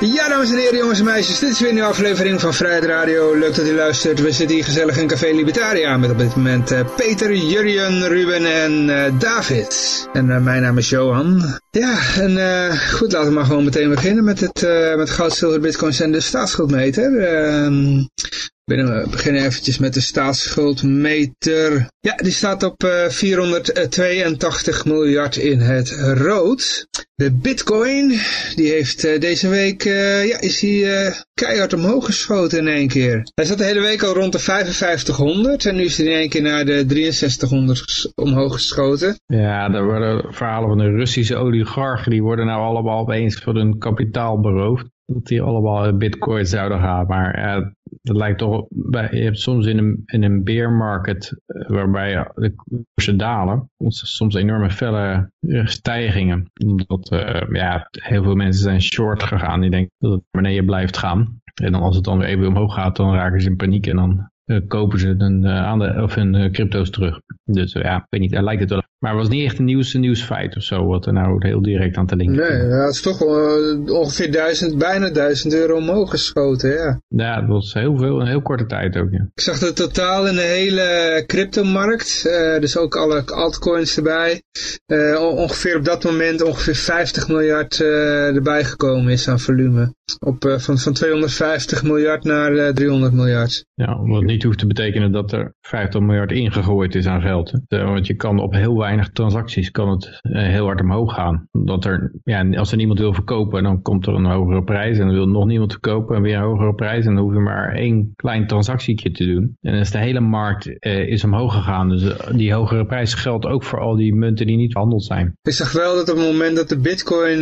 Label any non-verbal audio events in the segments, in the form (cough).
Ja, dames en heren, jongens en meisjes, dit is weer een nieuwe aflevering van Vrijheid Radio. Leuk dat u luistert. We zitten hier gezellig in Café Libertaria met op dit moment uh, Peter, Jurjen, Ruben en uh, David. En uh, mijn naam is Johan. Ja, en goed, laten we maar gewoon meteen beginnen met het met goud, zilver, bitcoins en de staatsschuldmeter. We beginnen eventjes met de staatsschuldmeter. Ja, die staat op uh, 482 miljard in het rood. De bitcoin, die heeft uh, deze week, uh, ja, is keihard omhoog geschoten in één keer. Hij zat de hele week al rond de 5500 en nu is hij in één keer naar de 6300 omhoog geschoten. Ja, er worden verhalen van de Russische oligarchen, die worden nou allemaal opeens voor hun kapitaal beroofd dat die allemaal bitcoin zouden gaan. Maar uh, dat lijkt toch, bij, je hebt soms in een, in een bear market, uh, waarbij de koersen dalen, soms enorme felle uh, stijgingen. Omdat ja, heel veel mensen zijn short gegaan, die denken dat het naar beneden blijft gaan. En dan als het dan weer even omhoog gaat, dan raken ze in paniek en dan kopen ze hun, of hun crypto's terug. Dus ja, ik weet niet, lijkt het wel maar het was niet echt een nieuws, een nieuwsfeit of zo, wat er nou heel direct aan te linken Nee, dat is toch uh, ongeveer duizend, bijna duizend euro omhoog geschoten, ja. Ja, dat was heel veel, een heel korte tijd ook, ja. Ik zag het totaal in de hele cryptomarkt, uh, dus ook alle altcoins erbij, uh, ongeveer op dat moment ongeveer 50 miljard erbij gekomen is aan volume. Op, van, van 250 miljard naar 300 miljard. Ja, wat niet hoeft te betekenen dat er 50 miljard ingegooid is aan geld. Hè. Want je kan op heel weinig transacties kan het heel hard omhoog gaan. Dat er, ja, als er niemand wil verkopen, dan komt er een hogere prijs. En dan wil nog niemand verkopen en weer een hogere prijs. En dan hoef je maar één klein transactietje te doen. En is de hele markt eh, is omhoog gegaan. Dus die hogere prijs geldt ook voor al die munten die niet verhandeld zijn. Ik zag wel dat op het moment dat de bitcoin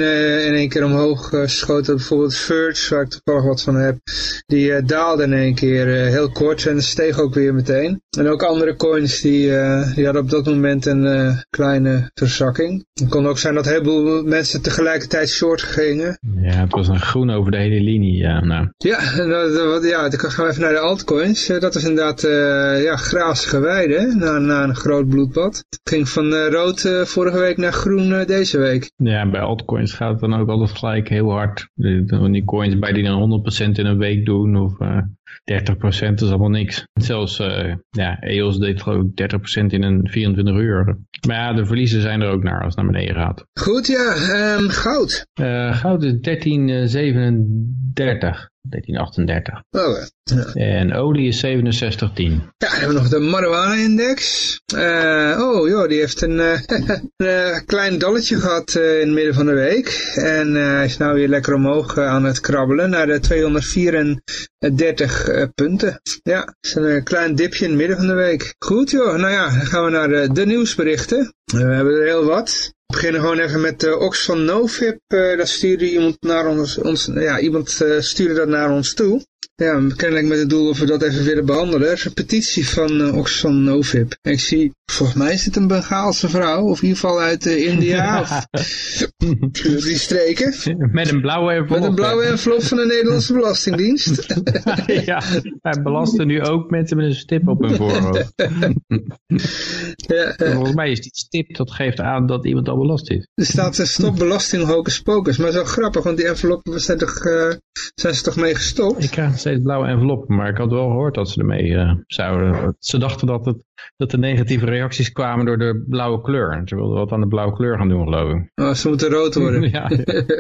in één keer omhoog schoot, bijvoorbeeld Verge, waar ik toevallig wat van heb, die daalde in één keer heel kort en steeg ook weer meteen. En ook andere coins die, die hadden op dat moment een kleine verzakking. Het kon ook zijn dat heel veel mensen tegelijkertijd short gingen. Ja, het was een groen over de hele linie. Ja, nou. ja, dat, ja dan gaan we even naar de altcoins. Dat is inderdaad uh, ja, weide na, na een groot bloedbad. Het ging van uh, rood uh, vorige week naar groen deze week. Ja, bij altcoins gaat het dan ook altijd gelijk heel hard. Die coins bij die dan 100% in een week doen of 30% is allemaal niks. Zelfs uh, ja, EOS deed geloof ik 30% in een 24 uur. Maar ja, de verliezen zijn er ook naar als het naar beneden gaat. Goed, ja. Um, goud. Uh, goud is 1337. 1338. Oh, ja. En olie is 67,10. Ja, dan hebben we nog de marijuana-index. Uh, oh, joh, die heeft een, uh, (laughs) een klein dalletje gehad uh, in het midden van de week. En hij is nou weer lekker omhoog aan het krabbelen naar de 234 punten. Ja, is een klein dipje in het midden van de week. Goed, joh. Nou ja, dan gaan we naar de, de nieuwsberichten. We hebben er heel wat. We beginnen gewoon even met de Ox van Novip. Uh, dat stuurde iemand naar ons, ons ja, iemand uh, stuurde dat naar ons toe. Ja, kennelijk met het doel of we dat even willen behandelen. Er is een petitie van uh, Oxfam Novib. Ik zie, volgens mij is het een Bengaalse vrouw, of in ieder geval uit uh, India, (laughs) of die streken. Met een blauwe envelop. Met een blauwe envelop van de Nederlandse (laughs) Belastingdienst. (laughs) ja, wij belasten nu ook mensen met een stip op hun voorhoofd. ja, uh, volgens mij is die stip, dat geeft aan dat iemand al belast is. Er staat uh, stop belasting hocus pocus, maar zo grappig, want die enveloppen zijn, toch, zijn ze toch mee gestopt? Ik steeds blauwe enveloppen, maar ik had wel gehoord dat ze ermee uh, zouden. Ze dachten dat, het, dat de negatieve reacties kwamen door de blauwe kleur. Ze wilden wat aan de blauwe kleur gaan doen, geloof ik. Oh, ze moeten rood worden. (laughs) ja,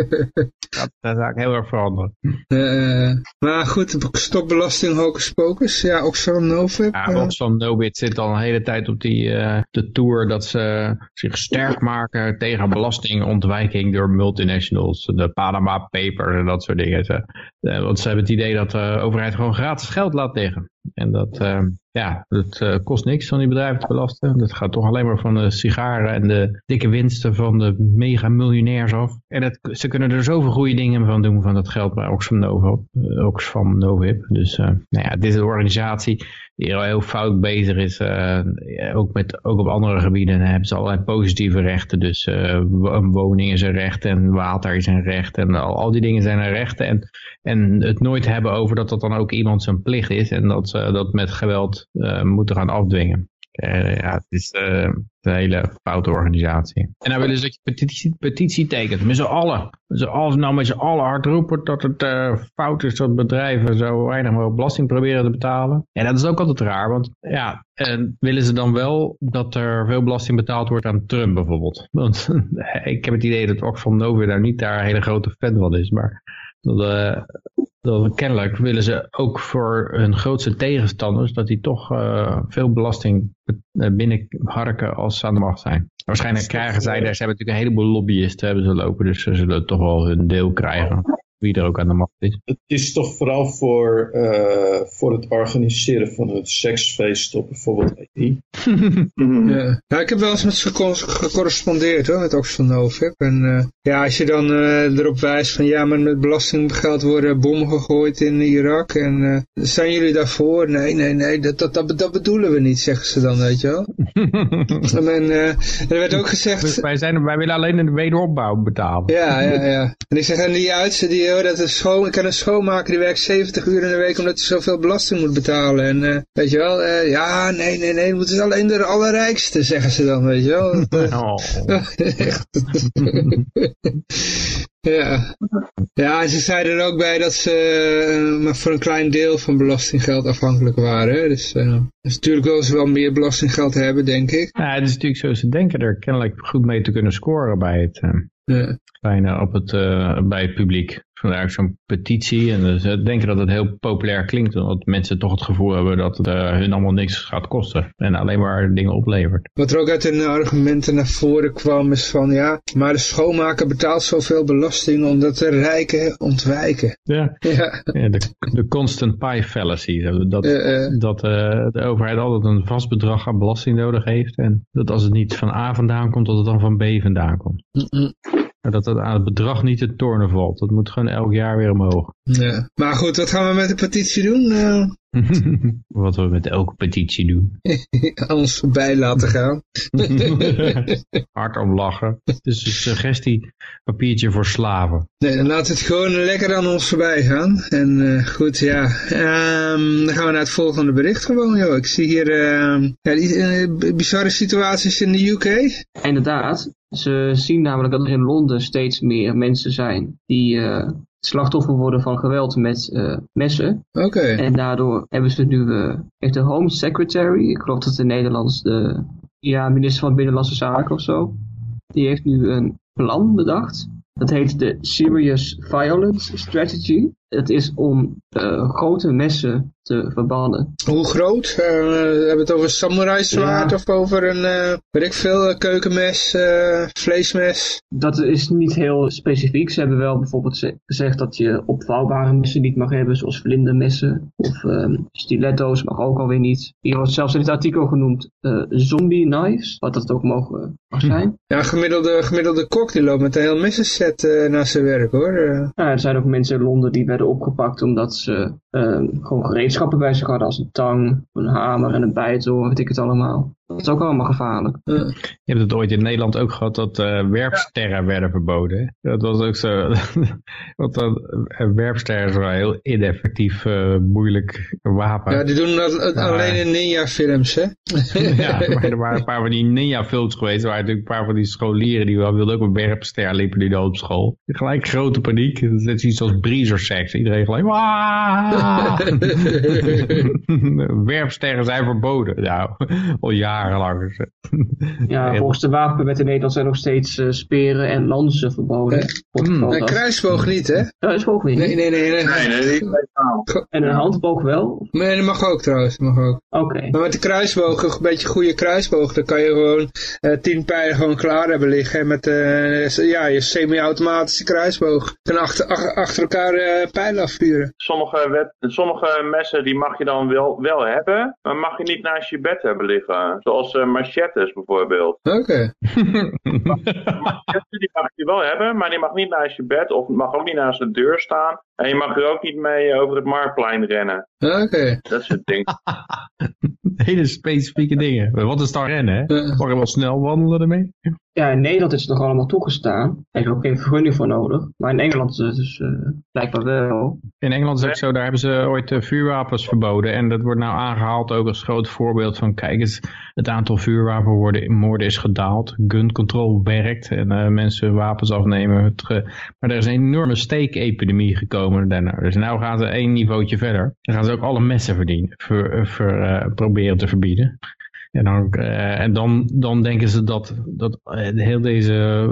(laughs) dat, dat zou ik heel erg veranderen. Uh, maar goed, stopbelasting hocus pocus. Ja, Oxfam Novib. Ja, Oxfam Novib zit al een hele tijd op die, uh, de tour dat ze zich sterk maken tegen belastingontwijking door multinationals. De Panama Papers en dat soort dingen. want ze hebben het idee dat de overheid gewoon gratis geld laat liggen. En dat, uh, ja, dat uh, kost niks van die bedrijven te belasten. Dat gaat toch alleen maar van de sigaren en de dikke winsten van de mega miljonairs af. En het, ze kunnen er zoveel goede dingen van doen van dat geld bij Oxfam Novib. Oxfam Novib. Dus nou ja, dit is een organisatie die al heel fout bezig is. Ook, met, ook op andere gebieden hebben ze allerlei positieve rechten. Dus een woning is een recht en water is een recht. En al, al die dingen zijn een rechten. En, en het nooit hebben over dat dat dan ook iemand zijn plicht is. En dat dat met geweld uh, moeten gaan afdwingen. Uh, ja, het is uh, een hele foute organisatie. En nou willen ze dat je petitie, petitie tekent. Met z'n allen. Met z'n allen, nou met z'n allen hard roepen dat het fout is dat bedrijven zo weinig mogelijk belasting proberen te betalen. En dat is ook altijd raar. Want ja, en willen ze dan wel dat er veel belasting betaald wordt aan Trump bijvoorbeeld. (laughs) Want ik heb het idee dat Oxfam Novib daar niet daar een hele grote fan van is. Maar dat, dat kennelijk willen ze ook voor hun grootste tegenstanders dat die toch uh, veel belasting binnenharken als ze aan de macht zijn. Waarschijnlijk krijgen zij, daar, ze hebben natuurlijk een heleboel lobbyisten hebben ze lopen, dus ze zullen toch wel hun deel krijgen wie er ook aan de macht is. Het is toch vooral voor, uh, voor het organiseren van het seksfeest op bijvoorbeeld EI. (laughs) ja. ja, ik heb wel eens met ze gecorrespondeerd hoor, met Oxfam Novib. En uh, ja, als je dan uh, erop wijst van ja, maar met belastinggeld worden bommen gegooid in Irak. En zijn jullie daarvoor? Nee, nee, nee, dat, dat, dat, dat bedoelen we niet, zeggen ze dan, weet je wel. (laughs) en er werd ook gezegd... Dus wij, zijn, wij willen alleen de wederopbouw betalen. Ja, ja, ja. En ik zeg, en die uit, die dat een schoon, ik ken een schoonmaker die werkt 70 uur in de week omdat hij zoveel belasting moet betalen. En uh, weet je wel, uh, ja, nee, nee, nee, het is alleen de allerrijkste, zeggen ze dan, weet je wel. (laughs) Oh. (laughs) ja. ja, en ze zeiden er ook bij dat ze uh, maar voor een klein deel van belastinggeld afhankelijk waren. Dus, dus natuurlijk willen ze wel meer belastinggeld hebben, denk ik. Ja, het is natuurlijk zo, ze denken er kennelijk goed mee te kunnen scoren bij het... Ja. Bijna op het, uh, bij het publiek. Zo'n petitie. En ze denken dat het heel populair klinkt. Omdat mensen toch het gevoel hebben dat het uh, hun allemaal niks gaat kosten. En alleen maar dingen oplevert. Wat er ook uit de argumenten naar voren kwam is van ja, maar de schoonmaker betaalt zoveel belasting omdat de rijken ontwijken. Ja, ja. ja de, de constant pie fallacy. Dat, uh, dat de overheid altijd een vast bedrag aan belasting nodig heeft. En dat als het niet van A vandaan komt, dat het dan van B vandaan komt. Mm dat het aan het bedrag niet te tornen valt. Dat moet gewoon elk jaar weer omhoog. Ja. Maar goed, wat gaan we met de petitie doen? Uh... (laughs) wat we met elke petitie doen. (laughs) Ons voorbij laten gaan. (laughs) Hard om lachen. Het is een suggestie papiertje voor slaven. Nee, dan we het gewoon lekker aan ons voorbij gaan. En uh, goed, ja. Um, dan gaan we naar het volgende bericht gewoon, joh. Ik zie hier uh, ja, die, uh, bizarre situaties in de UK. Inderdaad. Ze zien namelijk dat er in Londen steeds meer mensen zijn die uh, slachtoffer worden van geweld met uh, messen. Oké. En daardoor hebben ze nu, uh, heeft de Home Secretary, ik geloof dat het in Nederlands de ja, minister van Binnenlandse Zaken of zo, die heeft nu een plan bedacht. Dat heet de Serious Violence Strategy. Het is om uh, grote messen te verbannen. Hoe groot? Uh, hebben we het over een samurai zwaard ja. of over een, uh, weet ik veel, keukenmes, vleesmes? Dat is niet heel specifiek. Ze hebben wel bijvoorbeeld gezegd dat je opvouwbare messen niet mag hebben, zoals vlindermessen. Of um, stiletto's mag ook alweer niet. Hier wordt zelfs in het artikel genoemd zombie knives, wat dat ook mogen, mag zijn. Ja, gemiddelde, gemiddelde kok die loopt met een heel messenset naar zijn werk hoor. Ja, er zijn ook mensen in Londen die werden opgepakt omdat ze gewoon gereedschappen bij zich hadden als een tang, een hamer en een bijtel, weet ik het allemaal. Dat is ook allemaal gevaarlijk. Je hebt het ooit in Nederland ook gehad dat uh, werpsterren werden verboden. Dat was ook zo. (laughs) Want dan, uh, werpsterren is wel een heel ineffectief, uh, moeilijk wapen. Ja, die doen dat alleen in ninja-films, hè? (laughs) ja, (laughs) maar er waren een paar van die ninja-films geweest. Er waren natuurlijk een paar van die scholieren die wel wilden ook een werpster liepen die dan op school. Gelijk grote paniek. Dat is iets als breezer Iedereen gelijk. (laughs) Werpsterren zijn verboden. Nou, al jaren jarenlang. Ja, volgens de wapenwet in Nederland zijn nog steeds uh, speren en lansen verboden. Mm. Een kruisboog niet, hè? Kruisboog niet? Nee, nee, nee. nee. nee, nee, En een handboog wel? Nee, dat mag ook trouwens. mag ook. Oké. Maar met de kruisboog, een beetje goede kruisboog, dan kan je gewoon uh, tien pijlen gewoon klaar hebben liggen. Met uh, ja, je semi-automatische kruisboog. En achter, achter elkaar pijlen afvuren. Sommige wet, sommige messen die mag je dan wel, wel hebben, maar mag je niet naast je bed hebben liggen. Zoals uh, machetes bijvoorbeeld. Oké. (laughs) machetes die mag je wel hebben, maar die mag niet naast je bed of mag ook niet naast de deur staan. En je mag er ook niet mee over het marktplein rennen. Oké. Dat soort dingen. (laughs) Hele specifieke dingen. Wat is dan rennen, hè? Mag je wel snel wandelen ermee? Ja, in Nederland is het nog allemaal toegestaan. Daar heb je ook geen vergunning voor nodig. Maar in Engeland is het dus uh, blijkbaar wel. In Engeland is het zo, daar hebben ze ooit uh, vuurwapens verboden. En dat wordt nou aangehaald ook als groot voorbeeld van, kijk eens, het aantal vuurwapenmoorden is gedaald. Gun control werkt en uh, mensen wapens afnemen. maar er is een enorme steekepidemie gekomen Dus nu gaan ze één niveautje verder. Dan gaan ze ook alle messen verdienen, ver, ver, proberen te verbieden. En, dan, uh, en dan, dan denken ze dat, dat heel deze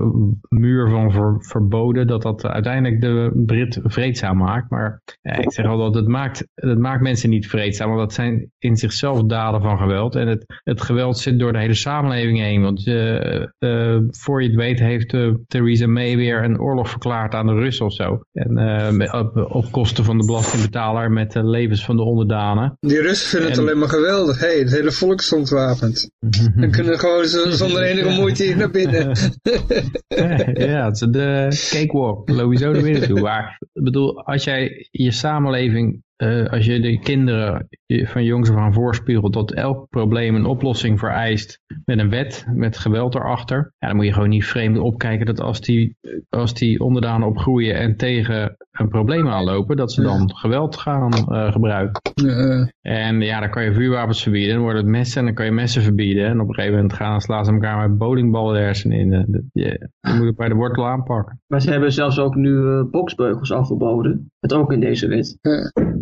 muur van ver, verboden, dat dat uiteindelijk de Brit vreedzaam maakt. Maar ja, ik zeg al dat het maakt, het maakt mensen niet vreedzaam, want dat zijn in zichzelf daden van geweld. En het, het geweld zit door de hele samenleving heen. Want uh, voor je het weet heeft Theresa May weer een oorlog verklaard aan de Russen of zo. En op, op, kosten van de belastingbetaler met de levens van de onderdanen. Die Russen vinden en, het alleen maar geweldig. Hey, het hele volk stond waar. (laughs) Dan kunnen gewoon zonder enige moeite hier naar binnen. (laughs) ja, het is de cakewalk. Loop je zo naar binnen toe. Maar ik bedoel, als jij je samenleving uh, als je de kinderen van jongs af aan voorspiegelt dat elk probleem een oplossing vereist met een wet, met geweld erachter, ja, dan moet je gewoon niet vreemd opkijken dat als die, als die onderdanen opgroeien en tegen een probleem aanlopen, dat ze dan geweld gaan uh, gebruiken. Ja. En ja, dan kan je vuurwapens verbieden, dan wordt het messen en dan kan je messen verbieden. En op een gegeven moment gaan slaan ze elkaar met bowlingballen de hersenen in. Je, je moet het bij de wortel aanpakken. Maar ze hebben zelfs ook nu uh, boksbeugels afgeboden. Het ook in deze wet.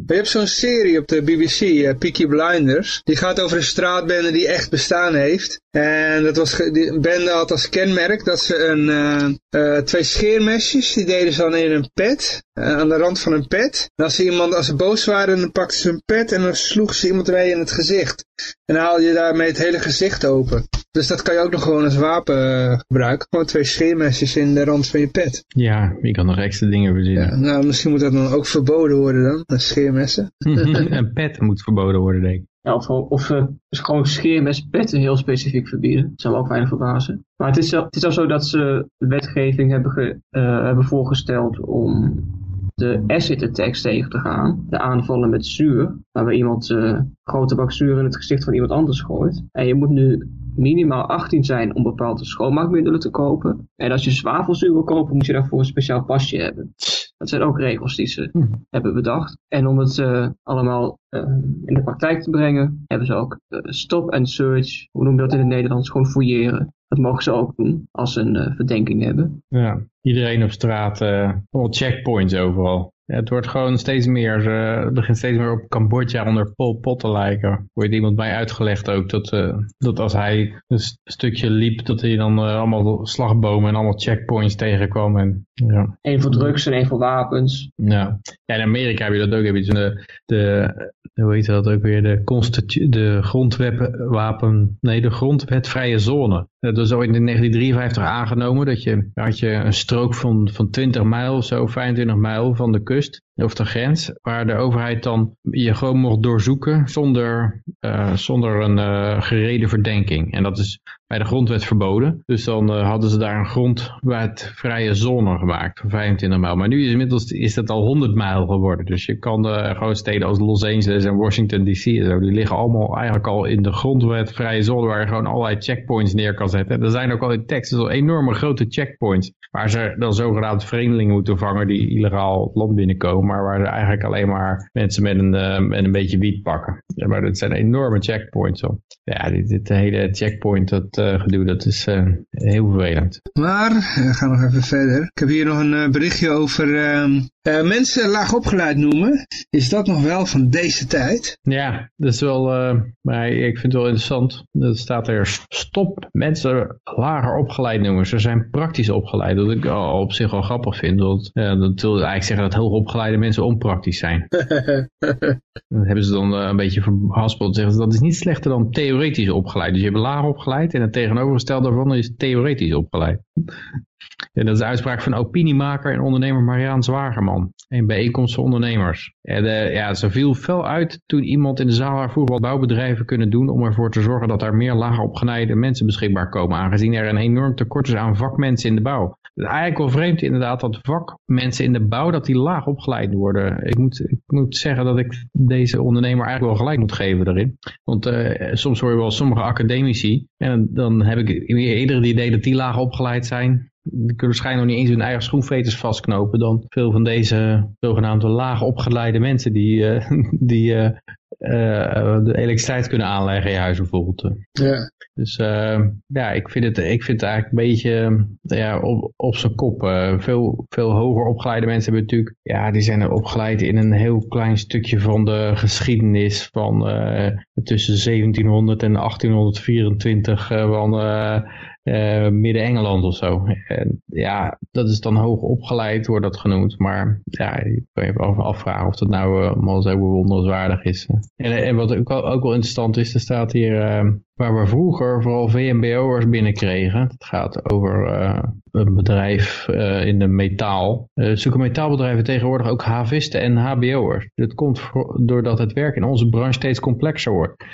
Je hebt zo'n serie op de BBC, uh, Peaky Blinders. Die gaat over een straatbende die echt bestaan heeft. En dat was, die bende had als kenmerk dat ze een, uh, uh, twee scheermesjes, die deden ze dan in een pet. aan de rand van een pet. En als ze iemand, als ze boos waren, dan pakten ze een pet en dan sloegen ze iemand mee in het gezicht. En dan haal je daarmee het hele gezicht open. Dus dat kan je ook nog gewoon als wapen gebruiken. Gewoon twee scheermesjes in de rand van je pet. Ja, je kan nog extra dingen verzinnen. Ja, nou, misschien moet dat dan ook verboden worden dan, scheermessen. (laughs) een pet moet verboden worden, denk ik. Ja, of, of uh, dus gewoon scheermes petten heel specifiek verbieden. Dat zou me ook weinig verbazen. Maar het is, het is al zo dat ze wetgeving hebben, ge, uh, hebben voorgesteld om de acid attacks tegen te gaan. De aanvallen met zuur. Waarbij iemand uh, grote bak zuur in het gezicht van iemand anders gooit. En je moet nu minimaal 18 zijn om bepaalde schoonmaakmiddelen te kopen. En als je zwavelzuur wil kopen, moet je daarvoor een speciaal pasje hebben. Dat zijn ook regels die ze hm. hebben bedacht. En om het uh, allemaal uh, in de praktijk te brengen, hebben ze ook uh, stop and search, hoe noem je dat in het Nederlands, gewoon fouilleren. Dat mogen ze ook doen als ze een verdenking hebben. Ja, iedereen op straat, allemaal checkpoints overal. Het wordt gewoon steeds meer, uh, het begint steeds meer op Cambodja onder Pol Pot te lijken. Wordt iemand mij uitgelegd ook dat, uh, dat als hij een stukje liep, dat hij dan uh, allemaal slagbomen en allemaal checkpoints tegenkwam. En, ja. Eén voor drugs en één voor wapens. Ja. ja, in Amerika heb je dat ook. Heb je de, de, hoe heet dat ook weer, de, de grondwetwapen, nee, de grondwetvrije zone. Dat is ooit in 1953 aangenomen, dat je, had je een strook van, van 20 mijl of zo, 25 mijl van de kust of de grens, waar de overheid dan je gewoon mocht doorzoeken zonder, uh, zonder een uh, gereden verdenking. En dat is bij de grondwet verboden. Dus dan uh, hadden ze daar een grondwetvrije zone gemaakt van 25 mijl. Maar nu is inmiddels is dat al 100 mijl geworden. Dus je kan gewoon steden als Los Angeles en Washington DC die liggen allemaal eigenlijk al in de grondwetvrije zone waar je gewoon allerlei checkpoints neer kan zetten. Er zijn ook al in al enorme grote checkpoints waar ze dan zogenaamd vreemdelingen moeten vangen die illegaal het land binnenkomen maar waar ze eigenlijk alleen maar mensen met een, uh, met een beetje wiet pakken. Ja, maar dat zijn enorme checkpoints. Ja, dit, dit hele checkpoint dat, uh, gedoe, dat is uh, heel vervelend. Maar, we gaan nog even verder. Ik heb hier nog een berichtje over ehm, mensen laag opgeleid noemen. Is dat nog wel van deze tijd? Ja, dat is wel, maar ik vind het wel interessant. Er staat er, stop mensen lager opgeleid noemen. Ze zijn praktisch opgeleid. Dat ik op zich wel grappig vind. Want dat wil eigenlijk zeggen dat hoog opgeleide mensen onpraktisch zijn. (laughs) Dan hebben ze dan een beetje verhaspeld. Zeggen ze, dat is niet slechter dan theoretisch opgeleid. Dus je hebt laag opgeleid en het tegenovergestelde daarvan is theoretisch opgeleid. En dat is de uitspraak van opiniemaker en ondernemer Mariaan Zwagerman. Een bijeenkomst ondernemers. En uh, ja, ze viel fel uit toen iemand in de zaal haar vroeg wat bouwbedrijven kunnen doen om ervoor te zorgen dat er meer lager mensen beschikbaar komen. Aangezien er een enorm tekort is aan vakmensen in de bouw. Het is eigenlijk wel vreemd inderdaad dat vakmensen in de bouw, dat die laag opgeleid worden. Ik moet, ik moet zeggen dat ik deze ondernemer eigenlijk wel gelijk moet geven daarin. Want uh, soms hoor je wel sommige academici en dan heb ik eerder het idee dat die laag opgeleid zijn die kunnen waarschijnlijk nog niet eens hun eigen schoenveters vastknopen dan veel van deze zogenaamde laag opgeleide mensen die, uh, (laughs) die uh, uh, de elektriciteit kunnen aanleggen in huis bijvoorbeeld. Ja. Dus ja, ik vind, het, ik vind het eigenlijk een beetje ja, op, op zijn kop. veel, veel hoger opgeleide mensen hebben natuurlijk, ja, die zijn opgeleid in een heel klein stukje van de geschiedenis van tussen 1700 en 1824 van uh, Midden-Engeland of zo. En ja, dat is dan hoog opgeleid, wordt dat genoemd. Maar ja, je kan je even afvragen of dat nou uh, allemaal zo bewonderenswaardig is. En, en wat ook, wel interessant is, er staat hier waar we vroeger vooral VMBO'ers binnenkregen. Het gaat over een bedrijf in de metaal. zoeken metaalbedrijven tegenwoordig ook havisten en hbo'ers. Dat komt doordat het werk in onze branche steeds complexer wordt.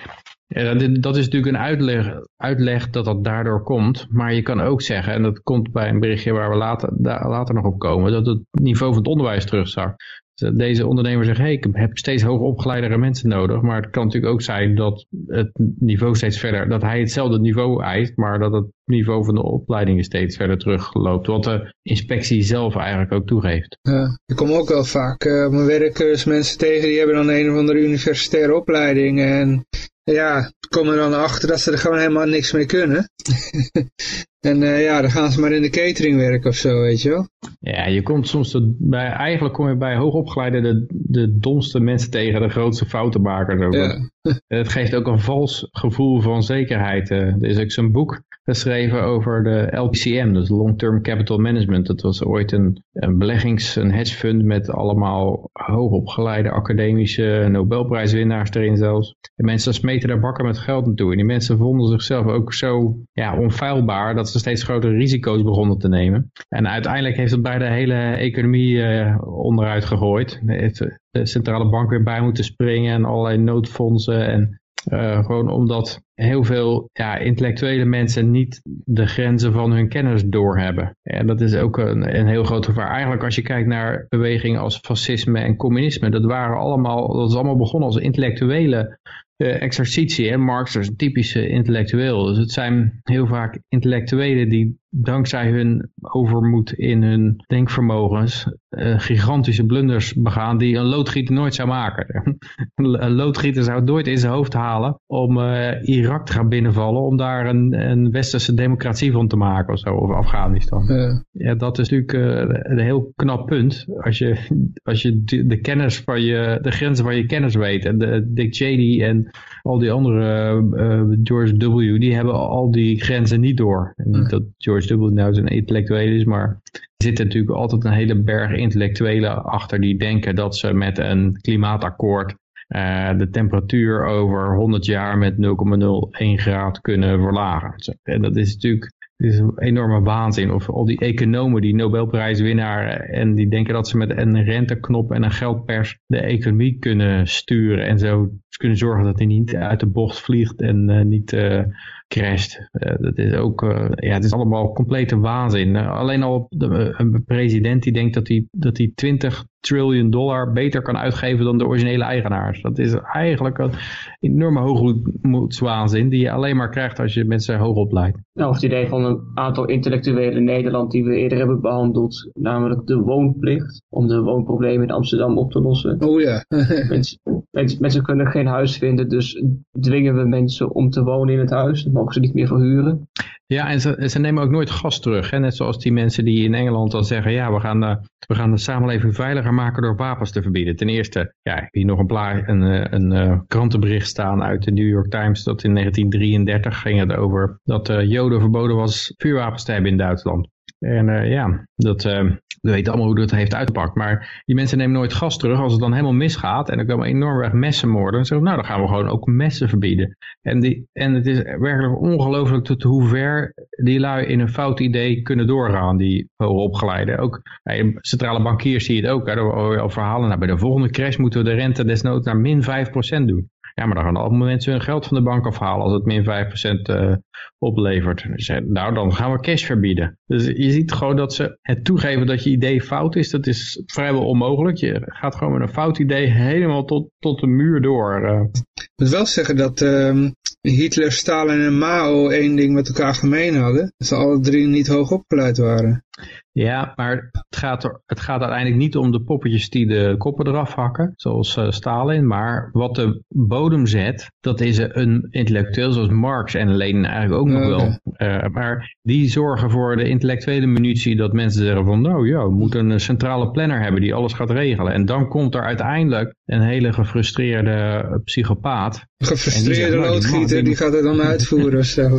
Ja, dat is natuurlijk een uitleg, uitleg dat dat daardoor komt. Maar je kan ook zeggen, en dat komt bij een berichtje waar we later, later nog op komen, dat het niveau van het onderwijs terugzakt. Dus deze ondernemer zegt, hey, ik heb steeds hoger opgeleidere mensen nodig. Maar het kan natuurlijk ook zijn dat het niveau steeds verder, dat hij hetzelfde niveau eist, maar dat het niveau van de opleidingen steeds verder terugloopt. Wat de inspectie zelf eigenlijk ook toegeeft. Ja, ik kom ook wel vaak uh, op mijn werk dus mensen tegen, die hebben dan een of andere universitaire opleiding en ja, komen dan achter dat ze er gewoon helemaal niks mee kunnen. (laughs) en uh, ja, dan gaan ze maar in de catering werken of zo, weet je wel. Ja, je komt soms bij, eigenlijk kom je bij hoogopgeleide de, de domste mensen tegen, de grootste foutenmakers ook. Ja. Het geeft ook een vals gevoel van zekerheid. Er is ook zo'n boek geschreven over de LPCM, dus Long Term Capital Management. Dat was ooit een, een beleggings, een hedge fund met allemaal hoogopgeleide academische Nobelprijswinnaars erin zelfs. En mensen smeten daar bakken met geld naartoe. En die mensen vonden zichzelf ook zo ja, onfeilbaar dat ze steeds grotere risico's begonnen te nemen. En uiteindelijk heeft het bij de hele economie uh, onderuit gegooid. Heeft de centrale bank weer bij moeten springen en allerlei noodfondsen en uh, gewoon omdat heel veel ja, intellectuele mensen niet de grenzen van hun kennis doorhebben. En dat is ook een, een heel groot gevaar. Eigenlijk als je kijkt naar bewegingen als fascisme en communisme, dat waren allemaal, dat is allemaal begonnen als intellectuele uh, exercitie. Hè? Marx is een typische intellectueel. Dus het zijn heel vaak intellectuelen die dankzij hun overmoed in hun denkvermogens uh, gigantische blunders begaan die een loodgieter nooit zou maken. (laughs) een loodgieter zou het nooit in zijn hoofd halen om uh, Irak te gaan binnenvallen om daar een, een westerse democratie van te maken of zo, of Afghanistan. Ja, ja dat is natuurlijk uh, een heel knap punt als je, als je de, de, kennis van je, de grenzen van je kennis weet. En de, Dick Cheney en al die andere George W. die hebben al die grenzen niet door. En niet dat George W. nou zijn intellectueel is, maar er zitten natuurlijk altijd een hele berg intellectuelen achter die denken dat ze met een klimaatakkoord uh, de temperatuur over 100 jaar met 0,01 graad kunnen verlagen. En dat is natuurlijk het is een enorme waanzin. Of al die economen, die Nobelprijswinnaar en die denken dat ze met een renteknop en een geldpers de economie kunnen sturen. En zo kunnen zorgen dat hij niet uit de bocht vliegt en uh, niet uh, crasht. Uh, dat is ook, ja, het is allemaal complete waanzin. alleen al de, een president die denkt dat hij, dat hij 20 triljoen dollar beter kan uitgeven dan de originele eigenaars. Dat is eigenlijk een enorme hoogmoedswaanzin die je alleen maar krijgt als je mensen hoog opleidt. Nou, of het idee van een aantal intellectuelen in Nederland die we eerder hebben behandeld, namelijk de woonplicht, om de woonproblemen in Amsterdam op te lossen. Oh ja. (laughs) mensen, mensen, mensen, kunnen geen huis vinden, dus dwingen we mensen om te wonen in het huis. Dan mogen ze niet meer verhuren. Ja, en ze, ze nemen ook nooit gas terug. Hè? Net zoals die mensen die in Engeland dan zeggen, ja, we gaan, uh, we gaan de samenleving veiliger maken door wapens te verbieden. Ten eerste, ja, hier nog een, een, een, een uh, krantenbericht staan uit de New York Times dat in 1933 ging het over dat uh, Joden verboden was vuurwapens te hebben in Duitsland. En uh, ja, dat, uh, we weten allemaal hoe dat heeft uitgepakt. Maar die mensen nemen nooit gas terug als het dan helemaal misgaat. En dan komen enorm weg messenmoorden. Dan zeggen nou dan gaan we gewoon ook messen verbieden. En, die, en het is werkelijk ongelooflijk tot hoe ver die lui in een fout idee kunnen doorgaan. Die hoogopgeleiden. Ook centrale bankiers zie je het ook. Hè, al verhalen. Nou, bij de volgende crash moeten we de rente desnoods naar min 5% doen. Ja, maar dan gaan allemaal mensen hun geld van de bank afhalen als het min 5% uh, oplevert. Nou, dan gaan we cash verbieden. Dus je ziet gewoon dat ze het toegeven dat je idee fout is, dat is vrijwel onmogelijk. Je gaat gewoon met een fout idee helemaal tot, tot de muur door. Uh. Ik moet wel zeggen dat uh, Hitler, Stalin en Mao één ding met elkaar gemeen hadden. Dat ze alle drie niet hoog opgeleid waren. Ja, maar het gaat, er, het gaat uiteindelijk niet om de poppetjes die de koppen eraf hakken, zoals uh, Stalin. Maar wat de bodem zet, dat is een intellectueel zoals Marx en Lenin eigenlijk ook nog wel. Uh, maar die zorgen voor de intellectuele munitie dat mensen zeggen van nou ja, we moeten een centrale planner hebben die alles gaat regelen. En dan komt er uiteindelijk een hele gefrustreerde psychopaat. Gefrustreerde nou, loodgieter, die gaat het dan uitvoeren of zo. (laughs)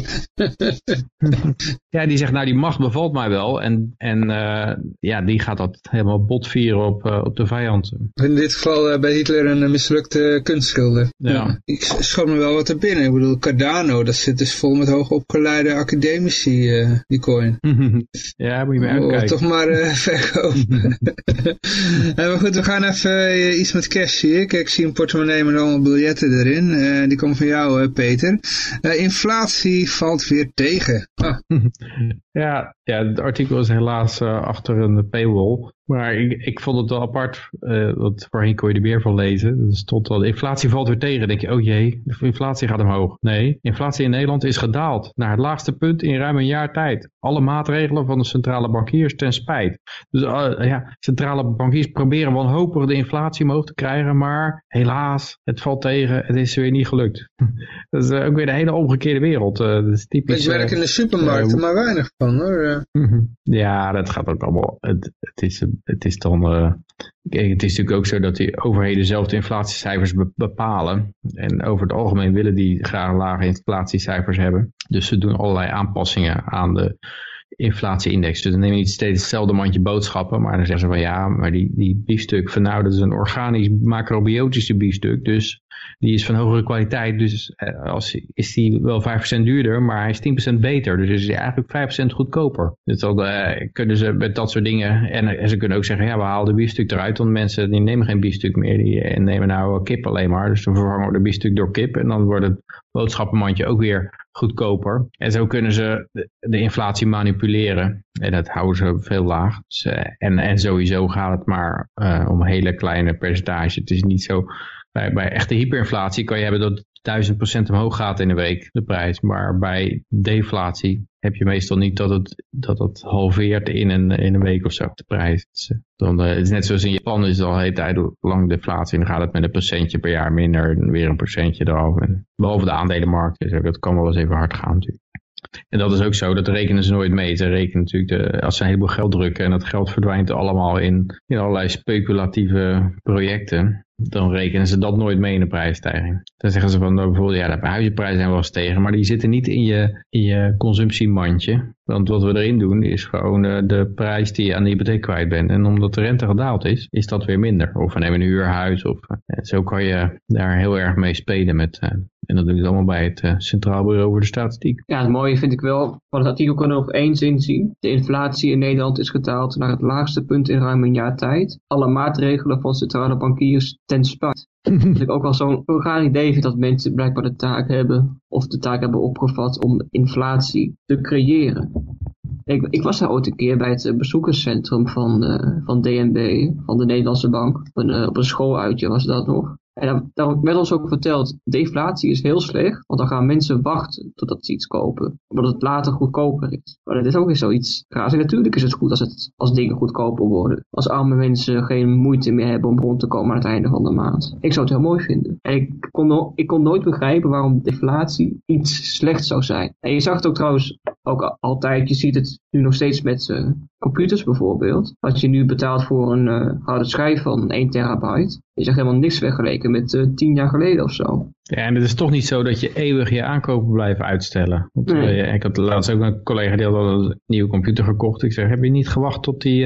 ja, die zegt nou die macht bevalt mij wel en, en uh, ja, die gaat dat helemaal botvieren op, uh, op de vijand. In dit geval bij Hitler een mislukte kunstschilder. Ja. Ik schoot me wel wat er binnen. Ik bedoel, Cardano, dat zit dus vol met hoogopgeleide academici, die coin. (laughs) ja, moet je maar uitkijken. Oh, toch maar (laughs) verkopen. (laughs) maar goed, we gaan even iets met cash hier. Kijk, ik zie een portemonnee met allemaal biljetten erin. die komen van jou, Peter. inflatie valt weer tegen. Ah. Ja, ja, het artikel is helaas uh, achter een paywall. Maar ik, ik vond het wel apart, uh, want voorheen kon je er meer van lezen. Er stond al, de inflatie valt weer tegen. Dan denk je, oh jee, de inflatie gaat omhoog. Nee, inflatie in Nederland is gedaald naar het laagste punt in ruim een jaar tijd. Alle maatregelen van de centrale bankiers ten spijt. Dus uh, ja, centrale bankiers proberen wanhopig de inflatie omhoog te krijgen. Maar helaas, het valt tegen. Het is weer niet gelukt. (laughs) dat is ook weer de hele omgekeerde wereld. dat is typisch, ik werk in de supermarkten, maar weinig van hoor. ja, dat gaat ook allemaal. Het, het is het is dan... Uh, het is natuurlijk ook zo dat die overheden zelf de inflatiecijfers bepalen. En over het algemeen willen die graag lage inflatiecijfers hebben. Dus ze doen allerlei aanpassingen aan de inflatieindex. Dus dan neem je niet steeds hetzelfde mandje boodschappen, maar dan zeggen ze van ja, maar die, die biefstuk van nou, dat is een organisch macrobiotische biefstuk, dus die is van hogere kwaliteit, dus eh, als, is die wel 5% duurder, maar hij is 10% beter, dus is hij eigenlijk 5% goedkoper. Dus dan uh, kunnen ze met dat soort dingen, en, ze kunnen ook zeggen, ja, we halen de biefstuk eruit, want mensen die nemen geen biefstuk meer, die en nemen nou kip alleen maar, dus dan vervangen we de biefstuk door kip en dan wordt het boodschappenmandje ook weer goedkoper. En zo kunnen ze de, inflatie manipuleren. En dat houden ze veel laag. Dus, en, en sowieso gaat het maar uh, om hele kleine percentages. Het is niet zo... Bij, bij echte hyperinflatie kan je hebben dat 1000% omhoog gaat in een week, de prijs. Maar bij deflatie heb je meestal niet dat het, dat het halveert in een, in een week of zo, de prijs. Dus, dan, uh, het is net zoals in Japan is het al hele tijd lang deflatie. En dan gaat het met een procentje per jaar minder en weer een procentje eraf. En, behalve de aandelenmarkt, dus dat kan wel eens even hard gaan natuurlijk. En dat is ook zo, dat rekenen ze nooit mee. Ze rekenen natuurlijk, de, als ze een heleboel geld drukken en dat geld verdwijnt allemaal in, in allerlei speculatieve projecten, dan rekenen ze dat nooit mee in de prijsstijging. Dan zeggen ze van nou, bijvoorbeeld, ja, de huizenprijzen zijn wel stegen, maar die zitten niet in je, in je consumptiemandje. Want wat we erin doen is gewoon uh, de prijs die je aan de hypotheek kwijt bent. En omdat de rente gedaald is, is dat weer minder. Of we nemen een huurhuis. Of, uh, zo kan je daar heel erg mee spelen met... Uh, en dat doen ze allemaal bij het Centraal Bureau voor de Statistiek. Ja, het mooie vind ik wel, van het artikel kunnen we nog één zin zien. De inflatie in Nederland is gedaald naar het laagste punt in ruim een jaar tijd. Alle maatregelen van centrale bankiers ten spijt. (laughs) Dat ik ook wel zo'n raar idee vind dat mensen blijkbaar de taak hebben, of de taak hebben opgevat om inflatie te creëren. Ik, ik was daar ooit een keer bij het bezoekerscentrum van, uh, van DNB, van de Nederlandse Bank. Op een, uh, op een schooluitje was dat nog. En daar werd ons ook verteld, deflatie is heel slecht, want dan gaan mensen wachten totdat ze iets kopen. Omdat het later goedkoper is. Maar dat is ook weer zoiets raars. Natuurlijk is het goed als, het, als dingen goedkoper worden. Als arme mensen geen moeite meer hebben om rond te komen aan het einde van de maand. Ik zou het heel mooi vinden. En ik kon, ik kon nooit begrijpen waarom deflatie iets slechts zou zijn. En je zag het ook trouwens ook altijd, je ziet het nu nog steeds met, uh, computers bijvoorbeeld. Als je nu betaalt voor een uh, harde schijf van 1 terabyte, is echt helemaal niks vergeleken met uh, 10 jaar geleden of zo. Ja, en het is toch niet zo dat je eeuwig je aankopen blijft uitstellen. Want, nee. uh, ik had laatst ook een collega die had al een nieuwe computer gekocht. Ik zeg, heb je niet gewacht tot die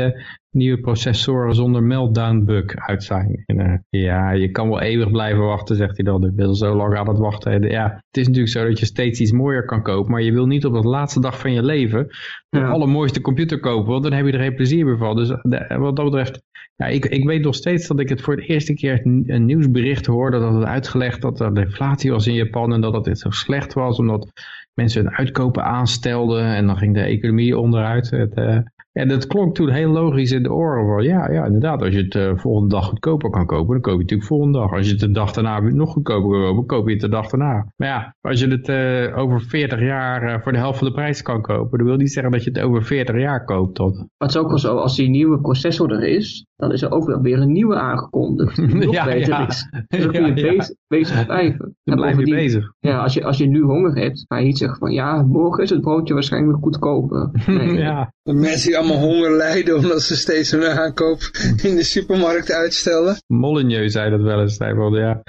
nieuwe processoren zonder meltdown bug uit zijn? En, uh, ja, je kan wel eeuwig blijven wachten, zegt hij dan. Ik ben zo lang aan het wachten. Ja, het is natuurlijk zo dat je steeds iets mooier kan kopen. Maar je wil niet op de laatste dag van je leven de ja. allermooiste computer kopen. Want dan heb je er geen plezier meer van. Dus wat dat betreft ja, ik, ik weet nog steeds dat ik het voor de eerste keer een nieuwsbericht hoorde dat het uitgelegd dat er deflatie was in Japan en dat het zo slecht was omdat mensen hun uitkopen aanstelden en dan ging de economie onderuit. Het, uh, en dat klonk toen heel logisch in de oren van ja, ja inderdaad, als je het uh, volgende dag goedkoper kan kopen, dan koop je het natuurlijk volgende dag. Als je het de dag daarna nog goedkoper kan kopen, koop je het de dag daarna. Maar ja, als je het uh, over 40 jaar uh, voor de helft van de prijs kan kopen, dat wil niet zeggen dat je het over 40 jaar koopt. Tot. Maar het is ook wel zo, als die nieuwe processor er is, dan is er ook wel weer een nieuwe aangekondigd. Die (laughs) nog ja, beter ja. is. Dus dan (laughs) kun je ja, bezig, bezig (laughs) blijven. Dan blijf je bezig. Ja, als je, als je nu honger hebt, ga je niet zeggen van ja, morgen is het broodje waarschijnlijk goedkoper. Nee. ja. De mensen die allemaal honger lijden omdat ze steeds hun aankoop in de supermarkt uitstellen. Molyneux zei dat wel eens. Hij wilde, ja,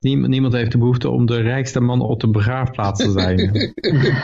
niemand heeft de behoefte om de rijkste man op de begraafplaats te zijn.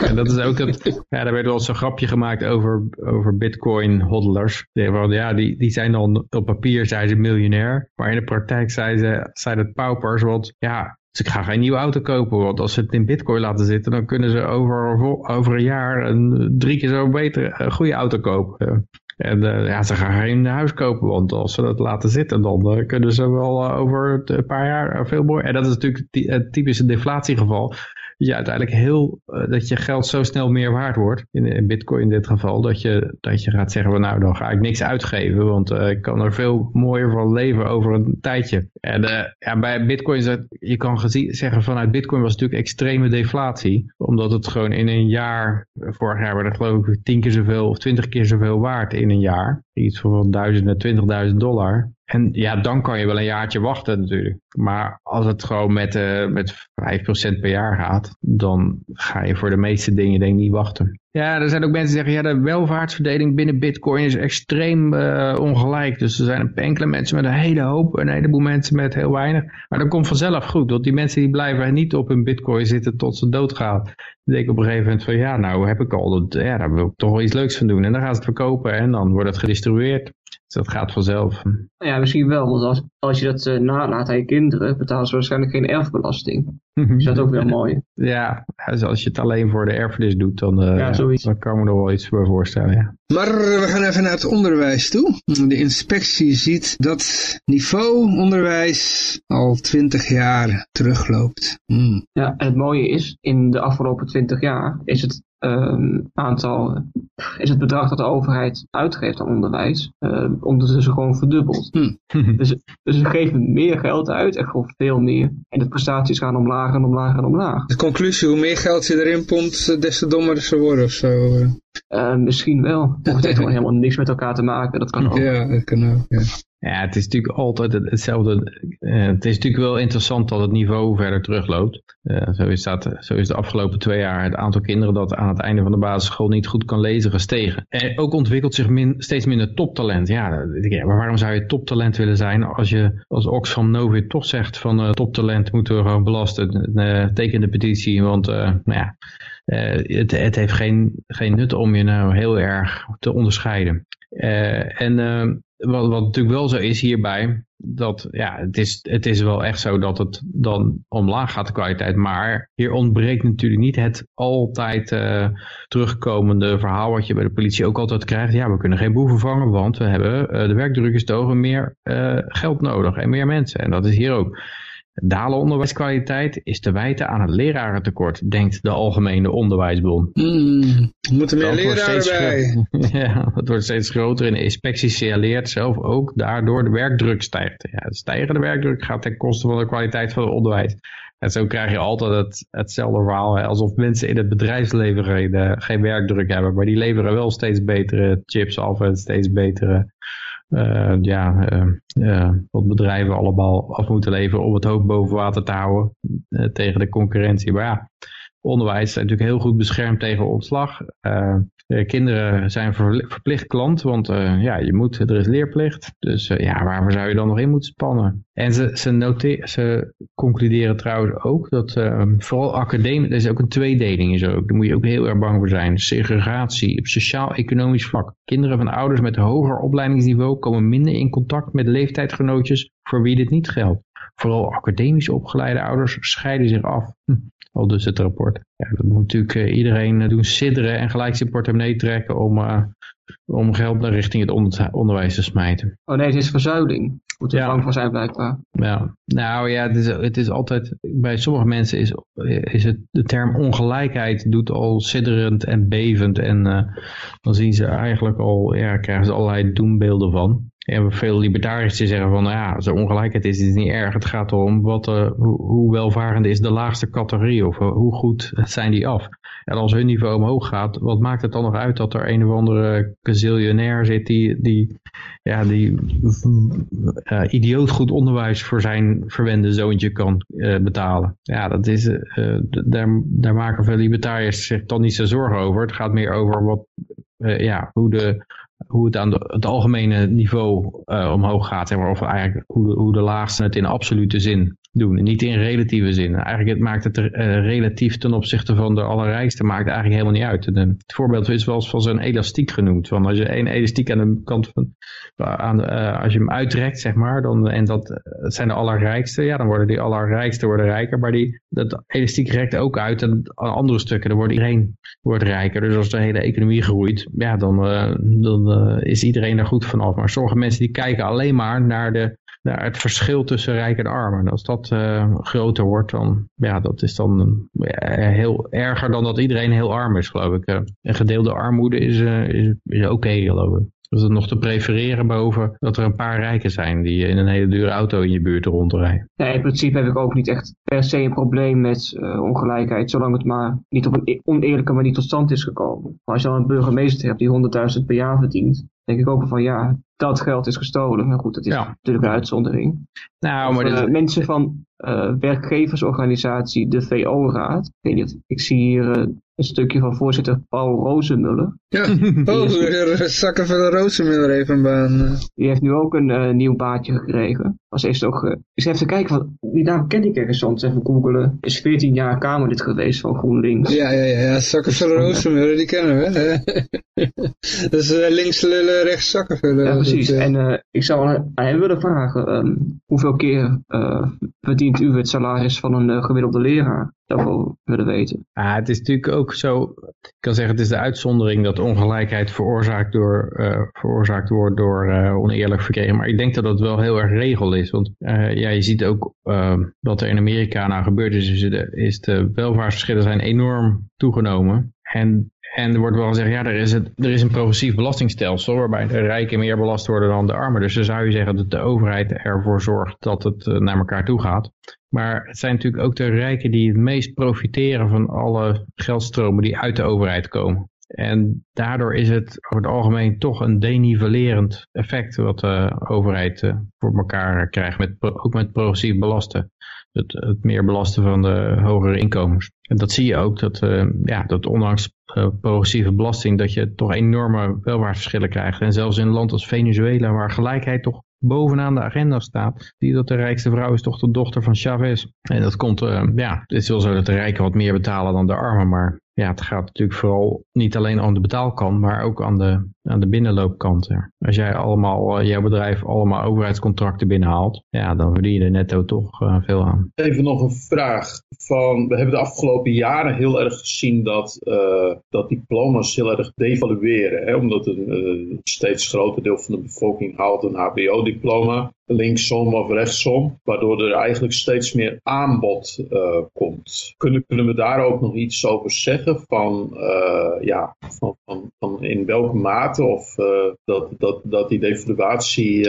en dat is ook het, ja, daar werd wel eens een grapje gemaakt over, over bitcoin hodlers. Die, ja, die, die zijn dan op papier zijn ze miljonair, maar in de praktijk zijn, ze, zijn het paupers, want ja, dus ik ga geen nieuwe auto kopen, want als ze het in bitcoin laten zitten, dan kunnen ze over, over een jaar een drie keer zo beter een goede auto kopen. En uh, ja, ze gaan geen huis kopen, want als ze dat laten zitten, dan uh, kunnen ze wel uh, over een paar jaar veel meer. En dat is natuurlijk het typische deflatiegeval je uiteindelijk heel, uh, dat je geld zo snel meer waard wordt, in, in, bitcoin in dit geval, dat je, dat je gaat zeggen, van, nou dan ga ik niks uitgeven, want uh, ik kan er veel mooier van leven over een tijdje. En uh, ja, bij bitcoin, je kan zeggen vanuit bitcoin was natuurlijk extreme deflatie, omdat het gewoon in een jaar, vorig jaar werd het geloof ik tien keer zoveel of twintig keer zoveel waard in een jaar. Iets van duizenden, twintigduizend dollar. En ja, dan kan je wel een jaartje wachten natuurlijk. Maar als het gewoon met, uh, met 5% per jaar gaat, dan ga je voor de meeste dingen denk ik niet wachten. Ja, er zijn ook mensen die zeggen, ja, de welvaartsverdeling binnen bitcoin is extreem uh, ongelijk. Dus er zijn enkele mensen met een hele hoop, een heleboel mensen met heel weinig. Maar dat komt vanzelf goed, want die mensen die blijven niet op hun bitcoin zitten tot ze doodgaan. Dan denk ik op een gegeven moment van, ja, nou heb ik al, dat, ja, daar wil ik toch wel iets leuks van doen. En dan gaan ze het verkopen en dan wordt het gedistribueerd. Dat gaat vanzelf. Ja, misschien wel, want als, als je dat uh, nalaat aan je kinderen, betalen ze waarschijnlijk geen erfbelasting. Is dat ook weer (laughs) mooi? Ja, dus als je het alleen voor de erfenis doet, dan, uh, ja, dan kan ik me er wel iets voor voorstellen. Ja. Maar we gaan even naar het onderwijs toe. De inspectie ziet dat niveau onderwijs al twintig jaar terugloopt. Hmm. Ja, en het mooie is, in de afgelopen twintig jaar is het um, aantal, is het bedrag dat de overheid uitgeeft aan onderwijs, uh, ondertussen gewoon verdubbeld. Hmm. (laughs) dus, dus ze geven meer geld uit, echt gewoon veel meer. En de prestaties gaan omlaag en omlaag en omlaag. De conclusie, hoe meer geld je erin pompt, des te dommer ze worden of zo. Uh, misschien wel. Of het heeft gewoon helemaal niks met elkaar te maken. Dat kan ook. Ja, dat kan ook. Ja. Ja, het is natuurlijk altijd hetzelfde. Uh, het is natuurlijk wel interessant dat het niveau verder terugloopt. Uh, zo, is dat, zo is de afgelopen twee jaar het aantal kinderen dat aan het einde van de basisschool niet goed kan lezen gestegen. En ook ontwikkelt zich steeds minder toptalent. Ja, maar waarom zou je toptalent willen zijn als je als Oxfam Novib toch zegt van uh, toptalent moeten we gewoon belasten. teken de petitie, want nou ja, het, het heeft geen, geen nut om je nou heel erg te onderscheiden. en wat, wat natuurlijk wel zo is hierbij, dat ja, het is, het is wel echt zo dat het dan omlaag gaat de kwaliteit. Maar hier ontbreekt natuurlijk niet het altijd uh, terugkomende verhaal wat je bij de politie ook altijd krijgt. Ja, we kunnen geen boeven vangen, want we hebben uh, de werkdruk is togen meer uh, geld nodig en meer mensen. En dat is hier ook. Dalen onderwijskwaliteit is te wijten aan het lerarentekort, denkt de Algemene Onderwijsbond. Mm, er moeten meer leraren bij. (laughs) ja, dat wordt steeds groter en de inspectie signaleert zelf ook daardoor de werkdruk stijgt. Ja, de stijgende werkdruk gaat ten koste van de kwaliteit van het onderwijs. En zo krijg je altijd het, hetzelfde verhaal, hè, alsof mensen in het bedrijfsleven geen, geen werkdruk hebben, maar die leveren wel steeds betere chips af en steeds betere ja, uh, uh, wat bedrijven allemaal af moeten leveren om het hoofd boven water te houden tegen de concurrentie. Maar ja, onderwijs zijn natuurlijk heel goed beschermd tegen ontslag. Uh, kinderen zijn verplicht klant, want uh, ja, je moet, er is leerplicht. Dus uh, ja, waarvoor zou je dan nog in moeten spannen? En ze, ze, noteer, ze concluderen trouwens ook dat vooral academisch, er is ook een tweedeling is ook. Daar moet je ook heel erg bang voor zijn. Segregatie op sociaal-economisch vlak. Kinderen van ouders met hoger opleidingsniveau komen minder in contact met leeftijdgenootjes voor wie dit niet geldt. Vooral academisch opgeleide ouders scheiden zich af. Hm, al dus het rapport. Ja, dat moet natuurlijk uh, iedereen uh, doen sidderen en gelijk zijn portemonnee trekken om, uh, om geld naar richting het onder onderwijs te smijten. Oh nee, het is verzuiling. Moet er ja. bang voor zijn blijkbaar. Ja. Nou ja, het is, het is altijd, bij sommige mensen is, is het, de term ongelijkheid doet al sidderend en bevend. En dan zien ze eigenlijk al, ja, krijgen ze allerlei doembeelden van. En veel libertariërs die zeggen van, nou ja, als er ongelijkheid is, is het niet erg. Het gaat erom wat, uh, hoe, welvarend is de laagste categorie of uh, hoe goed zijn die af. En als hun niveau omhoog gaat, wat maakt het dan nog uit dat er een of andere gazillionair zit die, die, ja, die uh, idioot goed onderwijs voor zijn verwende zoontje kan betalen. Ja, dat is, daar, daar maken veel libertariërs zich dan niet zo zorgen over. Het gaat meer over wat, ja, hoe de hoe het aan het algemene niveau uh, omhoog gaat. Zeg maar, of eigenlijk hoe de, hoe de laagsten het in absolute zin doen. En niet in relatieve zin. Eigenlijk maakt het uh, relatief ten opzichte van de allerrijkste maakt eigenlijk helemaal niet uit. En, het voorbeeld is wel eens van zo'n elastiek genoemd. Van als je één elastiek aan de kant van, aan de, uh, als je hem uittrekt, zeg maar, dan, en dat, zijn de allerrijkste, ja, dan worden die allerrijkste worden rijker. Maar die, dat elastiek rekt ook uit aan andere stukken, dan wordt iedereen wordt rijker. Dus als de hele economie groeit, ja, dan, dan is iedereen er goed vanaf. Maar sommige mensen die kijken alleen maar naar de naar het verschil tussen rijk en arm. En als dat uh, groter wordt, dan ja, dat is dan uh, heel erger dan dat iedereen heel arm is, geloof ik. Uh, en gedeelde armoede is, is, is oké, geloof ik. Dus het nog te prefereren boven dat er een paar rijken zijn die in een hele dure auto in je buurt rondrijden. Nee, in principe heb ik ook niet echt per se een probleem met ongelijkheid, zolang het maar niet op een e-, oneerlijke manier tot stand is gekomen. Maar als je dan een burgemeester hebt die 100.000 per jaar verdient, denk ik ook van ja, dat geld is gestolen. Maar goed, dat is ja. natuurlijk een uitzondering. Nou, maar uh, mensen van uh, werkgeversorganisatie, de VO-raad. Ik weet niet, ik zie hier uh, een stukje van voorzitter Paul Rozenmuller. Ja, (laughs) oh, weer zakken van de Rozenmuller even een baan. Die heeft nu ook een uh, nieuw baantje gekregen. Was eerst ook, uh, ik even te kijken, van, die naam ken ik ergens soms, even googelen. Is 14 jaar Kamerlid geweest van GroenLinks. Ja, ja, ja, zakken van de Rozenmuller, die kennen we. (laughs) dat is uh, links lullen, rechts zakken vullen. Precies. Dat, en ik zou aan hem willen vragen, um, hoeveel keer verdient u het salaris van een gemiddelde leraar? Dat wil willen weten. Ah, het is natuurlijk ook zo, ik kan zeggen het is de uitzondering dat ongelijkheid veroorzaakt, door, uh, veroorzaakt wordt door uh, oneerlijk verkeer. Maar ik denk dat dat wel heel erg regel is. Want uh, ja, je ziet ook wat er in Amerika nou gebeurd is. Is de, is de welvaartsverschillen zijn enorm toegenomen. En en er wordt wel gezegd, ja, er is, het, er is een progressief belastingstelsel waarbij de rijken meer belast worden dan de armen. Dus dan zou je zeggen dat de overheid ervoor zorgt dat het naar elkaar toe gaat. Maar het zijn natuurlijk ook de rijken die het meest profiteren van alle geldstromen die uit de overheid komen. En daardoor is het over het algemeen toch een denivelerend effect wat de overheid uh, voor elkaar krijgt, met, ook met progressief belasten. Het, het, meer belasten van de hogere inkomens. En dat zie je ook, dat, uh, ja, dat ondanks progressieve belasting, dat je toch enorme welvaartsverschillen krijgt. En zelfs in een land als Venezuela, waar gelijkheid toch bovenaan de agenda staat. Die dat de rijkste vrouw is toch de dochter van Chavez. En dat komt, uh, ja, het is wel zo dat de rijken wat meer betalen dan de armen. Maar ja, het gaat natuurlijk vooral niet alleen aan de betaalkant, maar ook aan de, aan de binnenloopkant. Als jij allemaal, uh, jouw bedrijf allemaal overheidscontracten binnenhaalt, ja, dan verdien je er netto toch uh, veel aan. Even nog een vraag. Van, we hebben de afgelopen jaren heel erg gezien dat, uh, dat diploma's heel erg devalueren. Hè? Omdat een steeds groter deel van de bevolking haalt een hbo-diploma linksom of rechtsom, waardoor er eigenlijk steeds meer aanbod uh, komt. Kunnen, kunnen we daar ook nog iets over zeggen van, uh, ja, van, van, van, in welke mate of uh, dat, dat, dat die devaluatie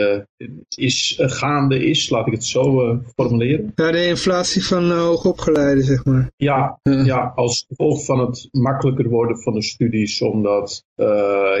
is, gaande is, laat ik het zo formuleren? Ja, de inflatie van hoogopgeleiden, zeg maar. Ja, ja, als gevolg van het makkelijker worden van de studies, omdat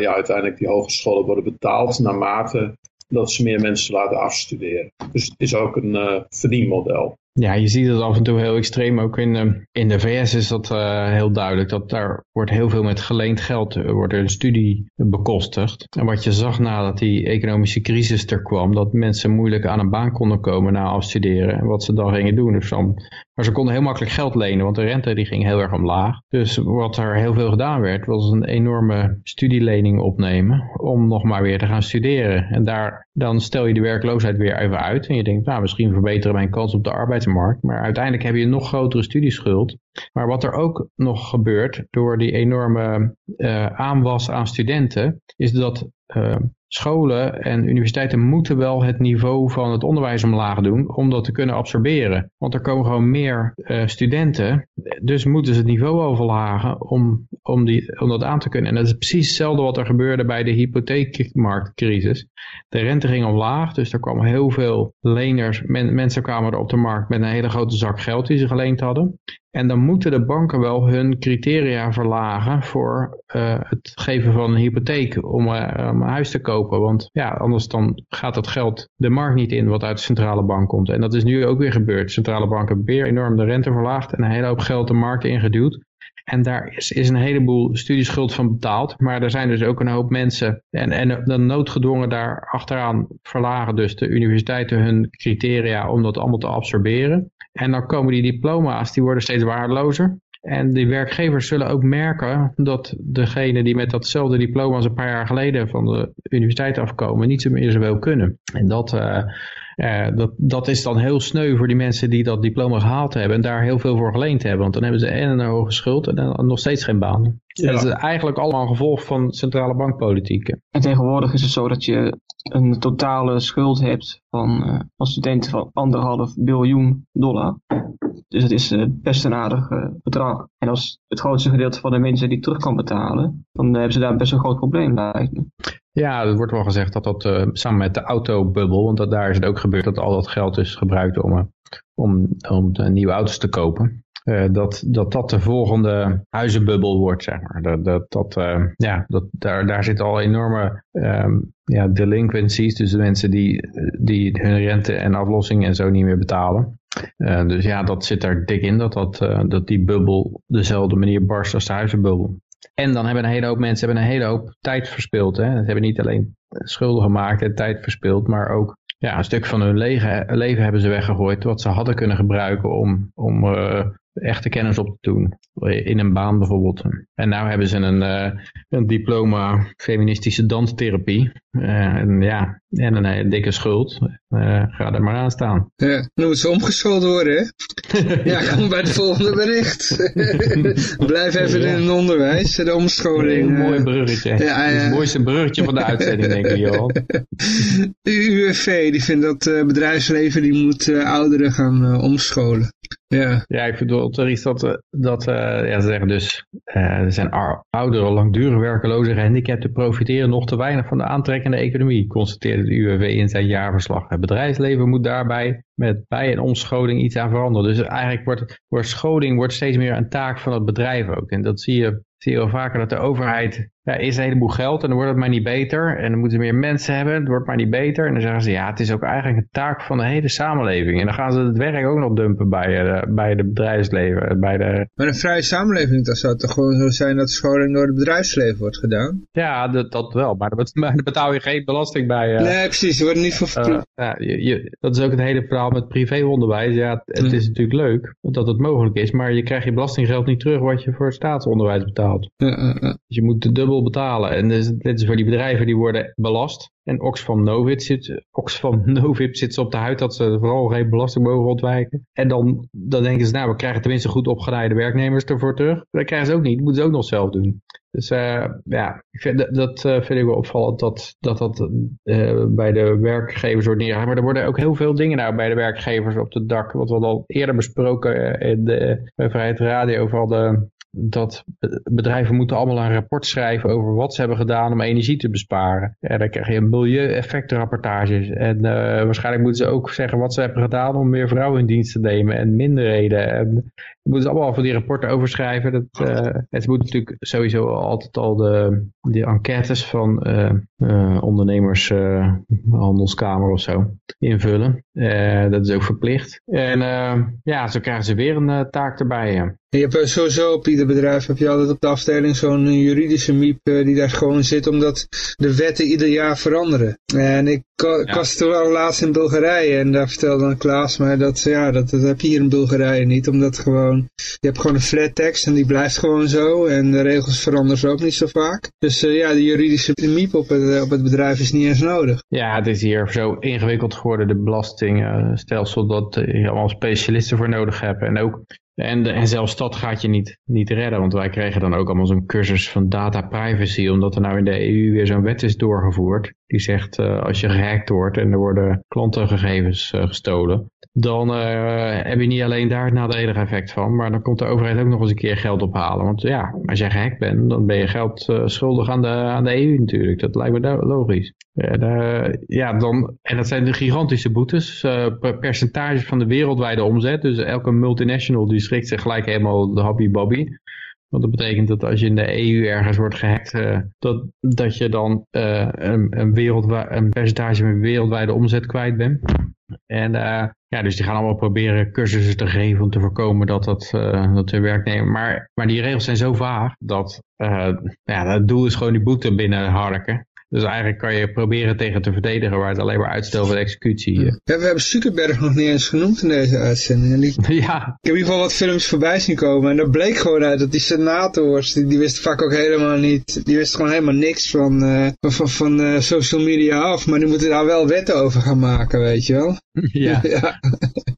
ja, uiteindelijk die hogescholen worden betaald naarmate dat ze meer mensen laten afstuderen. Dus het is ook een uh, verdienmodel. Ja, je ziet het af en toe heel extreem. Ook in, de, in de VS is dat uh, heel duidelijk. Dat daar wordt heel veel met geleend geld uh, wordt een studie bekostigd. En wat je zag nadat die economische crisis er kwam. Dat mensen moeilijk aan een baan konden komen na afstuderen. En wat ze dan gingen doen. Dus dan, maar ze konden heel makkelijk geld lenen. Want de rente die ging heel erg omlaag. Dus wat er heel veel gedaan werd. Was een enorme studielening opnemen. Om nog maar weer te gaan studeren. En daar, dan stel je de werkloosheid weer even uit. En je denkt nou misschien verbeteren mijn kans op de arbeidsmarkt maar uiteindelijk heb je een nog grotere studieschuld. Maar wat er ook nog gebeurt door die enorme uh, aanwas aan studenten, is dat uh, scholen en universiteiten moeten wel het niveau van het onderwijs omlaag doen om dat te kunnen absorberen. Want er komen gewoon meer uh, studenten, dus moeten ze het niveau wel verlagen om, om, die, om dat aan te kunnen. En dat is precies hetzelfde wat er gebeurde bij de hypotheekmarktcrisis. De rente ging omlaag, dus er kwamen heel veel leners, men, mensen kwamen er op de markt met een hele grote zak geld die ze geleend hadden. En dan moeten de banken wel hun criteria verlagen voor uh, het geven van een hypotheek om, uh, om, een huis te kopen. Want ja, anders dan gaat dat geld de markt niet in wat uit de centrale bank komt. En dat is nu ook weer gebeurd. Centrale banken hebben weer enorm de rente verlaagd en een hele hoop geld de markt ingeduwd. En daar is, is een heleboel studieschuld van betaald. Maar er zijn dus ook een hoop mensen. En, en dan noodgedwongen daar achteraan verlagen dus de universiteiten hun criteria om dat allemaal te absorberen. En dan komen die diploma's, die worden steeds waardelozer. En die werkgevers zullen ook merken dat degene die met datzelfde diploma als een paar jaar geleden van de universiteit afkomen, niet zo meer zoveel kunnen. En dat, uh, uh, dat, dat is dan heel sneu voor die mensen die dat diploma gehaald hebben en daar heel veel voor geleend hebben. Want dan hebben ze en een hoge schuld en dan nog steeds geen baan. Ja. Dat is eigenlijk allemaal een gevolg van centrale bankpolitiek. En tegenwoordig is het zo dat je een totale schuld hebt van uh, als student van anderhalf biljoen dollar. Dus het is uh, best een aardig uh, bedrag. En als het grootste gedeelte van de mensen die terug kan betalen, dan hebben ze daar best een groot probleem lijkt me. Ja, er wordt wel gezegd dat dat uh, samen met de autobubbel, want dat, daar is het ook gebeurd dat al dat geld is gebruikt om, om, om nieuwe auto's te kopen. Uh, dat, dat dat de volgende huizenbubbel wordt, zeg maar. Dat, dat, dat, ja, dat, daar, daar zitten al enorme um, ja, delinquencies, dus de mensen die, die hun rente en aflossing en zo niet meer betalen. Dus ja, dat zit daar dik in, dat, dat, dat die bubbel dezelfde manier barst als de huizenbubbel. En dan hebben een hele hoop mensen hebben een hele hoop tijd verspild. Hè? Ze hebben niet alleen schulden gemaakt en tijd verspild, maar ook ja, een stuk van hun leven, hebben ze weggegooid wat ze hadden kunnen gebruiken om, om uh, echte kennis op te doen. In een baan bijvoorbeeld. En nu hebben ze een, uh, een diploma feministische danstherapie. Uh, en ja, en een hele dikke schuld. Uh, ga er maar aan staan. Ja, dan moeten ze omgescholden worden, hè? (laughs) ja, kom bij het volgende bericht. (laughs) Blijf even in het onderwijs, de omscholing. Een mooi bruggetje. Ja. Het mooiste bruggetje van de uitzending, denk ik, Johan. (laughs) De UWV, die vindt dat uh, bedrijfsleven, die moet ouderen gaan omscholen. Ja. ja, ik bedoel, er is dat, dat uh, ja, ze zeggen dus, uh, er zijn ouderen, langdurig werkeloze gehandicapten profiteren nog te weinig van de aantrekkende economie, constateerde de UWV in zijn jaarverslag. Het bedrijfsleven moet daarbij met bij- en omscholing iets aan veranderen. Dus eigenlijk wordt, wordt scholing wordt steeds meer een taak van het bedrijf ook. En dat zie je, zie je wel vaker dat de overheid ja, is een heleboel geld en dan wordt het maar niet beter. En dan moeten meer mensen hebben, het wordt maar niet beter. En dan zeggen ze, ja, het is ook eigenlijk een taak van de hele samenleving. En dan gaan ze het werk ook nog dumpen bij, uh, bij het bedrijfsleven. Bij de... Maar een vrije samenleving, dat zou toch gewoon zo zijn dat de scholing door het bedrijfsleven wordt gedaan? Ja, dat, dat wel. Maar daar (laughs) betaal je geen belasting bij. Uh, nee, precies. Er wordt niet voor. Uh, ja, je, je, dat is ook het hele verhaal met privéonderwijs. Ja, het, het is natuurlijk leuk dat het mogelijk is. Maar je krijgt je belastinggeld niet terug wat je voor staatsonderwijs betaalt. Dus je moet de dubbel betalen. En dus, dit is voor die bedrijven die worden belast. En Oxfam Novib zit, Oxfam (laughs) Novib zit ze op de huid dat ze vooral geen belasting mogen ontwijken. En dan, dan denken ze, nou we krijgen tenminste goed opgeleide werknemers ervoor terug. Dat krijgen ze ook niet, moeten ze ook nog zelf doen. Dus uh, ja, ik vind, dat, dat uh, vind ik wel opvallend dat dat, dat uh, bij de werkgevers wordt neergehaald. Maar er worden ook heel veel dingen nou bij de werkgevers op het dak. Wat we al eerder besproken in de, bij Vrijheid Radio. Vooral de, dat bedrijven moeten allemaal een rapport schrijven over wat ze hebben gedaan om energie te besparen. En dan krijg je milieueffectenrapportages. En uh, waarschijnlijk moeten ze ook zeggen wat ze hebben gedaan om meer vrouwen in dienst te nemen en minderheden. En je moet allemaal van die rapporten overschrijven. Dat, uh, het moet natuurlijk sowieso altijd al de, de enquêtes van uh, ondernemers, handelskamer of zo invullen. dat is ook verplicht. En ja, zo krijgen ze weer een taak erbij. Je hebt sowieso op ieder bedrijf heb je altijd op de afdeling zo'n juridische miep die daar gewoon zit omdat de wetten ieder jaar veranderen. En ik was toen al laatst in Bulgarije en daar vertelde Klaas mij dat, ja, dat, dat heb je hier in Bulgarije niet. Omdat gewoon, je hebt gewoon een flat tekst en die blijft gewoon zo en de regels veranderen ook niet zo vaak. Dus uh, ja, de juridische miep op het, op het bedrijf is niet eens nodig. Ja, het is hier zo ingewikkeld geworden, de belastingstelsel, dat je allemaal specialisten voor nodig hebt. En ook en, en zelfs dat gaat je niet, niet redden, want wij kregen dan ook allemaal zo'n cursus van data privacy, omdat er nou in de EU weer zo'n wet is doorgevoerd. Die zegt uh, als je gehackt wordt en er worden klantengegevens uh, gestolen, dan uh, heb je niet alleen daar het nadelige effect van, maar dan komt de overheid ook nog eens een keer geld ophalen. Want ja, als jij gehackt bent, dan ben je geld schuldig aan de, aan de EU natuurlijk. Dat lijkt me logisch. En, ja, dan, en dat zijn de gigantische boetes, percentages van de wereldwijde omzet. Dus elke multinational die schrikt zich gelijk helemaal de happy bobby. Want dat betekent dat als je in de EU ergens wordt gehackt, uh, dat, dat je dan uh, een, een, een percentage van wereldwijde omzet kwijt bent. En uh, ja, dus die gaan allemaal proberen cursussen te geven om te voorkomen dat, dat, dat de werknemer... Maar, maar die regels zijn zo vaag dat ja, het doel is gewoon die boete binnenharken. Dus eigenlijk kan je proberen tegen te verdedigen waar het alleen maar uitstel van executie. Ja, we hebben Zuckerberg nog niet eens genoemd in deze uitzending. (laughs) ja. Ik heb in ieder geval wat films voorbij zien komen. En dat bleek gewoon uit dat die senators, die, die wisten vaak ook helemaal niet, die wisten gewoon helemaal niks van, uh, van, van uh, social media af. Maar die moeten daar wel wetten over gaan maken, weet je wel. (laughs) Ja. (laughs) ja.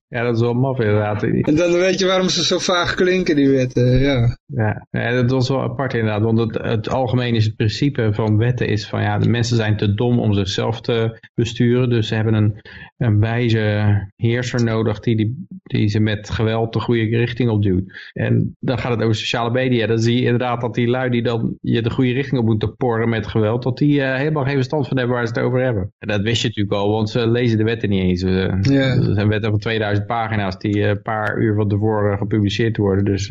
Ja, dat is wel maf inderdaad. En dan weet je waarom ze zo vaag klinken, die wetten, ja. Ja, ja dat was wel apart inderdaad, want het, het algemeen is het principe van wetten is van ja, de mensen zijn te dom om zichzelf te besturen, dus ze hebben een, een wijze heerser nodig die, die, die ze met geweld de goede richting op duwt. En dan gaat het over sociale media, dan zie je inderdaad dat die lui die dan je de goede richting op moeten porren met geweld, dat die uh, helemaal geen verstand van hebben waar ze het over hebben. En dat wist je natuurlijk al, want ze lezen de wetten niet eens. Uh, ja. Er zijn wetten van 2000 pagina's die een paar uur van tevoren gepubliceerd worden. Dus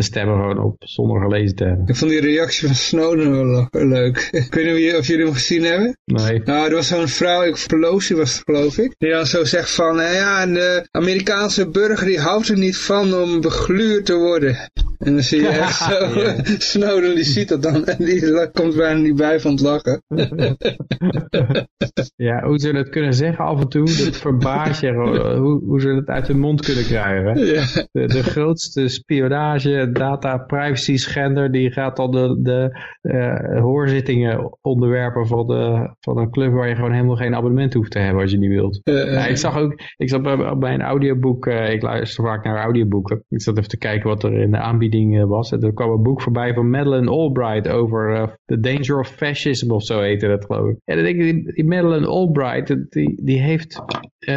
de stemmen gewoon op zonder gelezen te hebben. Ik vond die reactie van Snowden wel leuk. (laughs) ik weet niet of jullie hem gezien hebben. Nee. Nou, er was zo'n vrouw, ik, Pelosi was het geloof ik, die dan zo zegt van, eh, ja, de Amerikaanse burger die houdt er niet van om begluurd te worden. En dan zie je (laughs) echt zo, ja. (laughs) Snowden die ziet dat dan en die komt bijna niet bij van het lachen. (laughs) ja, hoe ze dat kunnen zeggen af en toe, dat verbaas je, hoe, hoe ze het uit hun mond kunnen krijgen. Ja. De, de, grootste spionage, data privacy schender, die gaat dan de, de uh, hoorzittingen onderwerpen van, de, van een club waar je gewoon helemaal geen abonnement hoeft te hebben als je niet wilt. Uh, uh, ja, ik zag ook, ik zat bij, bij een audioboek, ik luister vaak naar audioboeken. Ik zat even te kijken wat er in de aanbieding was. En er kwam een boek voorbij van Madeleine Albright over The Danger of Fascism of zo heette dat geloof ik. En dan denk die Madeleine Albright, die, die heeft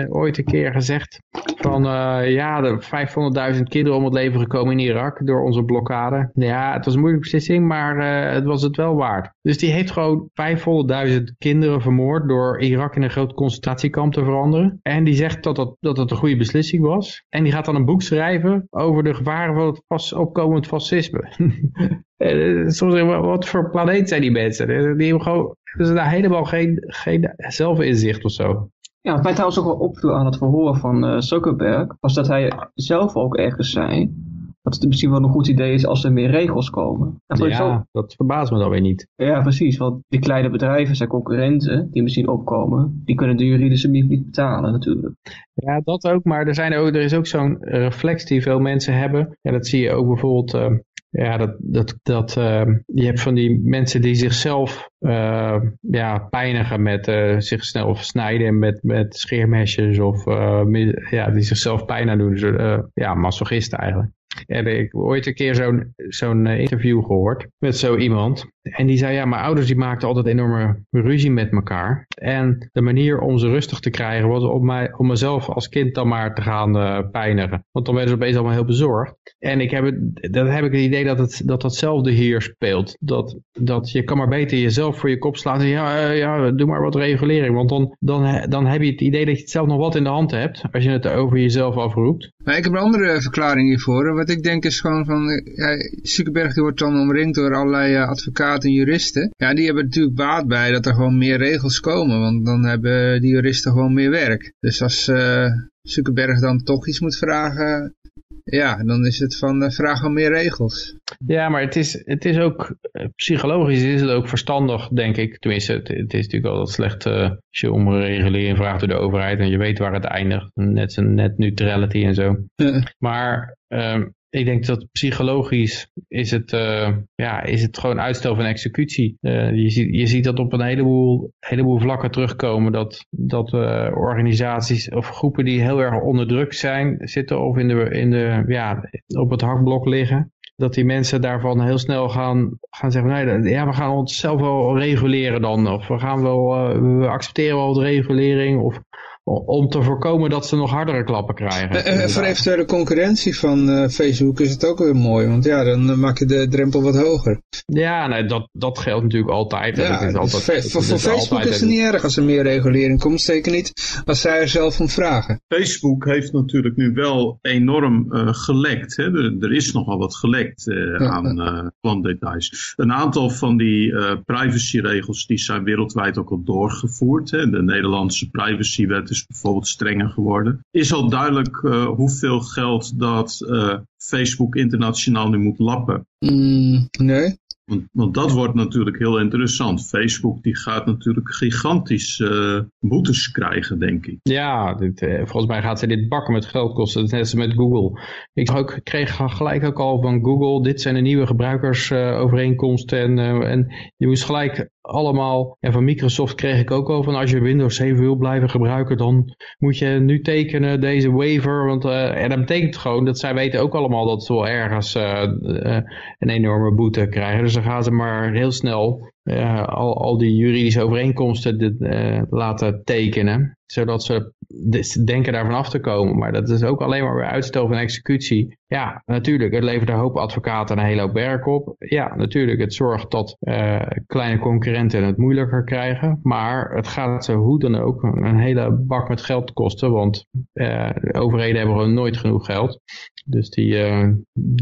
ooit een keer gezegd van uh, ja, er 500.000 kinderen om het leven gekomen in Irak door onze blokkade. Ja, het was een moeilijke beslissing, maar uh, het was het wel waard. Dus die heeft gewoon 500.000 kinderen vermoord door Irak in een groot concentratiekamp te veranderen. En die zegt dat, dat, dat een goede beslissing was. En die gaat dan een boek schrijven over de gevaren van het opkomend fascisme. (laughs) Eh, soms wat voor planeet zijn die mensen? Die hebben gewoon, dus daar helemaal geen, geen zelfinzicht of zo. Ja, wat mij trouwens ook wel opviel aan het verhoor van uh, Zuckerberg, was dat hij zelf ook ergens zei dat het misschien wel een goed idee is als er meer regels komen. Dat ja, zo... dat verbaast me dan weer niet. Ja, precies, want die kleine bedrijven zijn concurrenten die misschien opkomen, die kunnen de juridische miet niet betalen natuurlijk. Ja, dat ook, maar er, zijn ook, er is ook zo'n reflex die veel mensen hebben. En dat zie je ook bijvoorbeeld... Uh, ja, dat, dat, dat, uh, je hebt van die mensen die zichzelf uh, ja, pijnigen met uh, zich snel snijden met, met scheermesjes of ja, die zichzelf pijn aan doen. Dus, ja, masochisten eigenlijk. En ik heb ooit een keer zo'n zo'n eh, interview gehoord met zo iemand. En die zei, ja, mijn ouders die maakten altijd enorme ruzie met elkaar. En de manier om ze rustig te krijgen was om, mij, om mezelf als kind dan maar te gaan uh, pijnigen. Want dan werden ze opeens allemaal heel bezorgd. En ik heb, het, dan heb ik het idee dat, het, dat datzelfde hier speelt. Dat, dat je kan maar beter jezelf voor je kop slaan. Ja, uh, ja, doe maar wat regulering. Want dan, dan, dan heb je het idee dat je het zelf nog wat in de hand hebt. Als je het over jezelf afroept. Maar ik heb een andere verklaring hiervoor. Wat ik denk is gewoon van... Ja, Zuckerberg die wordt dan omringd door allerlei uh, advocaten en juristen. Ja, die hebben natuurlijk baat bij dat er gewoon meer regels komen. Want dan hebben die juristen gewoon meer werk. Dus als uh, Zuckerberg dan toch iets moet vragen... Ja, dan is het van uh, vraag om meer regels. Ja, maar het is, het is ook, psychologisch is het ook verstandig, denk ik. Tenminste, het, het is natuurlijk altijd slecht uh, als je om regulering vraagt door de overheid en je weet waar het eindigt. Net, net neutrality en zo. Ja. Maar um, ik denk dat psychologisch is het, uh, ja, is het gewoon uitstel van executie. Uh, je, ziet, je ziet dat op een heleboel, heleboel vlakken terugkomen. Dat, dat uh, organisaties of groepen die heel erg onder druk zijn, zitten of in de, in de, ja, op het hakblok liggen. Dat die mensen daarvan heel snel gaan, gaan zeggen, nee, ja, we gaan onszelf wel reguleren dan. Of we gaan wel, we accepteren wel de regulering. Of om te voorkomen dat ze nog hardere klappen krijgen. En voor eventuele concurrentie van uh, Facebook is het ook weer mooi, want ja, dan maak je de drempel wat hoger. Ja, nee, dat, dat geldt natuurlijk altijd. Ja, is altijd voor, voor Facebook altijd is het niet erg als er meer regulering komt, zeker niet als zij er zelf om vragen. Facebook heeft natuurlijk nu wel enorm uh, gelekt. Hè? Er, er, is nogal wat gelekt uh, ja, aan uh, klantdetails. Een aantal van die privacyregels die zijn wereldwijd ook al doorgevoerd. Hè? De Nederlandse privacywet is bijvoorbeeld strenger geworden. Is al duidelijk uh, hoeveel geld dat uh, Facebook internationaal nu moet lappen? Mm, nee. Want, want, dat wordt natuurlijk heel interessant. Facebook die gaat natuurlijk gigantisch uh, boetes krijgen, denk ik. Ja, dit, uh, volgens mij gaat ze dit bakken met geld kosten. Dat is net als met Google. Ik ook, kreeg gelijk ook al van Google, dit zijn de nieuwe gebruikersovereenkomsten. Uh, en, en je moest gelijk allemaal, en van Microsoft kreeg ik ook al van als je Windows 7 wil blijven gebruiken, dan moet je nu tekenen deze waiver. Want en dat betekent gewoon dat zij weten ook allemaal dat ze wel ergens een enorme boete krijgen. Dus dan gaan ze maar heel snel uh, al, al die juridische overeenkomsten dit, uh, laten tekenen. Zodat ze denken daarvan af te komen. Maar dat is ook alleen maar weer uitstel van executie. Ja, natuurlijk, het levert een hoop advocaten een hele hoop werk op. Ja, natuurlijk, het zorgt dat uh, kleine concurrenten het moeilijker krijgen. Maar het gaat ze hoe dan ook een hele bak met geld kosten. Want de overheden hebben gewoon nooit genoeg geld. Dus die,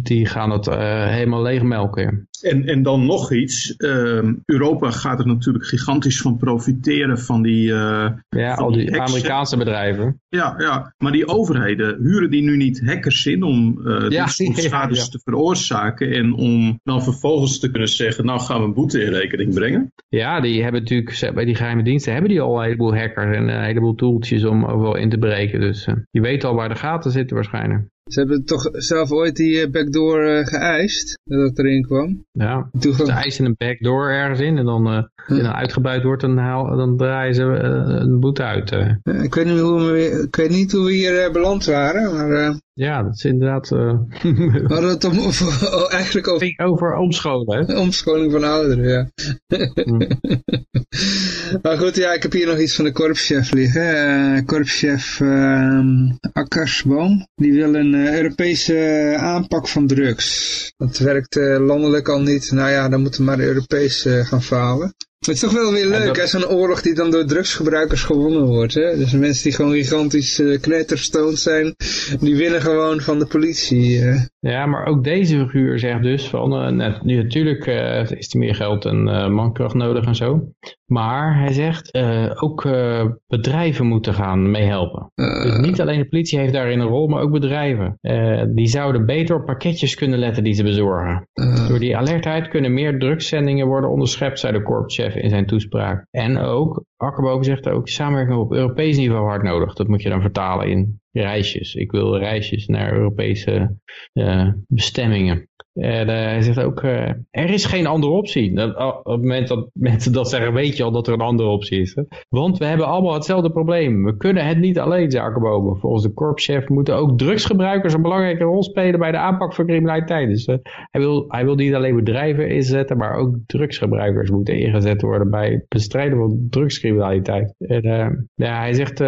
die gaan het helemaal leegmelken. En, en dan nog iets. Uh, Europa gaat er natuurlijk gigantisch van profiteren van die... Uh, ja, van al die, die Amerikaanse bedrijven. Ja, ja, maar die overheden huren die nu niet hackers in om ja, schades (laughs) ja, te veroorzaken. En om dan vervolgens te kunnen zeggen, nou gaan we een boete in rekening brengen. Ja, die hebben natuurlijk, bij die geheime diensten hebben die al een heleboel hackers en een heleboel toeltjes om overal in te breken. Dus je weet al waar de gaten zitten waarschijnlijk. Ze hebben toch zelf ooit die backdoor uh, geëist, dat het erin kwam. Ja, Toen ze eisen een backdoor ergens in en dan, uh, hm. en dan uitgebuit wordt, dan, haal, dan draaien ze uh, een boete uit. Ja, ik, weet niet hoe we, ik weet niet hoe we hier beland waren, maar... Ja, dat is inderdaad... we hadden het om, over, eigenlijk over... Over omscholen, hè? Omscholing van ouderen, ja. hm. (laughs) maar goed, ja, ik heb hier nog iets van de korpschef liggen. korpschef Akkersboom, die wil een Europese aanpak van drugs. Dat werkt landelijk al niet. Nou ja, dan moeten we maar Europees gaan falen. Het is toch wel weer leuk, dat... zo'n oorlog die dan door drugsgebruikers gewonnen wordt. Hè? Dus mensen die gewoon gigantisch uh, knetterstoond zijn, die winnen gewoon van de politie. Uh. Ja, maar ook deze figuur zegt dus van, uh, net, nu natuurlijk is er meer geld en mankracht nodig en zo. Maar hij zegt ook bedrijven moeten gaan meehelpen. dus niet alleen de politie heeft daarin een rol, maar ook bedrijven. die zouden beter op pakketjes kunnen letten die ze bezorgen. Door die alertheid kunnen meer drugszendingen worden onderschept, zei de korpschef in zijn toespraak. En ook, Akkerboom zegt ook, samenwerking op Europees niveau hard nodig. Dat moet je dan vertalen in reisjes. Ik wil reisjes naar Europese uh, bestemmingen. En hij zegt ook, er is geen andere optie. Dat, op het moment dat mensen dat zeggen, weet je al dat er een andere optie is. Hè? Want we hebben allemaal hetzelfde probleem. We kunnen het niet alleen, Jacobo. Volgens de korpschef moeten ook drugsgebruikers een belangrijke rol spelen bij de aanpak van criminaliteit. Dus hij, wil, hij wil niet alleen bedrijven inzetten, maar ook drugsgebruikers moeten ingezet worden bij het bestrijden van drugscriminaliteit. En, ja, hij zegt,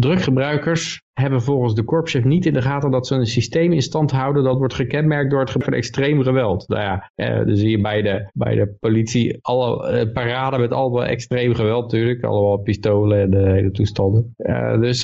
druggebruikers hebben volgens de korpschef niet in de gaten dat ze een systeem in stand houden dat wordt gekenmerkt door het van extreem geweld. Nou ja, eh, dan zie je bij de, bij de politie alle eh, paraden met allemaal extreem geweld natuurlijk. Allemaal pistolen en de hele toestanden. Uh, dus,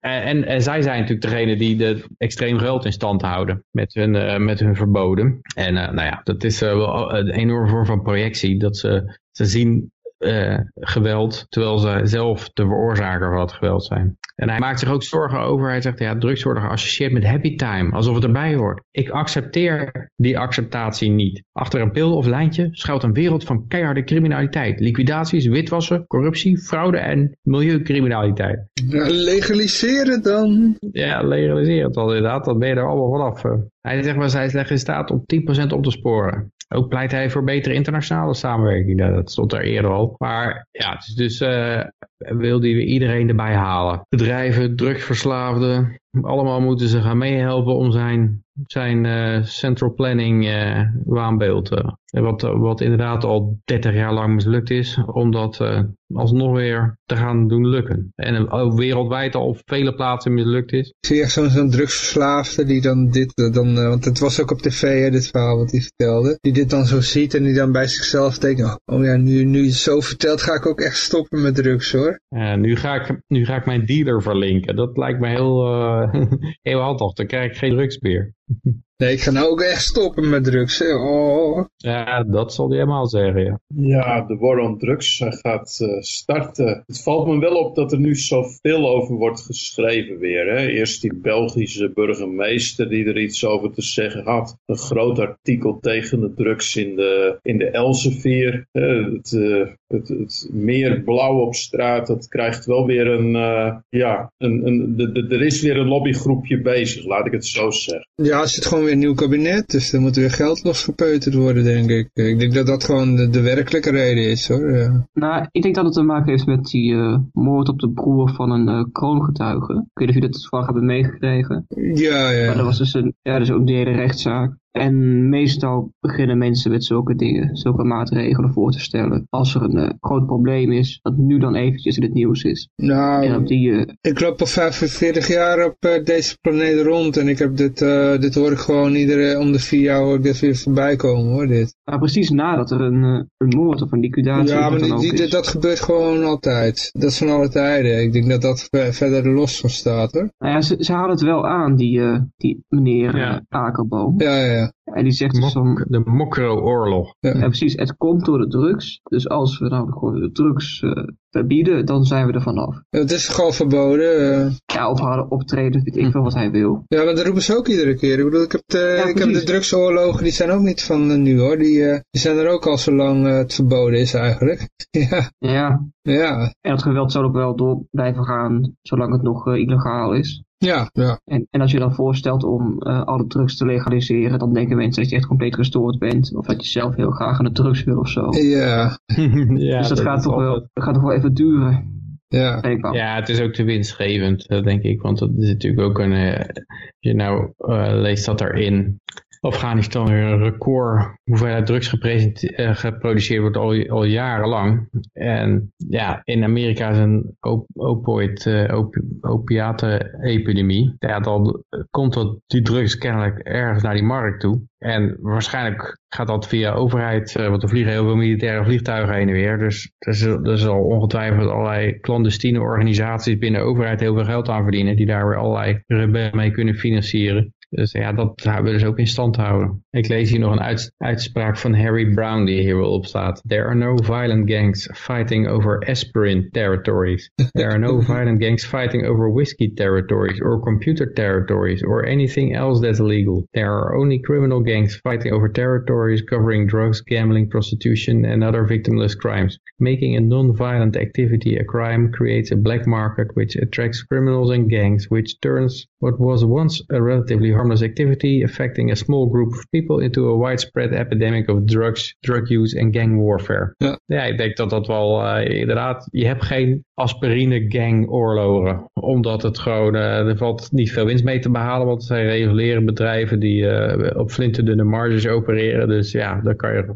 en, en zij zijn natuurlijk degene die de extreem geweld in stand houden met hun, met hun verboden. En nou ja, dat is wel een enorme vorm van projectie. Dat ze, ze zien uh, geweld, terwijl ze zelf de veroorzaker van het geweld zijn. En hij maakt zich ook zorgen over, hij zegt, ja, drugs worden geassocieerd met happy time, alsof het erbij hoort. Ik accepteer die acceptatie niet. Achter een pil of lijntje schuilt een wereld van keiharde criminaliteit. Liquidaties, witwassen, corruptie, fraude en milieucriminaliteit. Ja, legaliseren dan. Ja, legaliseren dan inderdaad, dan ben je er allemaal vanaf. Eh. Hij zegt maar, zij is in staat om 10% op te sporen. Ook pleit hij voor betere internationale samenwerking. Dat stond er eerder al. Maar ja, het is dus uh, wil die iedereen erbij halen. Bedrijven, drugsverslaafden, allemaal moeten ze gaan meehelpen om zijn, zijn uh, central planning uh, waanbeeld. Uh, wat, wat inderdaad al 30 jaar lang mislukt is, om dat alsnog weer te gaan doen lukken. En wereldwijd al op vele plaatsen mislukt is. Ik zie echt zo'n zo drugsverslaafde die dan dit, dan, want het was ook op tv hè, dit verhaal wat hij vertelde. Die dit dan zo ziet en die dan bij zichzelf denkt, oh ja, nu, nu je het zo vertelt ga ik ook echt stoppen met drugs hoor. nu, ga ik, nu ga ik mijn dealer verlinken. Dat lijkt me heel (laughs) heel handig, dan krijg ik geen drugs meer. (laughs) Nee, ik ga nou ook echt stoppen met drugs. Hè. Oh. Ja, dat zal hij helemaal zeggen, ja. Ja, de war on drugs gaat uh, starten. Het valt me wel op dat er nu zoveel over wordt geschreven weer. Hè. Eerst die Belgische burgemeester die er iets over te zeggen had. Een groot artikel tegen de drugs in de, in de Elsevier. Uh, het, uh, het, het, meer blauw op straat, dat krijgt wel weer een... ja, een, een, de, de, er is weer een lobbygroepje bezig, laat ik het zo zeggen. Ja, het zit gewoon weer een nieuw kabinet, dus er moet weer geld losgepeuterd worden, denk ik. Ik denk dat dat gewoon de, de werkelijke reden is, hoor. Ja. Nou, ik denk dat het te maken heeft met die uh, moord op de broer van een uh, kroongetuige. Ik weet niet of jullie dat toevallig hebben meegekregen. Ja, ja. Maar dat was dus, een, ja, dus ook die hele rechtszaak. En meestal beginnen mensen met zulke dingen, zulke maatregelen voor te stellen. Als er een uh, groot probleem is, dat nu dan eventjes in het nieuws is. Nou, op die, uh... ik loop al 45 jaar op uh, deze planeet rond en ik heb dit, dit hoor ik gewoon iedere om de vier jaar hoor ik dit weer voorbij komen hoor, dit. Maar precies nadat er een, een moord of een liquidatie ja, maar die, die, dat gebeurt gewoon altijd. Dat is van alle tijden. Ik denk dat dat verder los van staat hoor. Nou ja, ze, ze halen het wel aan, die, die meneer ja. Akerboom. Ja, ja, ja. En die zegt dus dan... De Mokro-oorlog. Ja. precies. Het komt door de drugs. Dus als we nou gewoon de drugs uh, verbieden, dan zijn we er vanaf. Ja, het is gewoon verboden. Uh... Ja, of harde optreden, weet ik veel wat hij wil. Ja, maar dat roepen ze ook iedere keer. Ik bedoel, ik heb de, ik heb de drugsoorlogen, die zijn ook niet van nu hoor. Die, uh, die zijn er ook al zolang het verboden is eigenlijk. (laughs) ja. ja. Ja. En het geweld zal ook wel door blijven gaan, zolang het nog illegaal is. Ja, ja. En, en als je dan voorstelt om uh, alle drugs te legaliseren, dan denken mensen dat je echt compleet gestoord bent. Of dat je zelf heel graag aan de drugs wil of zo. Ja. (laughs) ja dus dat, gaat, toch wel, gaat toch wel even duren. Ja. ja, het is ook te winstgevend, denk ik. Want dat is natuurlijk ook een... Uh, je nou uh, leest dat erin Afghanistan een record hoeveelheid drugs uh, geproduceerd wordt al, jarenlang. En ja, in Amerika is een op, opioid, uh, op, opiaten-epidemie. Ja, dan komt dat, die drugs kennelijk ergens naar die markt toe. En waarschijnlijk gaat dat via overheid, uh, want er vliegen heel veel militaire vliegtuigen heen en weer. Dus er zal ongetwijfeld allerlei clandestine organisaties binnen de overheid heel veel geld aan verdienen. Die daar weer allerlei rebellen mee kunnen financieren. Dus ja, dat gaan we dus ook in stand houden. Ik lees hier nog een uitspraak van Harry Brown die hier wel op staat. There are no violent gangs fighting over aspirin territories. There are no (laughs) violent gangs fighting over whiskey territories or computer territories or anything else that's illegal. There are only criminal gangs fighting over territories covering drugs, gambling, prostitution and other victimless crimes. Making a non-violent activity a crime creates a black market which attracts criminals and gangs which turns what was once a relatively harmless activity affecting a small group of people into a widespread epidemic of drugs, drug use and gang warfare. Ja. ja ik denk dat dat wel uh, inderdaad, je hebt geen aspirine gang oorlogen, omdat het gewoon, uh, er valt niet veel winst mee te behalen, want het zijn reguliere bedrijven die uh, op flinterdunne marges opereren, dus ja, daar kan je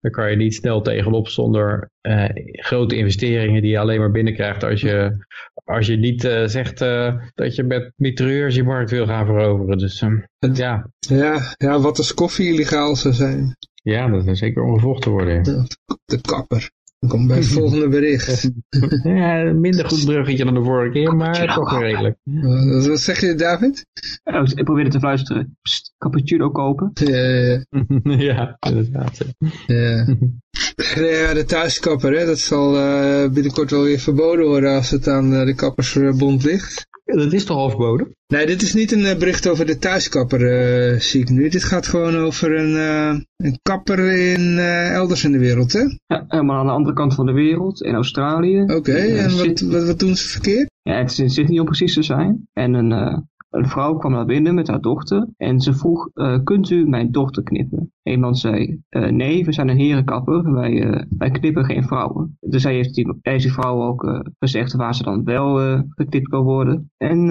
daar kan je niet snel tegenop zonder uh, grote investeringen die je alleen maar binnenkrijgt als je, als je niet uh, zegt uh, dat je met mitrailleurs je markt wil gaan veroveren. Dus ja. ja. Ja, wat als koffie illegaal zou zijn. Ja, dat is zeker ongevochten worden. Ja, de kapper. Dan komt bij het volgende bericht. (laughs) ja, minder goed bruggetje dan de vorige keer, maar toch redelijk. Uh, wat zeg je, David? Oh, ik probeerde te fluisteren. Psst, cappuccino kopen. Ja, (laughs) ja, ja inderdaad. Ja. ja, de thuiskapper, hè, dat zal uh, binnenkort wel weer verboden worden als het aan uh, de kappersbond ligt. Dat is toch al verboden? Nee, dit is niet een uh, bericht over de thuiskapper, uh, zie ik nu. Dit gaat gewoon over een, uh, een kapper in, elders in de wereld, hè? Ja, helemaal aan de andere kant van de wereld, in Australië. Oké, okay, en wat, wat, wat, doen ze verkeerd? Ja, het is in Sydney om precies te zijn. En een, een vrouw kwam naar binnen met haar dochter en ze vroeg, kunt u mijn dochter knippen? Iemand zei, nee, we zijn een herenkapper, wij, wij knippen geen vrouwen. Dus hij heeft die, deze vrouw ook gezegd waar ze dan wel geknipt kan worden. En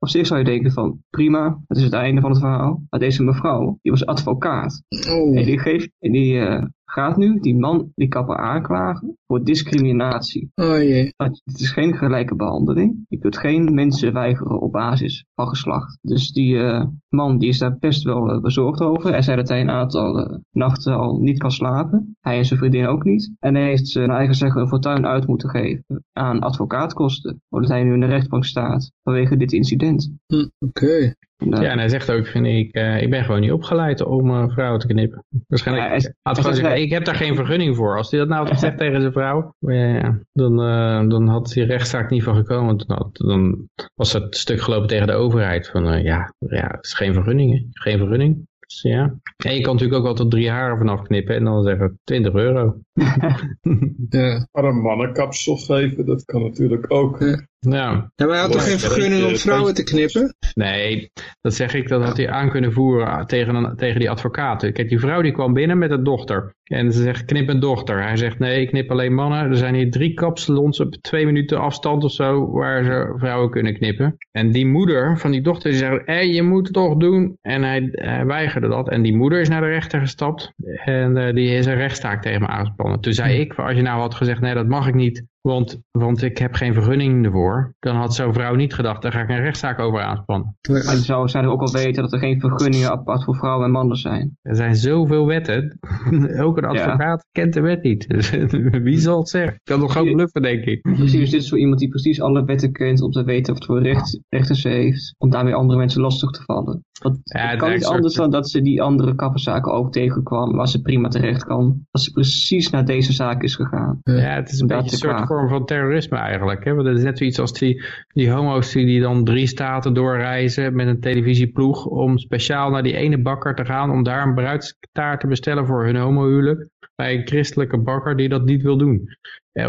op zich zou je denken van, prima, dat is het einde van het verhaal. Maar deze mevrouw, die was advocaat. Oh. En die, geeft, en die gaat nu die man, die kapper aanklagen voor discriminatie. Oh jee. Het is geen gelijke behandeling. Je kunt geen mensen weigeren op basis van geslacht. Dus die uh, man die is daar best wel uh, bezorgd over. Hij zei dat hij een aantal nachten al niet kan slapen. Hij en zijn vriendin ook niet. En hij heeft zijn eigen zeggen een fortuin uit moeten geven aan advocaatkosten. Omdat hij nu in de rechtbank staat vanwege dit incident. Hm, Oké. Okay. Ja, en hij zegt ook, ik, uh, ik ben gewoon niet opgeleid om uh, vrouwen te knippen. Waarschijnlijk ja, hij, had hij gewoon zeggen, ik heb daar geen vergunning voor. Als hij dat nou had gezegd (laughs) tegen zijn vrouw, ja, dan, uh, dan had die rechtszaak niet van gekomen. Dan, had, dan was het stuk gelopen tegen de overheid. Van ja, ja, het is geen vergunning. Hè? Geen vergunning. Dus ja. En je kan natuurlijk ook altijd drie haren vanaf knippen en dan zeggen 20 euro. (laughs) ja. Maar een mannenkapsel geven, dat kan natuurlijk ook. Ja. Ja. ja, maar hij had toch geen vergunning om vrouwen te knippen? Nee, dat zeg ik, dat had hij aan kunnen voeren tegen, een, tegen die advocaat. Kijk, die vrouw die kwam binnen met een dochter. En ze zegt, knip een dochter. Hij zegt, nee, ik knip alleen mannen. Er zijn hier drie kapsalons op twee minuten afstand of zo, waar ze vrouwen kunnen knippen. En die moeder van die dochter, die zegt, hé, je moet het toch doen. En hij, hij, weigerde dat. En die moeder is naar de rechter gestapt. En uh, die is een rechtszaak tegen me aangespannen. Toen zei ik, als je nou had gezegd, nee, dat mag ik niet. Want, want ik heb geen vergunning ervoor. Dan had zo'n vrouw niet gedacht, daar ga ik een rechtszaak over aanspannen. Maar dan zou zij ook al weten dat er geen vergunningen apart voor vrouwen en mannen zijn. Er zijn zoveel wetten. (laughs) ook een advocaat ja. kent de wet niet. Dus (laughs) wie zal het zeggen? Ik kan nog gewoon bluffen, denk ik. Precies, dit is zo iemand die precies alle wetten kent om te weten wat voor recht, rechten ze heeft. Om daarmee andere mensen lastig te vallen. Want ja, het kan niet anders dan dat ze die andere kapperszaken ook tegenkwam. Waar ze prima terecht kan. Dat ze precies naar deze zaak is gegaan. Ja, het is een beetje een soort vorm van terrorisme eigenlijk. Hè? Want het is net zoiets als die, die homo's die, dan drie staten doorreizen met een televisieploeg om speciaal naar die ene bakker te gaan om daar een bruidstaart te bestellen voor hun homohuwelijk. Bij een christelijke bakker die dat niet wil doen.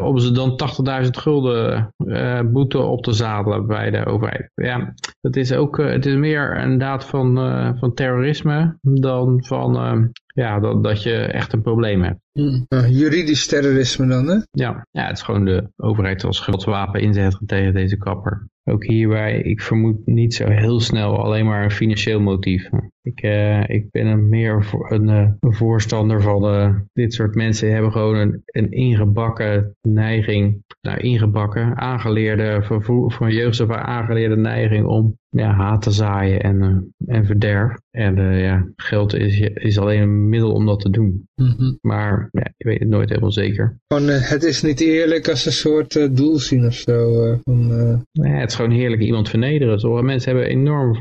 Om ze dan 80.000 gulden uh, boete op te zadelen bij de overheid. Ja, het is ook uh, het is meer een daad van, uh, van terrorisme dan van ja, dat, dat je echt een probleem hebt. Hmm. juridisch terrorisme dan, hè? Ja. ja, het is gewoon de overheid als geweldswapen inzetten tegen deze kapper. Ook hierbij, ik vermoed niet zo heel snel alleen maar een financieel motief. Ik, uh, ik ben een meer voor, een, een, voorstander van uh, dit soort mensen hebben gewoon een, een ingebakken neiging, nou ingebakken, aangeleerde, van, van jeugd af aangeleerde neiging om ja, haat te zaaien en, en verderf. En ja, geld is, is alleen een middel om dat te doen. Mm -hmm. Maar ja, je weet het nooit helemaal zeker. Van, het is niet eerlijk als een soort doel zien of zo. van, ja, het is gewoon heerlijk iemand vernederen. Sommige mensen hebben enorm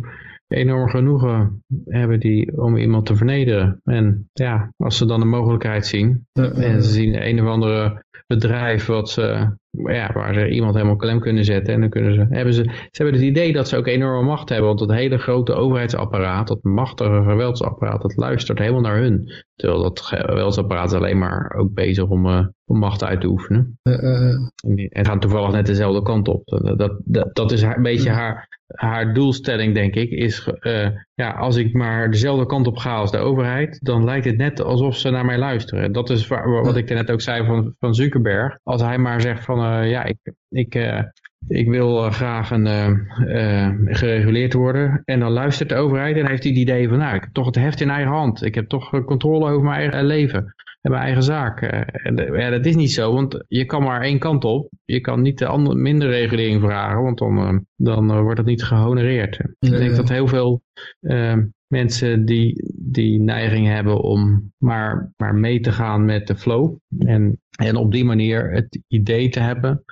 enorm genoegen hebben die om iemand te vernederen. En ja, als ze dan de mogelijkheid zien en ze zien een of andere bedrijf wat ze, ja, waar ze iemand helemaal klem kunnen zetten en dan kunnen ze, hebben ze, ze hebben het idee dat ze ook enorme macht hebben, want dat hele grote overheidsapparaat, dat machtige geweldsapparaat, dat luistert helemaal naar hun. Terwijl dat geweldsapparaat is alleen maar ook bezig om, uh, om macht uit te oefenen. Uh, en, gaan toevallig net dezelfde kant op. Dat, dat, dat, dat is haar, een beetje haar, haar doelstelling, denk ik, is... Uh, ja, als ik maar dezelfde kant op ga als de overheid... dan lijkt het net alsof ze naar mij luisteren. Dat is wat ik net ook zei van, van Zuckerberg. Als hij maar zegt van... Uh, ja, ik, ik, uh, ik wil graag een, gereguleerd worden. En dan luistert de overheid en heeft hij het idee van... nou, ik heb toch het heft in eigen hand. Ik heb toch controle over mijn eigen leven eigen zaak. En ja, dat is niet zo, want je kan maar één kant op. Je kan niet de andere, minder regulering vragen, want dan, dan wordt het niet gehonoreerd. Ik denk dat heel veel mensen die die neiging hebben om maar, maar mee te gaan met de flow. En, en op die manier het idee te hebben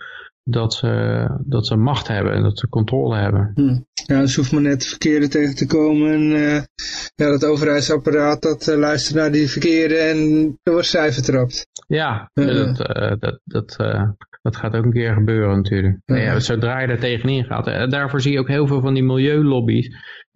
dat ze, dat ze macht hebben en dat ze controle hebben. Hm. Ja, dus hoeft maar net verkeerde tegen te komen. En uh, ja, dat overheidsapparaat dat uh, luistert naar die verkeerde en wordt zij vertrapt. Ja, uh, dat, dat, dat, dat gaat ook een keer gebeuren natuurlijk. Ja, zodra je er tegenin gaat. En daarvoor zie je ook heel veel van die milieulobby's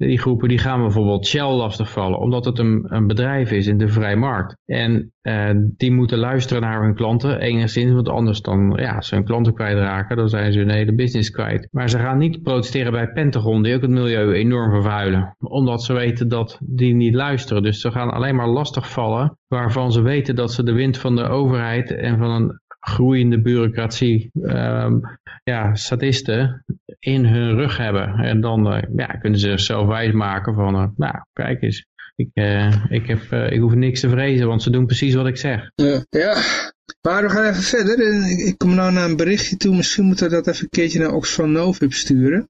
die groepen die gaan bijvoorbeeld Shell lastigvallen, omdat het een, een bedrijf is in de vrije markt. En uh, die moeten luisteren naar hun klanten, enigszins, want anders dan, ja, ze hun klanten kwijtraken, dan zijn ze hun hele business kwijt. Maar ze gaan niet protesteren bij Pentagon, die ook het milieu enorm vervuilen, omdat ze weten dat die niet luisteren. Dus ze gaan alleen maar lastigvallen, waarvan ze weten dat ze de wind van de overheid en van een groeiende bureaucratie, um, ja, sadisten in hun rug hebben. En dan uh, ja, kunnen ze zichzelf wijsmaken van, uh, nou, kijk eens, ik, uh, ik, heb, ik hoef niks te vrezen, want ze doen precies wat ik zeg. Ja, ja. Maar we gaan even verder. Ik kom nou naar een berichtje toe. Misschien moeten we dat even een keertje naar Oxfam Novib sturen.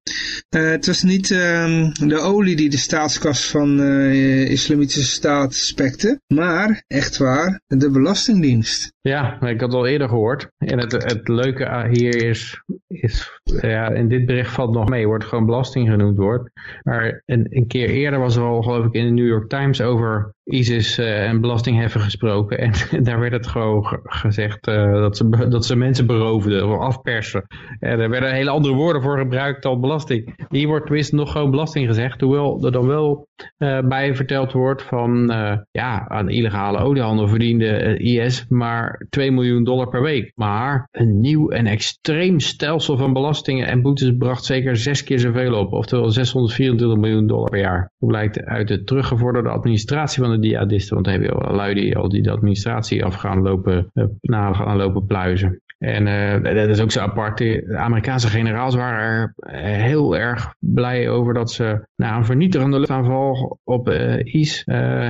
Uh, het was niet um, de olie die de staatskas van de uh, islamitische staat spekte. Maar, echt waar, de belastingdienst. Ja, ik had al eerder gehoord. En het, het leuke hier is, is ja, in dit bericht valt nog mee, wordt gewoon belasting genoemd wordt. Maar een, een keer eerder was er al, geloof ik, in de New York Times over ISIS uh, en belastingheffen gesproken. En (laughs) daar werd het gewoon gezegd uh, dat, ze, dat ze mensen beroofden of afpersen. En er werden hele andere woorden voor gebruikt dan belasting. Hier wordt tenminste nog gewoon belasting gezegd, hoewel er dan wel bij verteld wordt van ja, aan illegale oliehandel verdiende IS maar 2 miljoen dollar per week. Maar een nieuw en extreem stelsel van belastingen en boetes bracht zeker zes keer zoveel op, oftewel 624 miljoen dollar per jaar. Dat blijkt uit de teruggevorderde administratie van de jihadisten, want dan heb je al lui die al die administratie af gaan lopen, uh, na lopen pluizen. En uh, dat is ook zo apart. De Amerikaanse generaals waren er uh, heel erg blij over dat ze na een vernietigende luchtaanval op uh, IS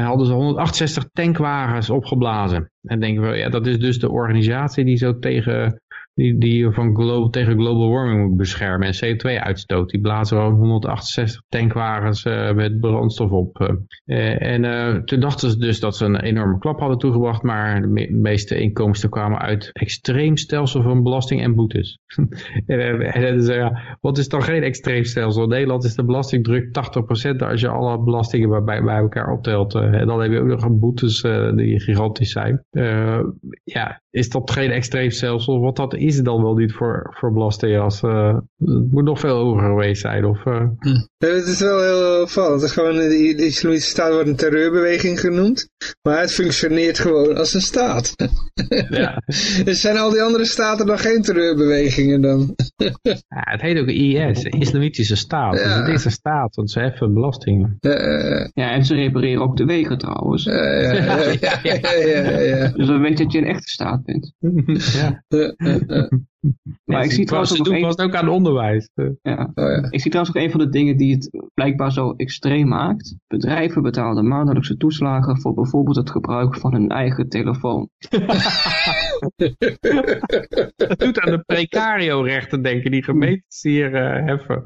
hadden ze 168 tankwagens opgeblazen. En denken we, ja, dat is dus de organisatie die zo tegen die, die van tegen global warming moet beschermen en CO2-uitstoot. Die blazen gewoon 168 tankwagens uh, met brandstof op. Uh, en uh, toen dachten ze dus dat ze een enorme klap hadden toegebracht, maar de, me de meeste inkomsten kwamen uit extreem stelsel van belasting en boetes. (laughs) en, en ja, wat is dan geen extreem stelsel? In Nederland is de belastingdruk 80% als je alle belastingen bij, bij elkaar optelt. en dan heb je ook nog boetes die gigantisch zijn. ja, is dat geen extreem stelsel? Wat dat is dan wel niet voor, voor als uh, het moet nog veel hoger geweest zijn. Of, uh... Het is wel heel opvallend. Het gewoon, de, de islamitische staat wordt een terreurbeweging genoemd. Maar het functioneert gewoon als een staat. (laughs) Ja. dus zijn al die andere staten nog geen terreurbewegingen dan? ja, het heet ook IS, Islamitische staat. Ja. Dus het is een staat, want ze heffen belastingen. ja, en ze repareren ook de wegen trouwens. ja, ja, ja, ja, (laughs) Dus dan weet je dat je een echte staat bent. (laughs) ja. Maar ik zie trouwens ook, een... ook aan onderwijs. Ja. Oh, ja. Ik zie trouwens ook een van de dingen die het blijkbaar zo extreem maakt. Bedrijven betalen maandelijkse toeslagen voor bijvoorbeeld het gebruik van hun eigen telefoon. (laughs) dat doet aan de precario-rechten denken die gemeentes hier uh, heffen.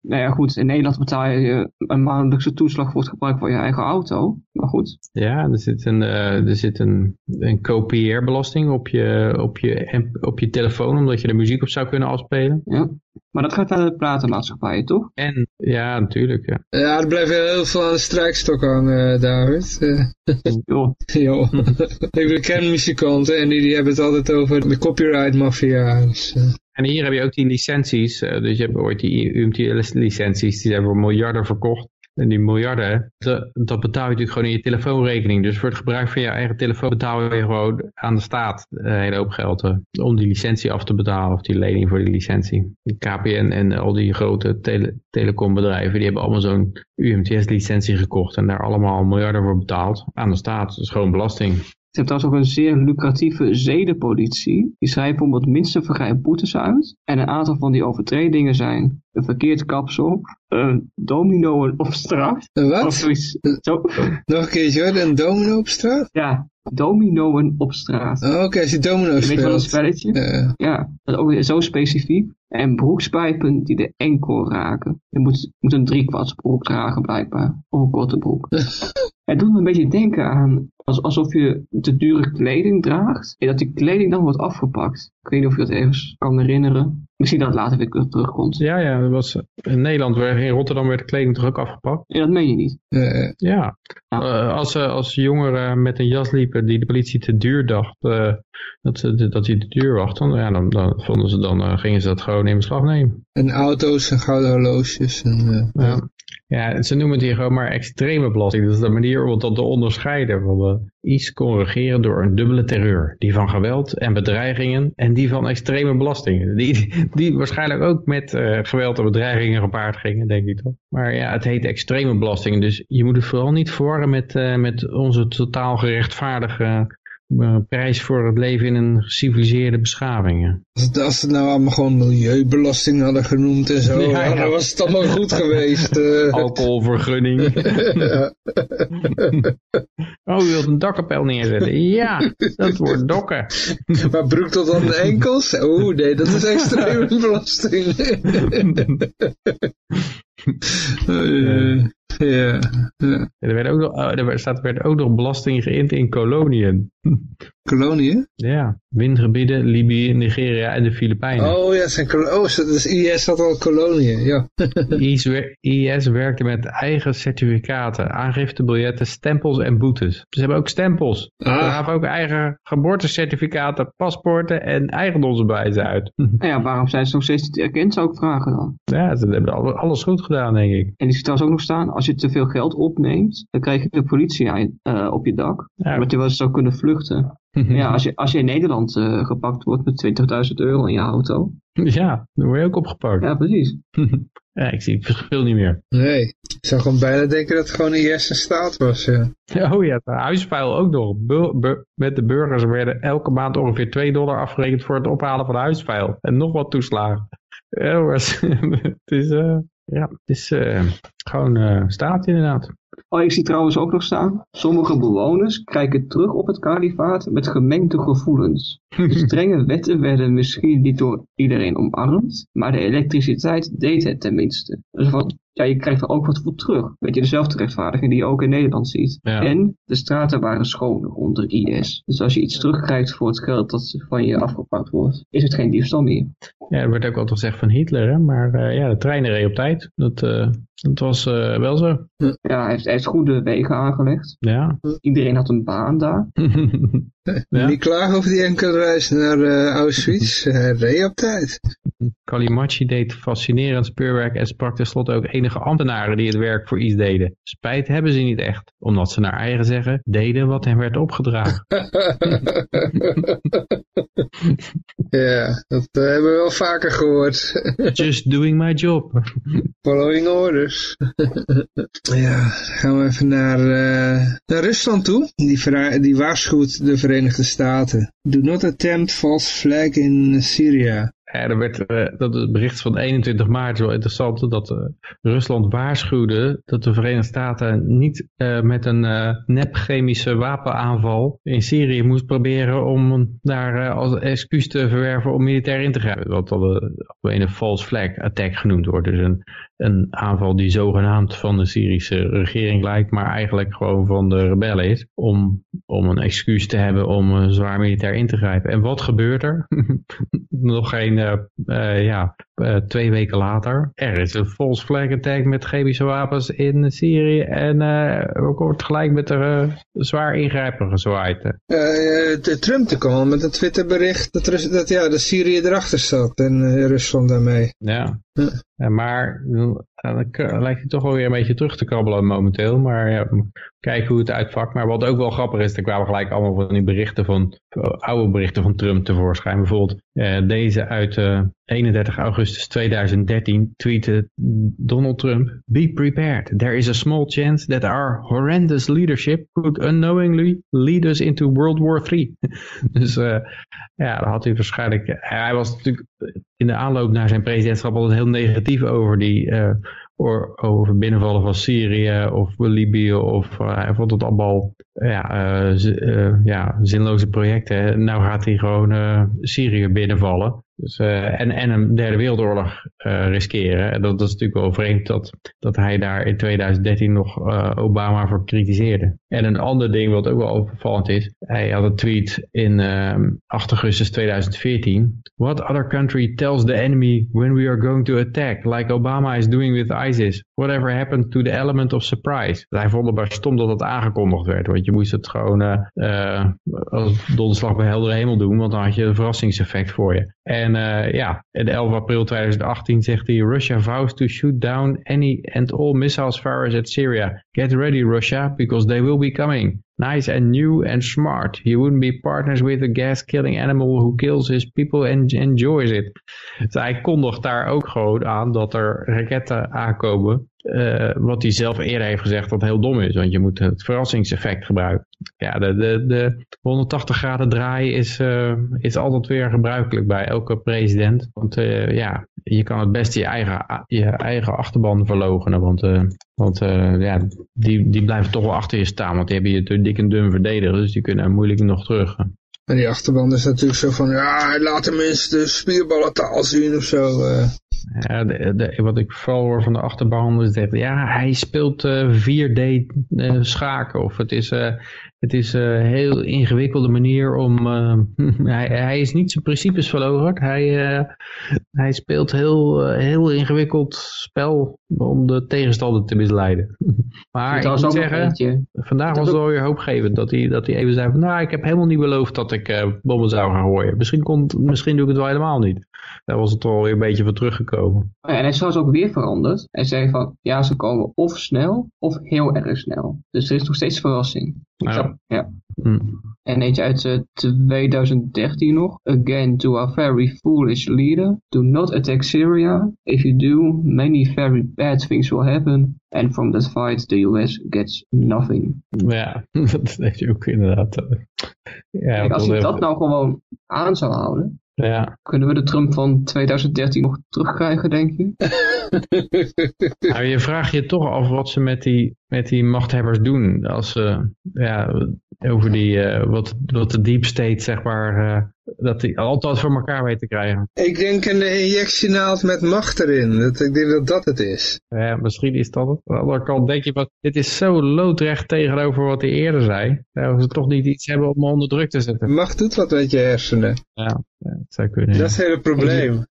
Nou ja goed, in Nederland betaal je een maandelijkse toeslag voor het gebruik van je eigen auto. Maar goed. Ja, er zit een, uh, er zit een, een kopieerbelasting op je, op, je, op je telefoon, omdat je er muziek op zou kunnen afspelen. Ja, maar dat gaat naar de platenmaatschappij, toch? En, ja, natuurlijk, ja. Ja, er blijft heel veel aan de strijkstok hangen, uh, David. (laughs) Jo. jo. (laughs) ik ken muzikanten en die, die hebben het altijd over de copyright mafia. Dus, uh. En hier heb je ook die licenties, uh, dus je hebt ooit die UMTS licenties, die zijn voor miljarden verkocht. En die miljarden, dat, betaal je natuurlijk gewoon in je telefoonrekening. Dus voor het gebruik van je eigen telefoon betaal je gewoon aan de staat een hele hoop geld. eh, om die licentie af te betalen of die lening voor die licentie. KPN en al die grote tele telecombedrijven, die hebben allemaal zo'n UMTS-licentie gekocht. En daar allemaal miljarden voor betaald aan de staat. Is gewoon belasting. Je hebt trouwens ook een zeer lucratieve zedenpolitie. Die schrijven bijvoorbeeld minste vergrijp boetes uit. En een aantal van die overtredingen zijn een verkeerd kapsel, een domino op straat. Een Of wat? zoiets. Zo, Nog een keertje hoor, een domino op straat? ja, dominoen op straat. Oh, Oké, als je domino Je weet wel een speelt. spelletje? Ja. Ja, dat ook weer zo specifiek. En broekspijpen die de enkel raken. Je moet, moet een driekwarts broek dragen blijkbaar. Of een korte broek. (laughs) Het doet me een beetje denken aan als, alsof je te dure kleding draagt. En dat die kleding dan wordt afgepakt. Ik weet niet of je dat even kan herinneren. Misschien dat het later weer terugkomt. Ja, ja, dat was, in Nederland, in Rotterdam werd de kleding toch ook afgepakt? Ja, dat meen je niet. Eh, Ja, Ja. Eh, als, ze als jongeren met een jas liepen die de politie te duur dacht eh, dat, ze, dat hij te duur was, dan, ja, dan, dan, vonden ze, dan eh, gingen ze dat gewoon in beslag nemen. en auto's en gouden horloges. En, eh, Ja. ja, ze noemen het hier gewoon maar extreme belasting. Dat is de manier om dan te onderscheiden. Van de iets kon regeren door een dubbele terreur. Die van geweld en bedreigingen en die van extreme belastingen. Die, die waarschijnlijk ook met eh, geweld en bedreigingen gepaard gingen, denk ik toch. Maar ja, het heet extreme belastingen. Dus je moet het vooral niet verwarren met, eh, met onze totaal gerechtvaardige eh, prijs voor het leven in een geciviliseerde beschaving. Als, ze het nou allemaal gewoon milieubelasting hadden genoemd en zo, (laughs) Ja, dan was het allemaal goed geweest. eh. (laughs) Alcoholvergunning. Ja. (laughs) Oh, u wilt een dakkapel neerzetten? Ja, dat wordt dokken. Maar broek tot aan de enkels? Oeh, nee, dat is extreme belasting. Eh, ja, ja. Er werd ook nog, er werd- staat, er werd ook nog belasting geïnd in koloniën. Koloniën? Ja, windgebieden, Libië, Nigeria en de Filipijnen. Oh ja, zijn oh, dus IS had al koloniën, ja. (laughs) IS, wer- IS werkte met eigen certificaten, aangiftebiljetten, stempels en boetes. Ze hebben ook stempels. Ze Ah, gaven ook eigen geboortecertificaten, paspoorten en eigendomsbewijzen uit. Nou ja, waarom zijn ze nog steeds niet erkend, zou ik vragen dan. Ja, ze hebben al- alles goed gedaan, denk ik. En die ziet trouwens ook nog staan, als je te veel geld opneemt, dan krijg je de politie eh, op je dak. Ja. Omdat je wel zou kunnen vluchten. Ja, als je, als je in Nederland eh, gepakt wordt met 20.000 euro in je auto. Ja, dan word je ook opgepakt. Ja, precies. (laughs) Ja, ik zie het verschil niet meer. nee. Ik zou gewoon bijna denken dat het gewoon een staat was, ja. (laughs) Oh ja, de huisvuil ook nog. Met de burgers werden elke maand ongeveer 2 dollar afgerekend voor het ophalen van huisvuil. En nog wat toeslagen. (laughs) Ja, het is, eh, ja, het is eh, gewoon eh, staat inderdaad. Oh, ik zie trouwens ook nog staan. Sommige bewoners kijken terug op het kalifaat met gemengde gevoelens. De (laughs) strenge wetten werden misschien niet door iedereen omarmd, maar de elektriciteit deed het tenminste. Dus van, ja, je krijgt er ook wat voor terug. Weet je, dezelfde rechtvaardiging die je ook in Nederland ziet. Ja. En de straten waren schoner onder IS. Dus als je iets terugkrijgt voor het geld dat van je afgepakt wordt, is het geen diefstal meer. Ja, er werd ook altijd gezegd van Hitler, hè? maar eh, ja, de treinen reden op tijd. Dat, eh, dat was eh, wel zo. Ja, hij heeft, hij heeft goede wegen aangelegd. Ja. Iedereen had een baan daar. (laughs) (laughs) Ja. Niet klagen over die enkele reis naar eh, Auschwitz. (laughs) Hij reed op tijd. Kalimachi deed fascinerend speurwerk en sprak tenslotte ook enige ambtenaren die het werk voor iets deden. Spijt hebben ze niet echt, omdat ze naar eigen zeggen deden wat hen werd opgedragen. (laughs) ja, dat eh, hebben we wel vaker gehoord. (laughs) Just doing my job. Following orders. (laughs) ja, gaan we even naar, eh, naar Rusland toe. Die, die waarschuwt de Verenigde Staten. Do not attempt false flag in Syria. Ja, er werd, eh, dat het bericht van 21 maart is wel interessant, dat eh, Rusland waarschuwde dat de Verenigde Staten niet eh, met een eh nep-chemische wapenaanval in Syrië moest proberen om daar eh, als excuus te verwerven om militair in te grijpen. Wat al een, een false flag attack genoemd wordt. Dus een, een aanval die zogenaamd van de Syrische regering lijkt, maar eigenlijk gewoon van de rebellen is. Om, om een excuus te hebben om eh, zwaar militair in te grijpen. En wat gebeurt er? (laughs) Nog geen, eh, eh, ja, twee weken later. Er is een false flag attack met chemische wapens in Syrië. En eh wordt gelijk met eh, zwaar ingrijpen gezwaaid. De Trump kwam al met een Twitterbericht dat, Rus- dat ja, de Syrië erachter zat en Rusland daarmee. Ja. Ja, maar dan lijkt hij toch wel weer een beetje terug te krabbelen momenteel. Maar ja, kijken hoe het uitvakt. Maar wat ook wel grappig is, er kwamen gelijk allemaal van die berichten van, eh, oude berichten van Trump tevoorschijn. Bijvoorbeeld eh, deze uit eh, 31 augustus 2013 tweette Donald Trump, Be prepared. There is a small chance that our horrendous leadership could unknowingly lead us into World War III. (laughs) dus eh, ja, dan had hij waarschijnlijk... Hij was natuurlijk in de aanloop naar zijn presidentschap altijd heel negatief over die... over binnenvallen van Syrië of Libië of eh, hij vond het allemaal ja, eh, eh, ja, zinloze projecten. Nou gaat hij gewoon Syrië binnenvallen. Dus, en, en een derde wereldoorlog eh, riskeren. En dat, dat is natuurlijk wel vreemd dat, dat hij daar in 2013 nog eh, Obama voor kritiseerde. En een ander ding wat ook wel opvallend is. Hij had een tweet in ehm 8 augustus 2014. What other country tells the enemy when we are going to attack? Like Obama is doing with ISIS. Whatever happened to the element of surprise? Hij vond het maar stom dat het aangekondigd werd. Want je moest het gewoon eh, als donderslag bij heldere hemel doen. Want dan had je een verrassingseffect voor je. En ja, en 11 april 2018 zegt hij... Russia vows to shoot down any and all missiles fired at Syria. Get ready Russia, because they will be coming. Nice and new and smart. You wouldn't be partners with a gas-killing animal who kills his people and enjoys it. Dus hij kondigt daar ook gewoon aan dat er raketten aankomen. Eh, wat hij zelf eerder heeft gezegd dat heel dom is. Want je moet het verrassingseffect gebruiken. Ja, de, de, de 180 graden draai is, eh, is altijd weer gebruikelijk bij elke president. Want eh, ja, je kan het beste je eigen, je eigen achterban verlogenen. Want, want ja, die, die blijven toch wel achter je staan. Want die hebben je te dik en dun verdedigd. Dus die kunnen moeilijk nog terug. En die achterban is natuurlijk zo van, ja, laat de mensen de spierballentaal zien of zo. eh. Ja, wat ik vooral hoor van de achterban is dat ja, hij speelt eh, 4D eh, schaken. Of het is, eh, het is een heel ingewikkelde manier om... eh, (laughs) hij, hij is niet zijn principes verlogerd. Hij, eh, hij speelt heel, eh, heel ingewikkeld spel om de tegenstander te misleiden. (laughs) maar ik moet zeggen, vandaag was het ook- wel weer hoopgevend. Dat hij, dat hij even zei van, nou, ik heb helemaal niet beloofd dat ik eh, bommen zou gaan gooien. Misschien, komt, misschien doe ik het wel helemaal niet. Daar was het wel weer een beetje van teruggekomen. Oh ja, en hij is ook weer veranderd. Hij zei van, ja, ze komen of snel of heel erg snel. Dus er is nog steeds verrassing. Ja. ja. Hm. En eentje uit eh, 2013 nog. Again, to a very foolish leader. Do not attack Syria. If you do, many very bad things will happen. And from that fight, the US gets nothing. Ja, (laughs) dat heeft hij ook inderdaad. Ja, Kijk, als hij even- dat nou gewoon aan zou houden, ja. kunnen we de Trump van 2013 nog terugkrijgen, denk je? (laughs) (laughs) Nou, je vraagt je toch af wat ze met die, met die machthebbers doen. Als ze, ja, over die, eh, wat, wat de deep state, zeg maar, eh, dat die altijd voor elkaar weet te krijgen. Ik denk een injectienaald met macht erin. Dat, ik denk dat dat het is. Ja, misschien is dat het. Aan de andere kant denk je, wat, dit is zo loodrecht tegenover wat hij eerder zei. Dat ze toch niet iets hebben om me onder druk te zetten. Macht doet wat met je hersenen. Ja, ja, dat zou kunnen. ja. Dat is het hele probleem.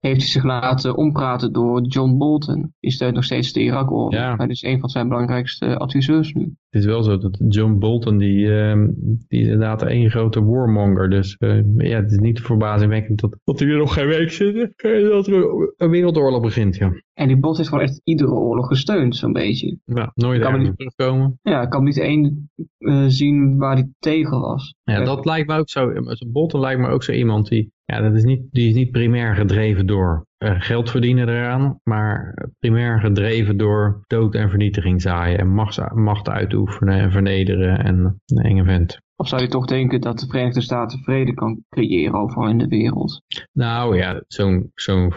Heeft hij zich laten ompraten door John Bolton. Die steunt nog steeds de Irak-oorlog. Ja. Hij is een van zijn belangrijkste adviseurs nu. Het is wel zo dat John Bolton, die, ehm, die inderdaad één grote warmonger. Dus eh, ja, het is niet verbazingwekkend dat, dat hij er nog geen week zit. En dat er een wereldoorlog begint, ja. En die Bot heeft gewoon echt iedere oorlog gesteund, zo'n beetje. ja nooit Kan meer terugkomen. Ja, ik kan niet één eh, zien waar hij tegen was. Ja, Eh, dat lijkt me ook zo. Bolton lijkt me ook zo iemand die, ja, dat is niet, die is niet primair gedreven door eh, geld verdienen eraan, maar primair gedreven door dood en vernietiging zaaien en macht, macht uitoefenen en vernederen en een enge vent. Of zou je toch denken dat de Verenigde Staten vrede kan creëren overal in de wereld? Nou ja, zo'n zo'n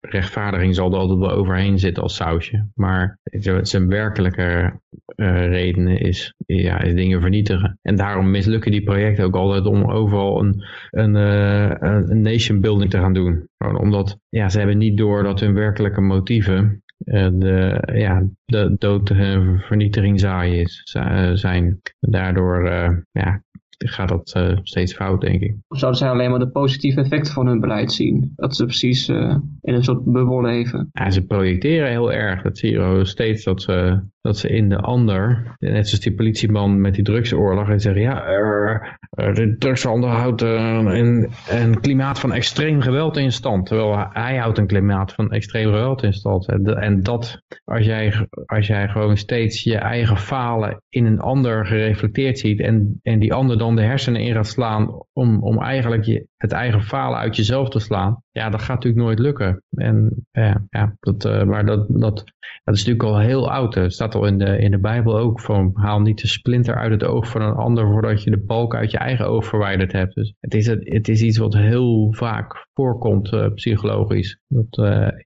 rechtvaardiging zal er altijd wel overheen zitten als sausje. Maar zijn werkelijke eh redenen is, ja, dingen vernietigen. En daarom mislukken die projecten ook altijd om overal een, een, eh, een nation building te gaan doen. Omdat ja, ze hebben niet door dat hun werkelijke motieven de, ja, de dood en vernietiging zaaien is, eh, zijn. Daardoor eh, ja, gaat dat uh, steeds fout, denk ik. Of zouden zij alleen maar de positieve effecten van hun beleid zien? Dat ze precies uh, in een soort bubbel leven? Ja, ze projecteren heel erg. Dat zie je steeds dat ze, dat ze in de ander, net zoals die politieman met die drugsoorlog, en zeggen ja, er, de drugshandel houdt een, een klimaat van extreem geweld in stand. Terwijl hij houdt een klimaat van extreem geweld in stand. En dat, als jij, als jij gewoon steeds je eigen falen in een ander gereflecteerd ziet en, en die ander dan de hersenen in gaat slaan om, om eigenlijk je, het eigen falen uit jezelf te slaan, ja, dat gaat natuurlijk nooit lukken. En ja, ja dat, uh, maar dat, dat, dat is natuurlijk al heel oud. Het staat al in de, in de Bijbel ook van haal niet de splinter uit het oog van een ander voordat je de balk uit je eigen oog verwijderd hebt. Dus het is, het is iets wat heel vaak voorkomt uh, psychologisch. Dat,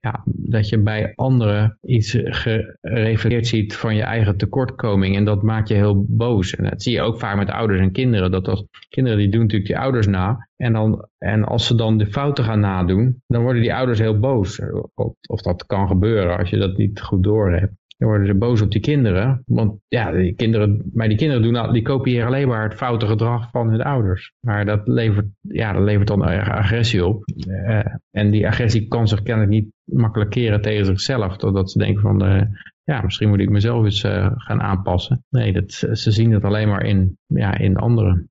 ja, dat je bij anderen iets gereflecteerd ziet van je eigen tekortkoming en dat maakt je heel boos. En dat zie je ook vaak met ouders en kinderen. Dat als kinderen die doen natuurlijk die ouders na en, dan, en als ze dan de fouten gaan nadoen, dan worden die ouders heel boos. Of, of dat kan gebeuren als je dat niet goed doorhebt. Dan worden ze boos op die kinderen. Want ja, die kinderen, maar die kinderen doen, die kopiëren alleen maar het foute gedrag van hun ouders. Maar dat levert, ja, dat levert dan agressie op. Uh, en die agressie kan zich kennelijk niet makkelijk keren tegen zichzelf. Totdat ze denken van, uh, ja, misschien moet ik mezelf eens uh, gaan aanpassen. Nee, dat, ze zien het alleen maar in, ja, in anderen.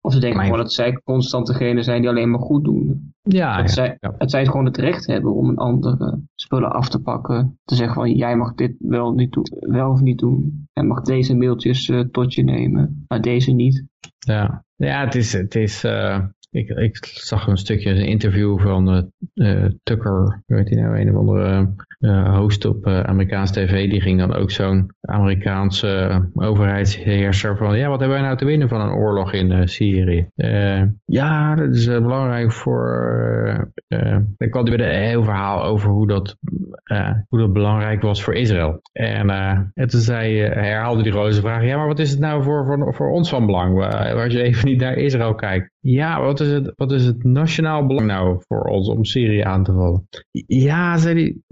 Of ze denken gewoon dat zij constant degene zijn die alleen maar goed doen. Ja, dat, ja, zij, ja. dat zij gewoon het recht hebben om een andere spullen af te pakken. Te zeggen van jij mag dit wel, niet doen, wel of niet doen. Jij mag deze mailtjes uh, tot je nemen, maar deze niet. Ja, ja het is, het is uh, ik, ik zag een stukje, een interview van uh, Tucker, weet je nou, een of andere uh, host op Amerikaans tv, die ging dan ook zo'n Amerikaanse overheidsheerser van, ja, wat hebben wij nou te winnen van een oorlog in Syrië? ja, dat is belangrijk voor, ik kwam weer een heel verhaal over hoe dat, hoe dat belangrijk was voor Israël. En, en toen zei, herhaalde die roze vraag, ja, maar wat is het nou voor, voor, voor ons van belang, als je even niet naar Israël kijkt? Ja, wat is het, wat is het nationaal belang nou voor ons om Syrië aan te vallen? Ja, zei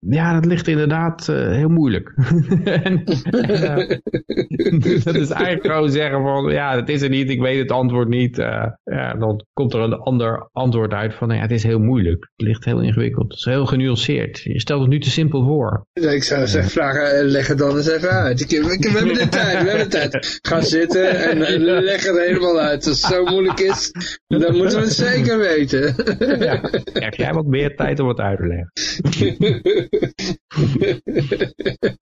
ja, dat ligt inderdaad uh, heel moeilijk. (laughs) en, uh, dat is eigenlijk gewoon zeggen van, ja, dat is er niet, ik weet het antwoord niet. Uh, ja, dan komt er een ander antwoord uit van, ja, het is heel moeilijk. Het ligt heel ingewikkeld, het is heel genuanceerd. Je stelt het nu te simpel voor. Ja, ik zou zeggen, vragen, leg het dan eens even uit. Ik, ik, we hebben de tijd, we hebben de tijd. Ga zitten en (laughs) leg het helemaal uit. Als het zo moeilijk is, dan moeten we het zeker weten. (laughs) ja, heb jij wat meer tijd om het uit te leggen? (laughs)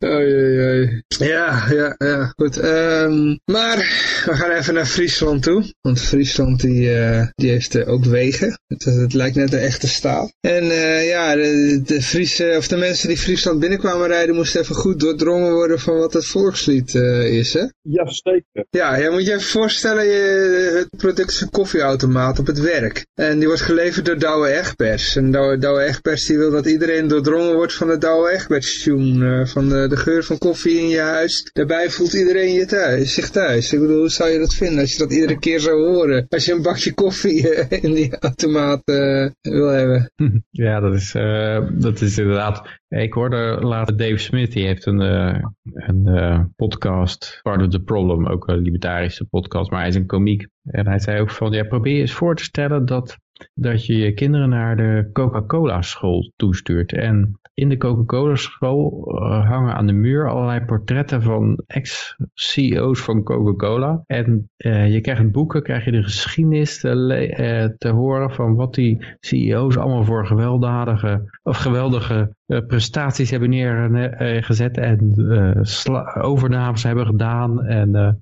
oei, oei, oei. Ja, ja, ja, goed. Um, maar we gaan even naar Friesland toe. Want Friesland die, uh, die heeft uh, ook wegen. Het, het, lijkt net een echte staat. En uh, ja, de, de, Friese, of de mensen die Friesland binnenkwamen rijden moesten even goed doordrongen worden van wat het volkslied is, hè? Ja, zeker. Ja, je moet je even voorstellen, je, het product is een koffieautomaat op het werk. En die wordt geleverd door Douwe Egberts. En Douwe, Douwe die wil dat iedereen doordrongen wordt van de Douwe Egberts tune. van de, de geur van koffie in je huis. Daarbij voelt iedereen je thuis, zich thuis. Ik bedoel, hoe zou je dat vinden als je dat iedere keer zou horen? Als je een bakje koffie in die automaat uh, wil hebben. (laughs) Ja, dat is, dat is inderdaad... Ik hoorde later Dave Smith, die heeft een, uh, een podcast, Part of the Problem, ook een libertarische podcast, maar hij is een komiek. En hij zei ook van, ja, probeer eens voor te stellen dat, dat je je kinderen naar de Coca-Cola school toestuurt. En in de Coca-Cola school uh, hangen aan de muur allerlei portretten van ex-CEO's van Coca-Cola. En uh, je krijgt boeken, krijg je de geschiedenis te, uh, te horen van wat die CEO's allemaal voor gewelddadige of geweldige prestaties hebben neergezet en overnames hebben gedaan en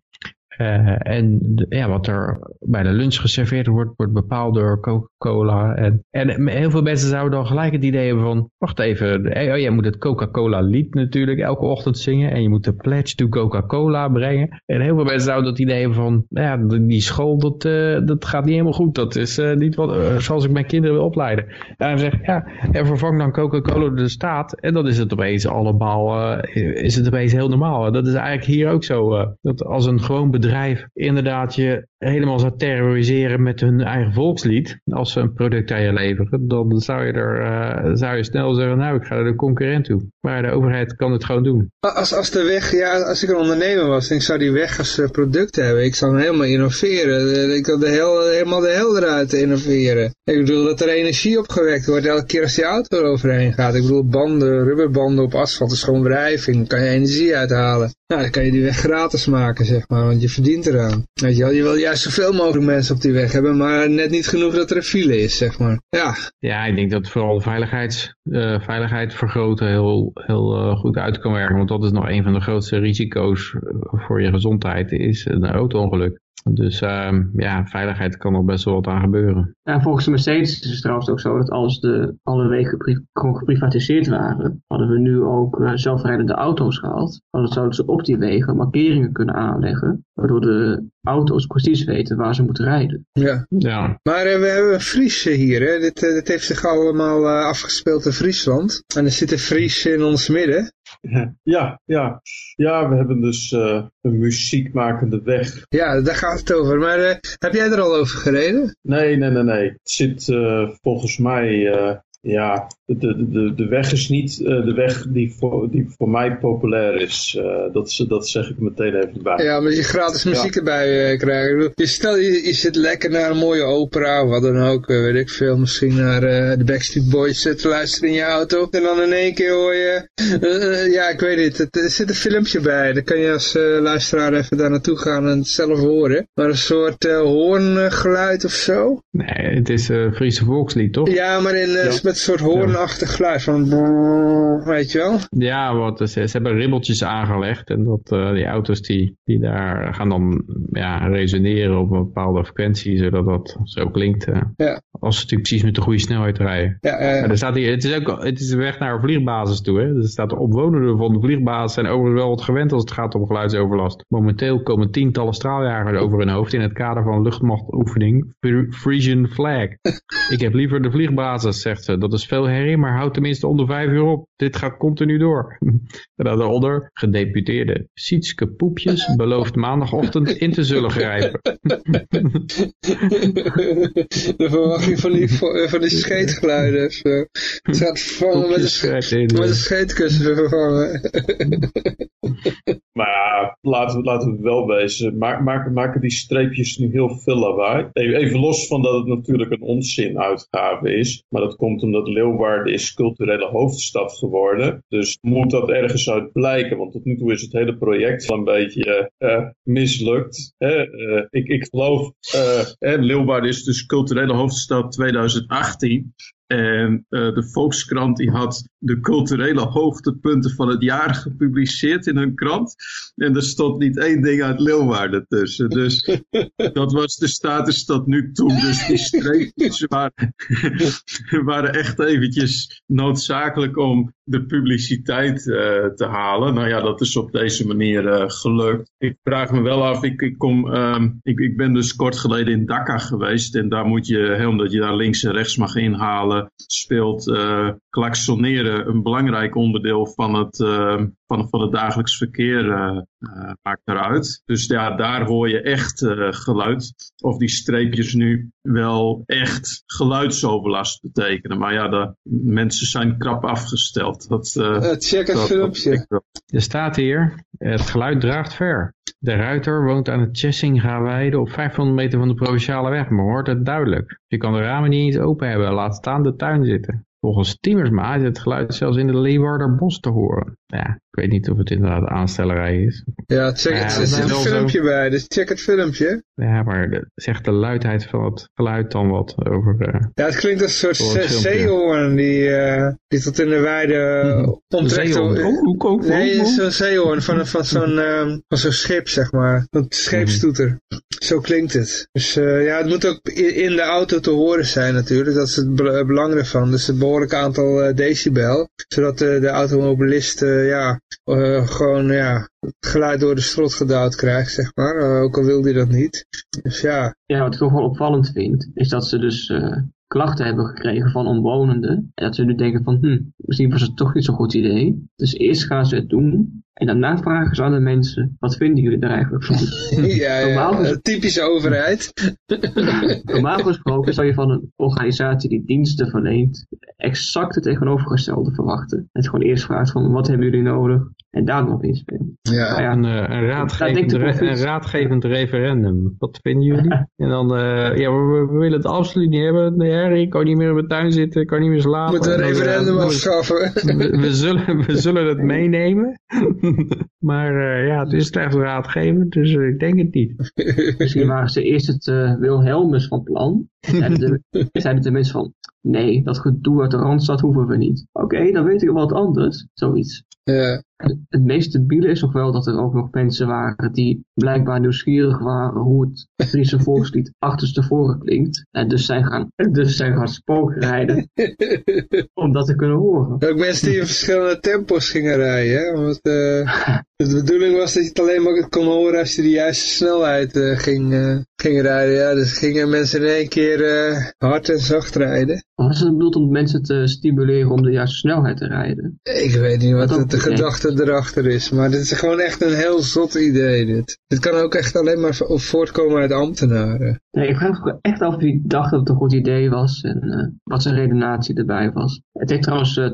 uh, en de, ja, wat er bij de lunch geserveerd wordt, wordt bepaald door Coca-Cola. En, en heel veel mensen zouden dan gelijk het idee hebben van, wacht even, oh, jij moet het Coca-Cola lied natuurlijk elke ochtend zingen. En je moet de pledge to Coca-Cola brengen. En heel veel mensen zouden dat idee hebben van, ja, die school, dat, uh, dat gaat niet helemaal goed. Dat is niet wat, zoals ik mijn kinderen wil opleiden. En zeg ja, en vervang dan Coca-Cola de staat. En dan is het opeens allemaal, is het opeens heel normaal. Dat is eigenlijk hier ook zo. dat als een gewoon bedrijf bedrijf inderdaad je helemaal zou terroriseren met hun eigen volkslied, als ze een product aan je leveren, dan zou je, er, uh, zou je snel zeggen, nou ik ga naar de concurrent toe. Maar de overheid kan het gewoon doen. Als, als de weg, ja, als ik een ondernemer was, ik zou die weg als uh, product hebben. Ik zou hem helemaal innoveren. Ik wil de helemaal de hel eruit innoveren. Ik bedoel dat er energie opgewekt wordt elke keer als die auto eroverheen gaat. Ik bedoel banden, rubberbanden op asfalt is gewoon wrijving. kan je energie uithalen. Nou, dan kan je die weg gratis maken, zeg maar, want je verdient eraan. Weet je wel, je wil juist zoveel mogelijk mensen op die weg hebben, maar net niet genoeg dat er een file is, zeg maar. Ja, ja ik denk dat vooral de veiligheids, uh, veiligheid vergroten heel, heel uh, goed uit kan werken, want dat is nog een van de grootste risico's voor je gezondheid, is een auto-ongeluk. Dus uh, ja, veiligheid kan er best wel wat aan gebeuren. Ja, volgens de Mercedes is het trouwens ook zo dat als de, alle wegen gewoon geprivatiseerd waren, hadden we nu ook zelfrijdende auto's gehad. Dan zouden ze op die wegen markeringen kunnen aanleggen, waardoor de auto's precies weten waar ze moeten rijden. Ja, ja. maar uh, we hebben Friese hier, hè? Dit, uh, dit heeft zich allemaal afgespeeld in Friesland. En er zit een Fries in ons midden. Ja, ja. Ja, we hebben dus uh, een muziekmakende weg. Ja, daar gaat het over. Maar uh, heb jij er al over gereden? Nee, nee, nee, nee. Het zit uh, volgens mij ja, de, de, de weg is niet uh, de weg die voor, die voor mij populair is. Uh, dat, dat zeg ik meteen even bij. Ja, maar je gratis muziek ja. erbij uh, krijgen. Je, stel, je, je zit lekker naar een mooie opera of wat dan ook, weet ik veel. Misschien naar de Backstreet Boys te luisteren in je auto. En dan in één keer hoor je, ja, ik weet niet, er zit een filmpje bij. Dan kan je als luisteraar even daar naartoe gaan en het zelf horen. Maar een soort hoorngeluid of zo. Nee, het is Friese volkslied, toch? Ja, maar in, ja. met een soort hoornachtig geluid van weet je wel? Ja, wat, ze, ze hebben ribbeltjes aangelegd en dat, uh, die auto's die, die daar gaan dan ja, resoneren op een bepaalde frequentie, zodat dat zo klinkt. Uh, ja. Als ze natuurlijk precies met de goede snelheid rijden. Ja, uh, er staat hier, het, is ook, het is de weg naar een vliegbasis toe. Hè? Er staat omwonenden van de vliegbasis zijn overigens wel wat gewend als het gaat om geluidsoverlast. Momenteel komen tientallen straaljagers over hun hoofd in het kader van luchtmachtoefening Frisian Flag. (laughs) Ik heb liever de vliegbasis, zegt ze. Dat is veel herrie, maar houd tenminste onder vijf uur op. Dit gaat continu door. (laughs) en daaronder, gedeputeerde Sietske Poepjes belooft maandagochtend in te zullen grijpen. (laughs) de verwachting van die, van die scheetgeluiden. Het gaat vervangen met een, met een scheetkussen vervangen. Maar ja, laten we, laten we wel wezen. Maak, maak, maken die streepjes nu heel veel lawaai. Even los van dat het natuurlijk een onzinuitgave is. Maar dat komt omdat Leeuwarden is culturele hoofdstad geworden. Dus moet dat ergens uit blijken. Want tot nu toe is het hele project wel een beetje uh, mislukt. Uh, ik, ik geloof, uh, Leeuwarden is dus culturele hoofdstad 2018. En uh, de Volkskrant die had de culturele hoogtepunten van het jaar gepubliceerd in hun krant. En er stond niet één ding uit Leeuwarden tussen. Dus (laughs) dat was de status tot nu toe. Dus die streepjes (laughs) waren, (laughs) waren echt eventjes noodzakelijk om de publiciteit uh, te halen. Nou ja, dat is op deze manier uh, gelukt. Ik vraag me wel af, ik, ik, kom, um, ik, ik ben dus kort geleden in Dhaka geweest. En daar moet je, omdat je daar links en rechts mag inhalen, speelt uh, klaksoneren een belangrijk onderdeel van het, van, van het dagelijks verkeer uh, uh, maakt eruit. Dus ja, daar hoor je echt uh, geluid. Of die streepjes nu wel echt geluidsoverlast betekenen. Maar ja, de mensen zijn krap afgesteld. Dat, check het filmpje. Er staat hier, het geluid draagt ver. De ruiter woont aan het Chessinga-weide op 500 meter van de provinciale weg, maar hoort het duidelijk. Je kan de ramen niet eens open hebben, laat staan de tuin zitten. Volgens Timmersma is het geluid zelfs in de Leeuwarder bos te horen. Ja, ik weet niet of het inderdaad aanstellerij is. Ja, check, ja, het, er zit een filmpje zo... bij, dus check het filmpje. Ja, maar de, zegt de luidheid van het geluid dan wat over... Uh, ja, het klinkt als een soort zeehoorn die, uh, die tot in de weide uh, omtrekt. Nee, zo'n zeehoorn van, van zo'n uh, van zo'n schip, zeg maar. Een scheepstoeter. Mm -hmm. Zo klinkt het. Dus ja, het moet ook in de auto te horen zijn natuurlijk. Dat is het belang ervan. Dus het behoorlijk aantal decibel. Zodat de, de automobilist ja, gewoon ja, het geluid door de strot gedouwd krijgt, zeg maar. ook al wil hij dat niet. Dus ja. Ja, wat ik toch wel opvallend vind, is dat ze dus klachten hebben gekregen van omwonenden. En dat ze nu denken van, hm, misschien was het toch niet zo'n goed idee. Dus eerst gaan ze het doen. En daarna vragen ze aan de mensen, wat vinden jullie er eigenlijk van? (laughs) ja, ja, typische overheid. (laughs) Normaal gesproken zou je van een organisatie die diensten verleent exact het tegenovergestelde verwachten. Het gewoon eerst vraagt van wat hebben jullie nodig en daar dan op inspelen. Ja, Nou ja, Een, eh, een, raadgevend, een raadgevend referendum. Wat vinden jullie? (laughs) En dan, eh, ja, we, willen het absoluut niet hebben. Nee, Harry, ik kan niet meer in mijn tuin zitten, ik kan niet meer slapen. moeten we een eh, referendum afschaffen. we, we zullen, we zullen het meenemen. (laughs) maar eh, ja, het is slechts raadgevend, dus ik denk het niet. (laughs) Misschien waren ze eerst het eh, Wilhelmus van plan. Zeiden de, zeiden de mensen van, nee, dat gedoe uit de Randstad hoeven we niet. Oké, dan weet ik wat anders. Zoiets. Ja, Het meest debiele is nog wel dat er ook nog mensen waren die blijkbaar nieuwsgierig waren hoe het Friese volkslied (laughs) achterstevoren klinkt. En dus zijn gaan, (laughs) dus zijn gaan spookrijden (laughs) om dat te kunnen horen. ook mensen die in verschillende tempo's gingen rijden. Hè? Want eh, de bedoeling was dat je het alleen maar kon horen als je de juiste snelheid eh, ging, eh, ging rijden. Ja, dus gingen mensen in één keer hard en zacht rijden. Was het bedoeld om mensen te stimuleren om de juiste snelheid te rijden? Ik weet niet wat het de gedachte erachter is, maar dit is gewoon echt een heel zot idee. Dit, dit kan ook echt alleen maar vo- voortkomen uit ambtenaren. Nee, ik vraag me echt af wie dacht dat het een goed idee was en eh, wat zijn redenatie erbij was. Het heeft trouwens eh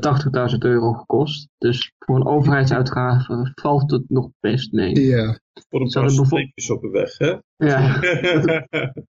80.000 euro gekost, dus voor een overheidsuitgave valt het nog best mee. Ja, Voor een paar streepjes op de weg, hè? Ja,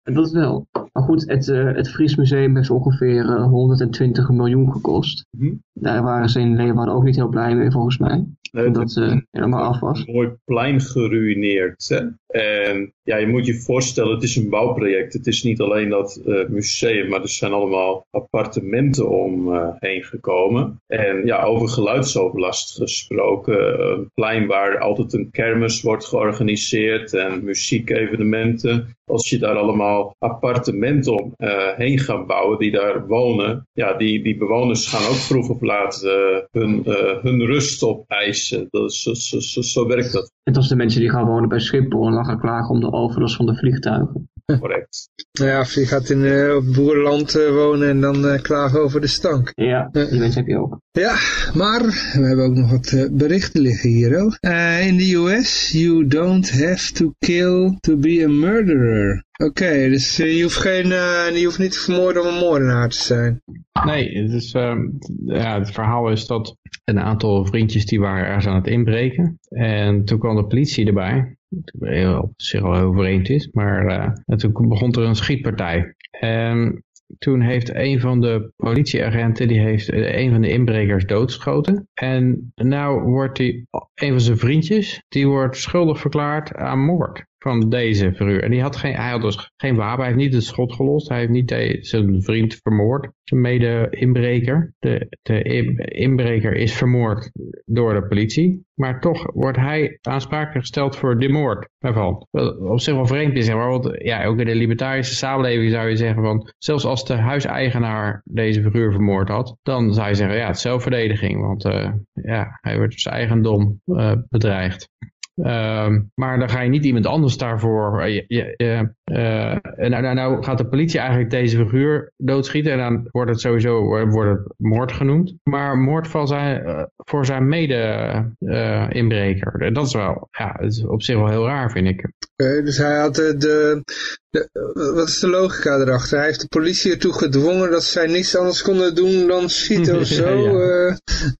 (laughs) dat wel. Maar goed, het, eh, het Fries Museum heeft ongeveer eh, 120 miljoen gekost. Mhm. Daar waren ze in Leeuwarden ook niet heel blij mee volgens mij, Ze is helemaal af was. een mooi plein geruineerd. Hè? En ja, je moet je voorstellen, het is een bouwproject. Het is niet alleen dat eh, museum, maar er zijn allemaal appartementen omheen gekomen. En ja, over geluidsoverlast gesproken. Een plein waar altijd een kermis wordt georganiseerd en muziekevenementen. Als je daar allemaal appartementen omheen gaat bouwen die daar wonen, ja, die, die bewoners gaan ook vroeg of laat eh, hun, eh, hun rust opeisen. Dat is, zo, zo, zo, zo werkt dat Net de mensen die gaan wonen bij Schiphol en gaan klagen om de overlast van de vliegtuigen. (laughs) correct. nou ja, of je gaat in, eh, op boerenland eh, wonen en dan eh, klagen over de stank. Ja, die mensen heb je ook. Ja, maar we hebben ook nog wat eh, berichten liggen hier ook. Eh, in de US, you don't have to kill to be a murderer. Oké, dus je, hoeft geen, je hoeft niet te vermoorden om een moordenaar te zijn. Nee, het, is, ehm, ja, het verhaal is dat een aantal vriendjes die waren ergens aan het inbreken. En toen kwam de politie erbij. Op zich al heel vreemd is. Maar eh, en toen begon er een schietpartij. En toen heeft een van de politieagenten, die heeft eh, een van de inbrekers doodgeschoten. En nou wordt die, een van zijn vriendjes, die wordt schuldig verklaard aan moord van deze verhuur. En die had geen, hij had dus geen wapen, hij heeft niet het schot gelost, hij heeft niet zijn vriend vermoord, zijn mede-inbreker. De, de in- inbreker is vermoord door de politie, maar toch wordt hij aansprakelijk gesteld voor de moord daarvan. Wat op zich wel vreemd is, maar, want ja, ook in de libertarische samenleving zou je zeggen van, zelfs als de huiseigenaar deze verhuur vermoord had, dan zou je zeggen, ja, het is zelfverdediging, want eh, ja, hij wordt zijn eigendom eh, bedreigd. Ehm, maar dan ga je niet iemand anders daarvoor. eh, je- je- je, eh, nou, nou, nou gaat de politie eigenlijk deze figuur doodschieten. En dan wordt het sowieso wordt het moord genoemd. Maar moord van zijn, eh, voor zijn mede-inbreker. dat is wel, ja, is op zich wel heel raar, vind ik. Oké, dus hij had de, de, de- wat is de logica erachter? Hij heeft de politie ertoe gedwongen dat zij niets anders konden doen dan schieten of (laughs) zo. Ja, eh.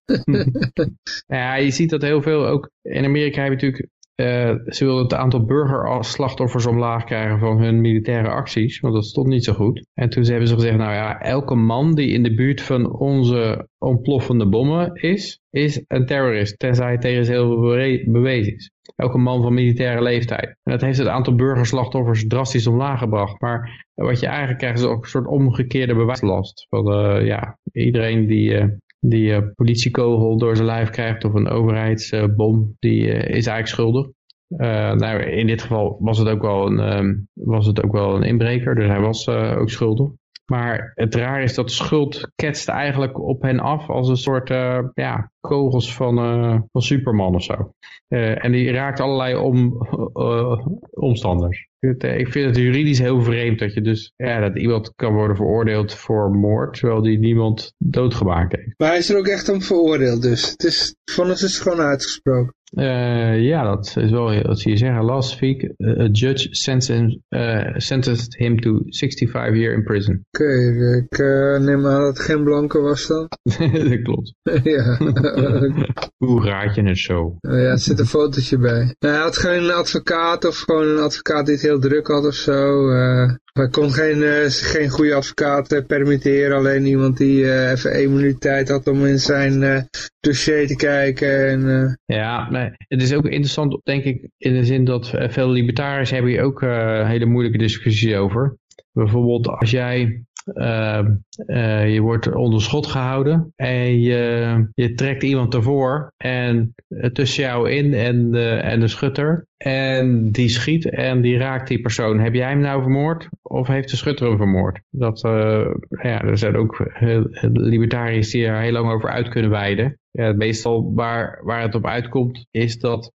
(laughs) (laughs) Ja, je ziet dat heel veel ook. In Amerika heb je natuurlijk. Eh, ze wilden het aantal burgerslachtoffers omlaag krijgen van hun militaire acties, want dat stond niet zo goed. En toen hebben ze gezegd, nou ja, elke man die in de buurt van onze ontploffende bommen is, is een terrorist, tenzij het tegen heel bewe- bewezen is. Elke man van militaire leeftijd. En dat heeft het aantal burgerslachtoffers drastisch omlaag gebracht. Maar wat je eigenlijk krijgt is ook een soort omgekeerde bewijslast. Van, eh, ja, iedereen die... eh, die eh, politiekogel door zijn lijf krijgt of een overheidsbom, die eh, is eigenlijk schuldig. Eh, nou, in dit geval was het ook wel een, ehm, was het ook wel een inbreker, dus hij was ook schuldig. Maar het raar is dat schuld ketst eigenlijk op hen af als een soort, eh, ja, kogels van, uh, van Superman of zo. Uh, en die raakt allerlei om, omstanders. Ik vind het juridisch heel vreemd dat je dus ja, dat iemand kan worden veroordeeld voor moord, terwijl die niemand doodgemaakt heeft. Maar hij is er ook echt om veroordeeld dus. Het is, vonnis is gewoon uitgesproken. Uh, ja, dat is wel wat zie je zeggen. Last week, a judge sentenced, uh, sentenced him to 65 year in prison. Oké, okay, ik uh, neem aan dat het geen blanke was dan. (laughs) dat klopt. (laughs) ja. (laughs) Hoe raad je het zo? ja, er zit een fotootje bij. hij had geen advocaat of gewoon een advocaat die het heel druk had of zo. Hij kon geen, geen goede advocaat permitteren. Alleen iemand die even immuniteit had om in zijn dossier te kijken. En, ja, nee, het is ook interessant, denk ik, in de zin dat veel libertariërs hebben hier ook hele moeilijke discussies over. Bijvoorbeeld als jij je wordt onder schot gehouden en je, je trekt iemand ervoor en tussen jou in en de, en de schutter en die schiet en die raakt die persoon. Heb jij hem nou vermoord of heeft de schutter hem vermoord? Dat, uh, ja, er zijn ook libertariërs die er heel lang over uit kunnen wijden. Ja, meestal waar, waar het op uitkomt is dat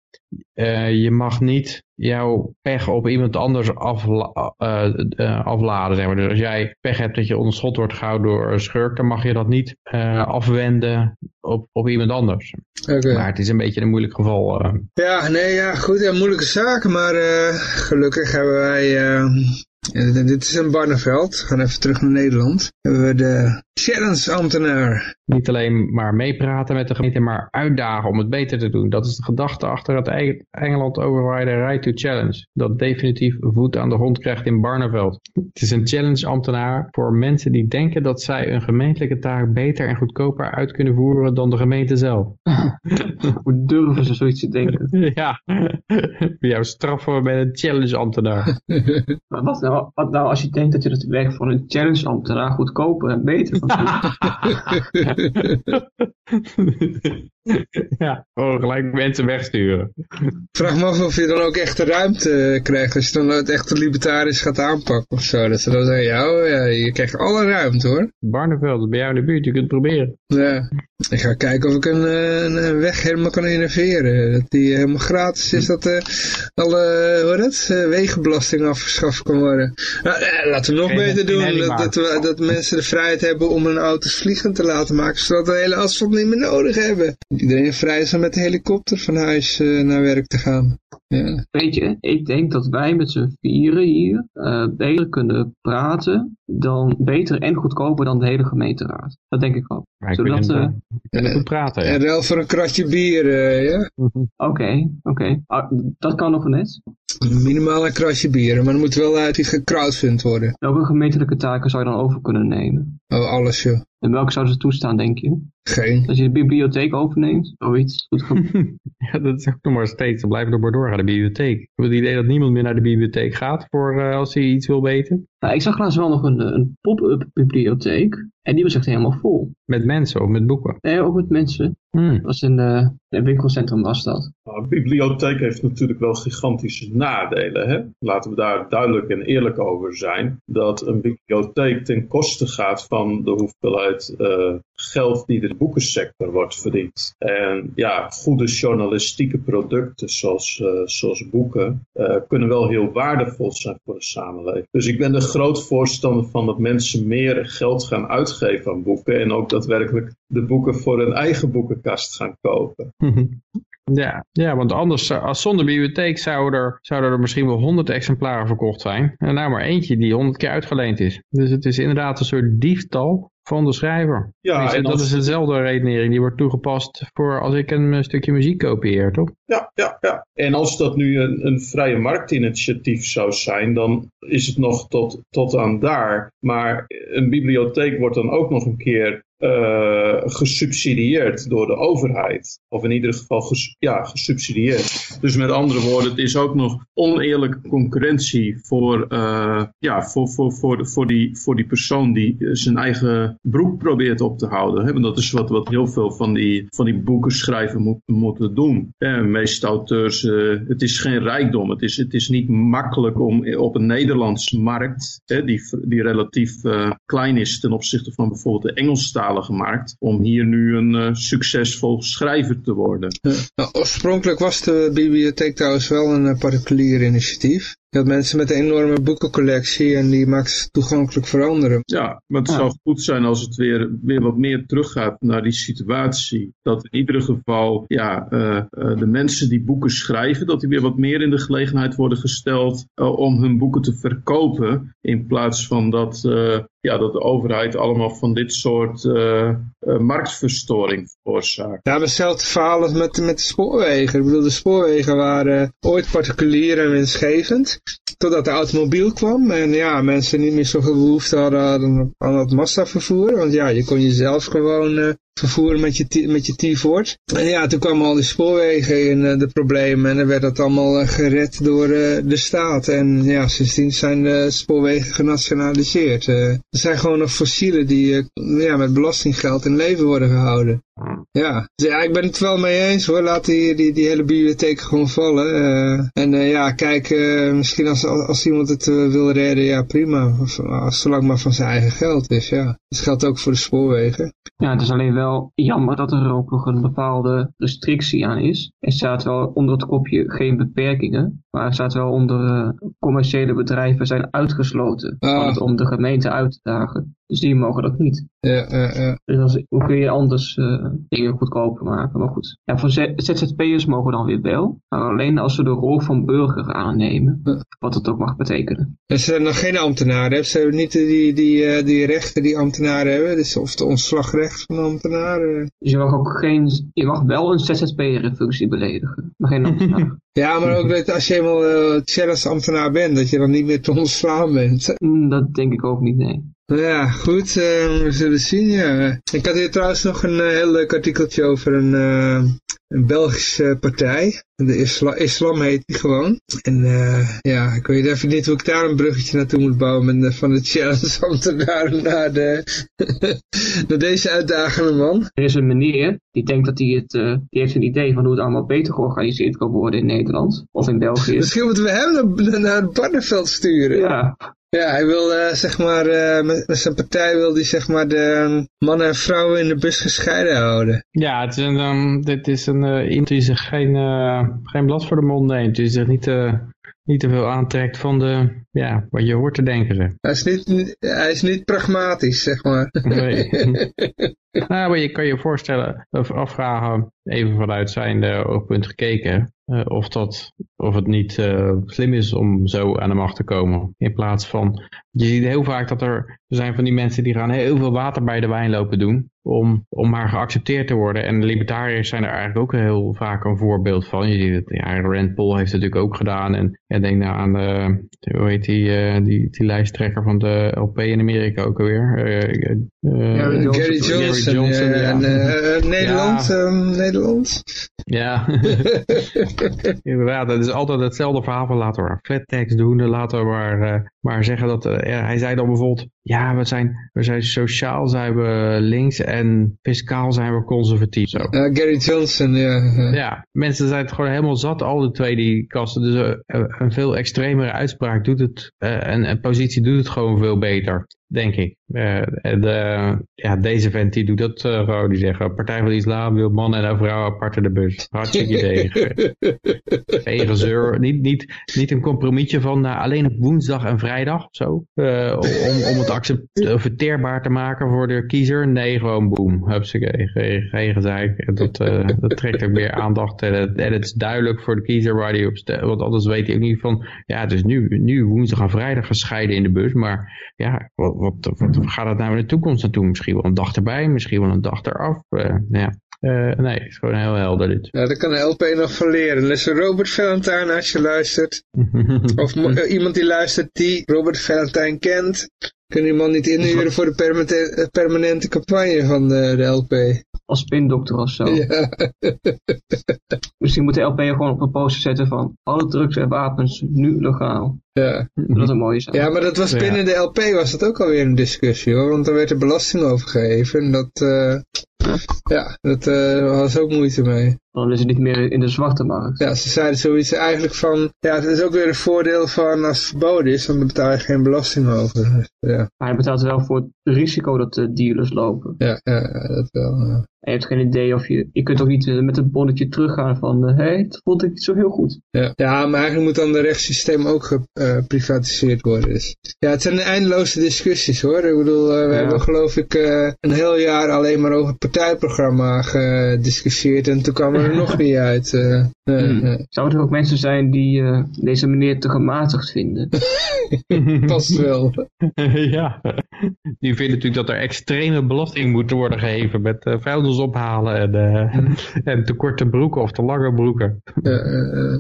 uh, je mag niet jouw pech op iemand anders afla uh, uh, afladen. Zeg maar. Dus als jij pech hebt dat je onder schot wordt gehouden door een schurk, dan mag je dat niet afwenden op, op iemand anders. Okay. Maar het is een beetje een moeilijk geval. Ja, nee, ja, goed, ja, moeilijke zaken, maar gelukkig hebben wij dit is een Barneveld. We gaan even terug naar Nederland. Hebben we de challenge-ambtenaar. Niet alleen maar meepraten met de gemeente, maar uitdagen om het beter te doen. Dat is de gedachte achter het Engeland override right to challenge. Dat definitief voet aan de grond krijgt in Barneveld. Het is een challenge-ambtenaar voor mensen die denken dat zij een gemeentelijke taak beter en goedkoper uit kunnen voeren dan de gemeente zelf. (laughs) Hoe durven ze zoiets te denken? (laughs) ja, jou straffen met een challenge-ambtenaar. (laughs) wat nou, wat nou als je denkt dat je het werk van een challenge-ambtenaar goedkoper en beter kan (laughs) (laughs) (laughs) ja, gewoon gelijk mensen wegsturen. Vraag me af of je dan ook echt de ruimte krijgt als je dan het echt libertarisch gaat aanpakken of zo. Dat ze dan zeggen, ja, oh, ja je krijgt alle ruimte hoor. Barneveld, bij jou in de buurt, je kunt het proberen. Ja, ik ga kijken of ik een, een weg helemaal kan innoveren. Dat die helemaal gratis is, dat uh, alle hoe dat, uh, wegenbelasting afgeschaft kan worden. Nou, uh, laten we nog geen, beter doen. Dat, dat, we, dat mensen de vrijheid hebben om hun auto's vliegend te laten maken, zodat we de hele asfalt niet meer nodig hebben. Iedereen vrij is om met de helikopter van huis naar werk te gaan. Ja. Weet je, ik denk dat wij met z'n vieren hier beter kunnen praten dan beter en goedkoper dan de hele gemeenteraad. Dat denk ik. Maar ik Zodat, kunnen, uh, goed praten. Ja. En wel voor een kratje bier, uh, ja? Oké, oké. Ah, dat kan nog net. Minimaal een kratje bier, maar dan moet wel uit die gecrowdfund worden. Welke gemeentelijke taken zou je dan over kunnen nemen? Oh, alles joh. En welke zouden ze toestaan, denk je? Geen. Als je de bibliotheek overneemt, zoiets. (laughs) ja, dat is ook nog maar steeds. Ze blijven er maar doorgaan, de bibliotheek. Ik heb het idee dat niemand meer naar de bibliotheek gaat voor uh, als hij iets wil weten. Nou, ik zag laatst wel nog een, een pop-up bibliotheek. En die was echt helemaal vol. Met mensen of met boeken? Nee, ook met mensen. Hmm. Dat was in uh, een winkelcentrum was dat. Nou, een bibliotheek heeft natuurlijk wel gigantische nadelen. Hè? Laten we daar duidelijk en eerlijk over zijn. Dat een bibliotheek ten koste gaat van de hoeveelheid uh, geld die de boekensector wordt verdiend. En ja, goede journalistieke producten zoals, uh, zoals boeken kunnen wel heel waardevol zijn voor de samenleving. Dus ik ben er groot voorstander van dat mensen meer geld gaan uitgeven aan boeken en ook daadwerkelijk de boeken voor hun eigen boekenkast gaan kopen. Ja, ja, want anders, als zonder bibliotheek zouden er, zouden er misschien wel honderd exemplaren verkocht zijn. En nou maar eentje die honderd keer uitgeleend is. Dus het is inderdaad een soort diefstal van de schrijver. Ja, en dat is dezelfde redenering. Die wordt toegepast voor als ik een stukje muziek kopieer, toch? Ja, ja, ja. En als dat nu een, een vrije marktinitiatief zou zijn, dan is het nog tot, tot aan daar. Maar een bibliotheek wordt dan ook nog een keer uh, gesubsidieerd door de overheid. Of in ieder geval ja, gesubsidieerd. Dus met andere woorden, het is ook nog oneerlijke concurrentie voor, uh, ja, voor, voor, voor, voor, die, voor die persoon die zijn eigen broek probeert op te houden. Hè? Want dat is wat, wat heel veel van die, van die boeken schrijven moet, moeten doen. De meeste auteurs, het is geen rijkdom. Het is, het is niet makkelijk om op een Nederlandse markt, hè, die, die relatief klein is ten opzichte van bijvoorbeeld de Engelstalige gemaakt om hier nu een uh, succesvol schrijver te worden. Nou, oorspronkelijk was de bibliotheek trouwens wel een particulier initiatief. Je had mensen met een enorme boekencollectie en die maakt ze toegankelijk voor anderen. Ja, maar het zou goed zijn als het weer, weer wat meer teruggaat naar die situatie. Dat in ieder geval ja, uh, uh, de mensen die boeken schrijven, dat die weer wat meer in de gelegenheid worden gesteld uh, om hun boeken te verkopen. In plaats van dat ja, dat de overheid allemaal van dit soort uh, uh, marktverstoring veroorzaakt. Ja, hetzelfde verhaal als met, met de spoorwegen. Ik bedoel, de spoorwegen waren ooit particulier en winstgevend. Totdat de automobiel kwam en ja, mensen niet meer zoveel behoefte hadden aan, dat massavervoer. Want ja, je kon jezelf gewoon uh, vervoeren met je, met je T-Ford. En ja, toen kwamen al die spoorwegen in uh, de problemen en dan werd dat allemaal uh, gered door uh, de staat. En ja, sindsdien zijn de spoorwegen genationaliseerd. er zijn gewoon nog fossielen die ja, met belastinggeld in leven worden gehouden. Ja, dus ja, ik ben het wel mee eens hoor. Laat die, die, hele bibliotheek gewoon vallen. En ja, kijk, misschien als, als iemand het wil redden, ja prima. Zolang maar van zijn eigen geld is, ja. Dat geldt ook voor de spoorwegen. Ja, het is alleen wel jammer dat er ook nog een bepaalde restrictie aan is. Er staat wel onder het kopje geen beperkingen. Maar er staat wel onder commerciële bedrijven zijn uitgesloten. Ah. het om de gemeente uit te dagen. Dus die mogen dat niet. Ja, ja, ja. Dus als, hoe kun je anders uh, dingen goedkoper maken? Maar goed. Ja, voor ZZP'ers mogen dan weer wel. Maar alleen als ze de rol van burger aannemen. Wat het ook mag betekenen. Er zijn nog geen ambtenaren. Ze hebben niet die, die, uh, die rechten die ambtenaren hebben. Dus of het ontslagrecht van ambtenaren. Dus je mag ook geen... Je mag wel een ZZP'er functie beledigen. Maar geen ambtenaar. (laughs) ja, maar ook dat als je eenmaal uh, ambtenaar bent. Dat je dan niet meer te ontslaan bent. Mm, dat denk ik ook niet, nee. Nou ja, goed, uh, we zullen zien, ja. Ik had hier trouwens nog een uh, heel leuk artikeltje over een, uh, een Belgische partij. De isla islam heet die gewoon. En ja, ik weet even niet hoe ik daar een bruggetje naartoe moet bouwen. Met de, van de challenge ambtenaren naar, de, (laughs) naar deze uitdagende man. Er is een meneer die denkt dat hij het, die heeft een idee van hoe het allemaal beter georganiseerd kan worden in Nederland. Of in België. (laughs) Misschien moeten we hem naar, naar het Barneveld sturen. Ja, ja, hij wil uh, zeg maar, uh, met, met, zijn partij wil hij zeg maar de mannen en vrouwen in de bus gescheiden houden. Ja, het is een, um, dit is een uh, die zich geen, geen blad voor de mond neemt. Die zich niet, niet te veel aantrekt van de, ja, wat je hoort te denken. Hij is niet, hij is niet pragmatisch, zeg maar. Nee. (laughs) nou, maar je kan je voorstellen, of afvragen, even vanuit zijn oogpunt gekeken, uh, of, dat, of het niet uh, slim is om zo aan de macht te komen. In plaats van, je ziet heel vaak dat er, er zijn van die mensen die gaan heel veel water bij de wijn lopen doen. Om, om maar geaccepteerd te worden. En de libertariërs zijn er eigenlijk ook heel vaak een voorbeeld van. Je ziet het, ja, Rand Paul heeft het natuurlijk ook gedaan. En, en denk nou aan de, hoe heet die, uh, die, die lijsttrekker van de LP in Amerika ook alweer. Gary Johnson. Gary Johnson, Johnson ja. En, Nederland, ja. Um, Nederland. Ja. (laughs) (laughs) Inderdaad, het is altijd hetzelfde verhaal laten we maar flat tax doen, laten we maar, uh, maar zeggen dat, ja, hij zei dan bijvoorbeeld, ja, we zijn, we zijn sociaal zijn we links en fiscaal zijn we conservatief. Zo. Uh, Gary Johnson, ja. Ja, mensen zijn het gewoon helemaal zat, al die twee die kasten. Dus een veel extremere uitspraak doet het, en een positie doet het gewoon veel beter denk ik. De, ja, deze vent die doet dat gewoon. Die zeggen, Partij van de Islam wil mannen en vrouwen apart in de bus. Hartstikke idee. (laughs) Geen gezeur. Niet, niet, niet een compromisje van alleen op woensdag en vrijdag. Zo. om, om het accepteerbaar te maken voor de kiezer. Nee, gewoon. Hupsakee. Geen, geen gezeik. Dat, dat trekt ook meer aandacht. En het, en het is duidelijk voor de kiezer waar hij op stemt. Want anders weet hij ook niet van... Ja, het is nu, nu woensdag en vrijdag gescheiden in de bus. Maar ja, wat, wat, gaat het nou in de toekomst naartoe? Misschien wel een dag erbij, misschien wel een dag eraf. Ja. Uh, nee, het is gewoon heel helder dit. Ja, daar kan de LP nog van leren. Dus Robert Valentine als je luistert. (laughs) of iemand die luistert die Robert Valentine kent. Kun je man niet inhuren voor de permanente, permanente campagne van de, de LP? Als spindokter of zo. Ja. (laughs) Misschien moet de LP gewoon op een poster zetten van alle drugs en wapens nu legaal. Ja. Dat is een mooie zaak. Ja, maar dat was binnen de LP was dat ook alweer een discussie hoor. Want er werd er belasting over gegeven. En dat, uh, Ja, dat uh, was ook moeite mee. Dan is het niet meer in de zwarte markt. Ja, ze zeiden zoiets eigenlijk van, ja, het is ook weer een voordeel van als het verboden is, dan betaal je geen belasting over. Dus, ja. Maar je betaalt wel voor het risico dat de dealers lopen. Ja, ja dat wel. Je hebt geen idee of je, je kunt ook niet met een bonnetje teruggaan van, hé, hey, dat vond ik niet zo heel goed. Ja, ja maar eigenlijk moet dan de rechtssysteem ook geprivatiseerd worden. Dus, ja, het zijn eindeloze discussies hoor. Ik bedoel, we hebben geloof ik een heel jaar alleen maar over het partijprogramma gediscussieerd en toen kwam er (laughs) nog niet uit. Uh, hmm. Zouden er ook mensen zijn die uh, deze meneer te gematigd vinden? (laughs) Past wel. (laughs) ja, die vinden natuurlijk dat er extreme belasting moet worden gegeven met uh, ophalen en, (laughs) en te korte broeken of te lange broeken.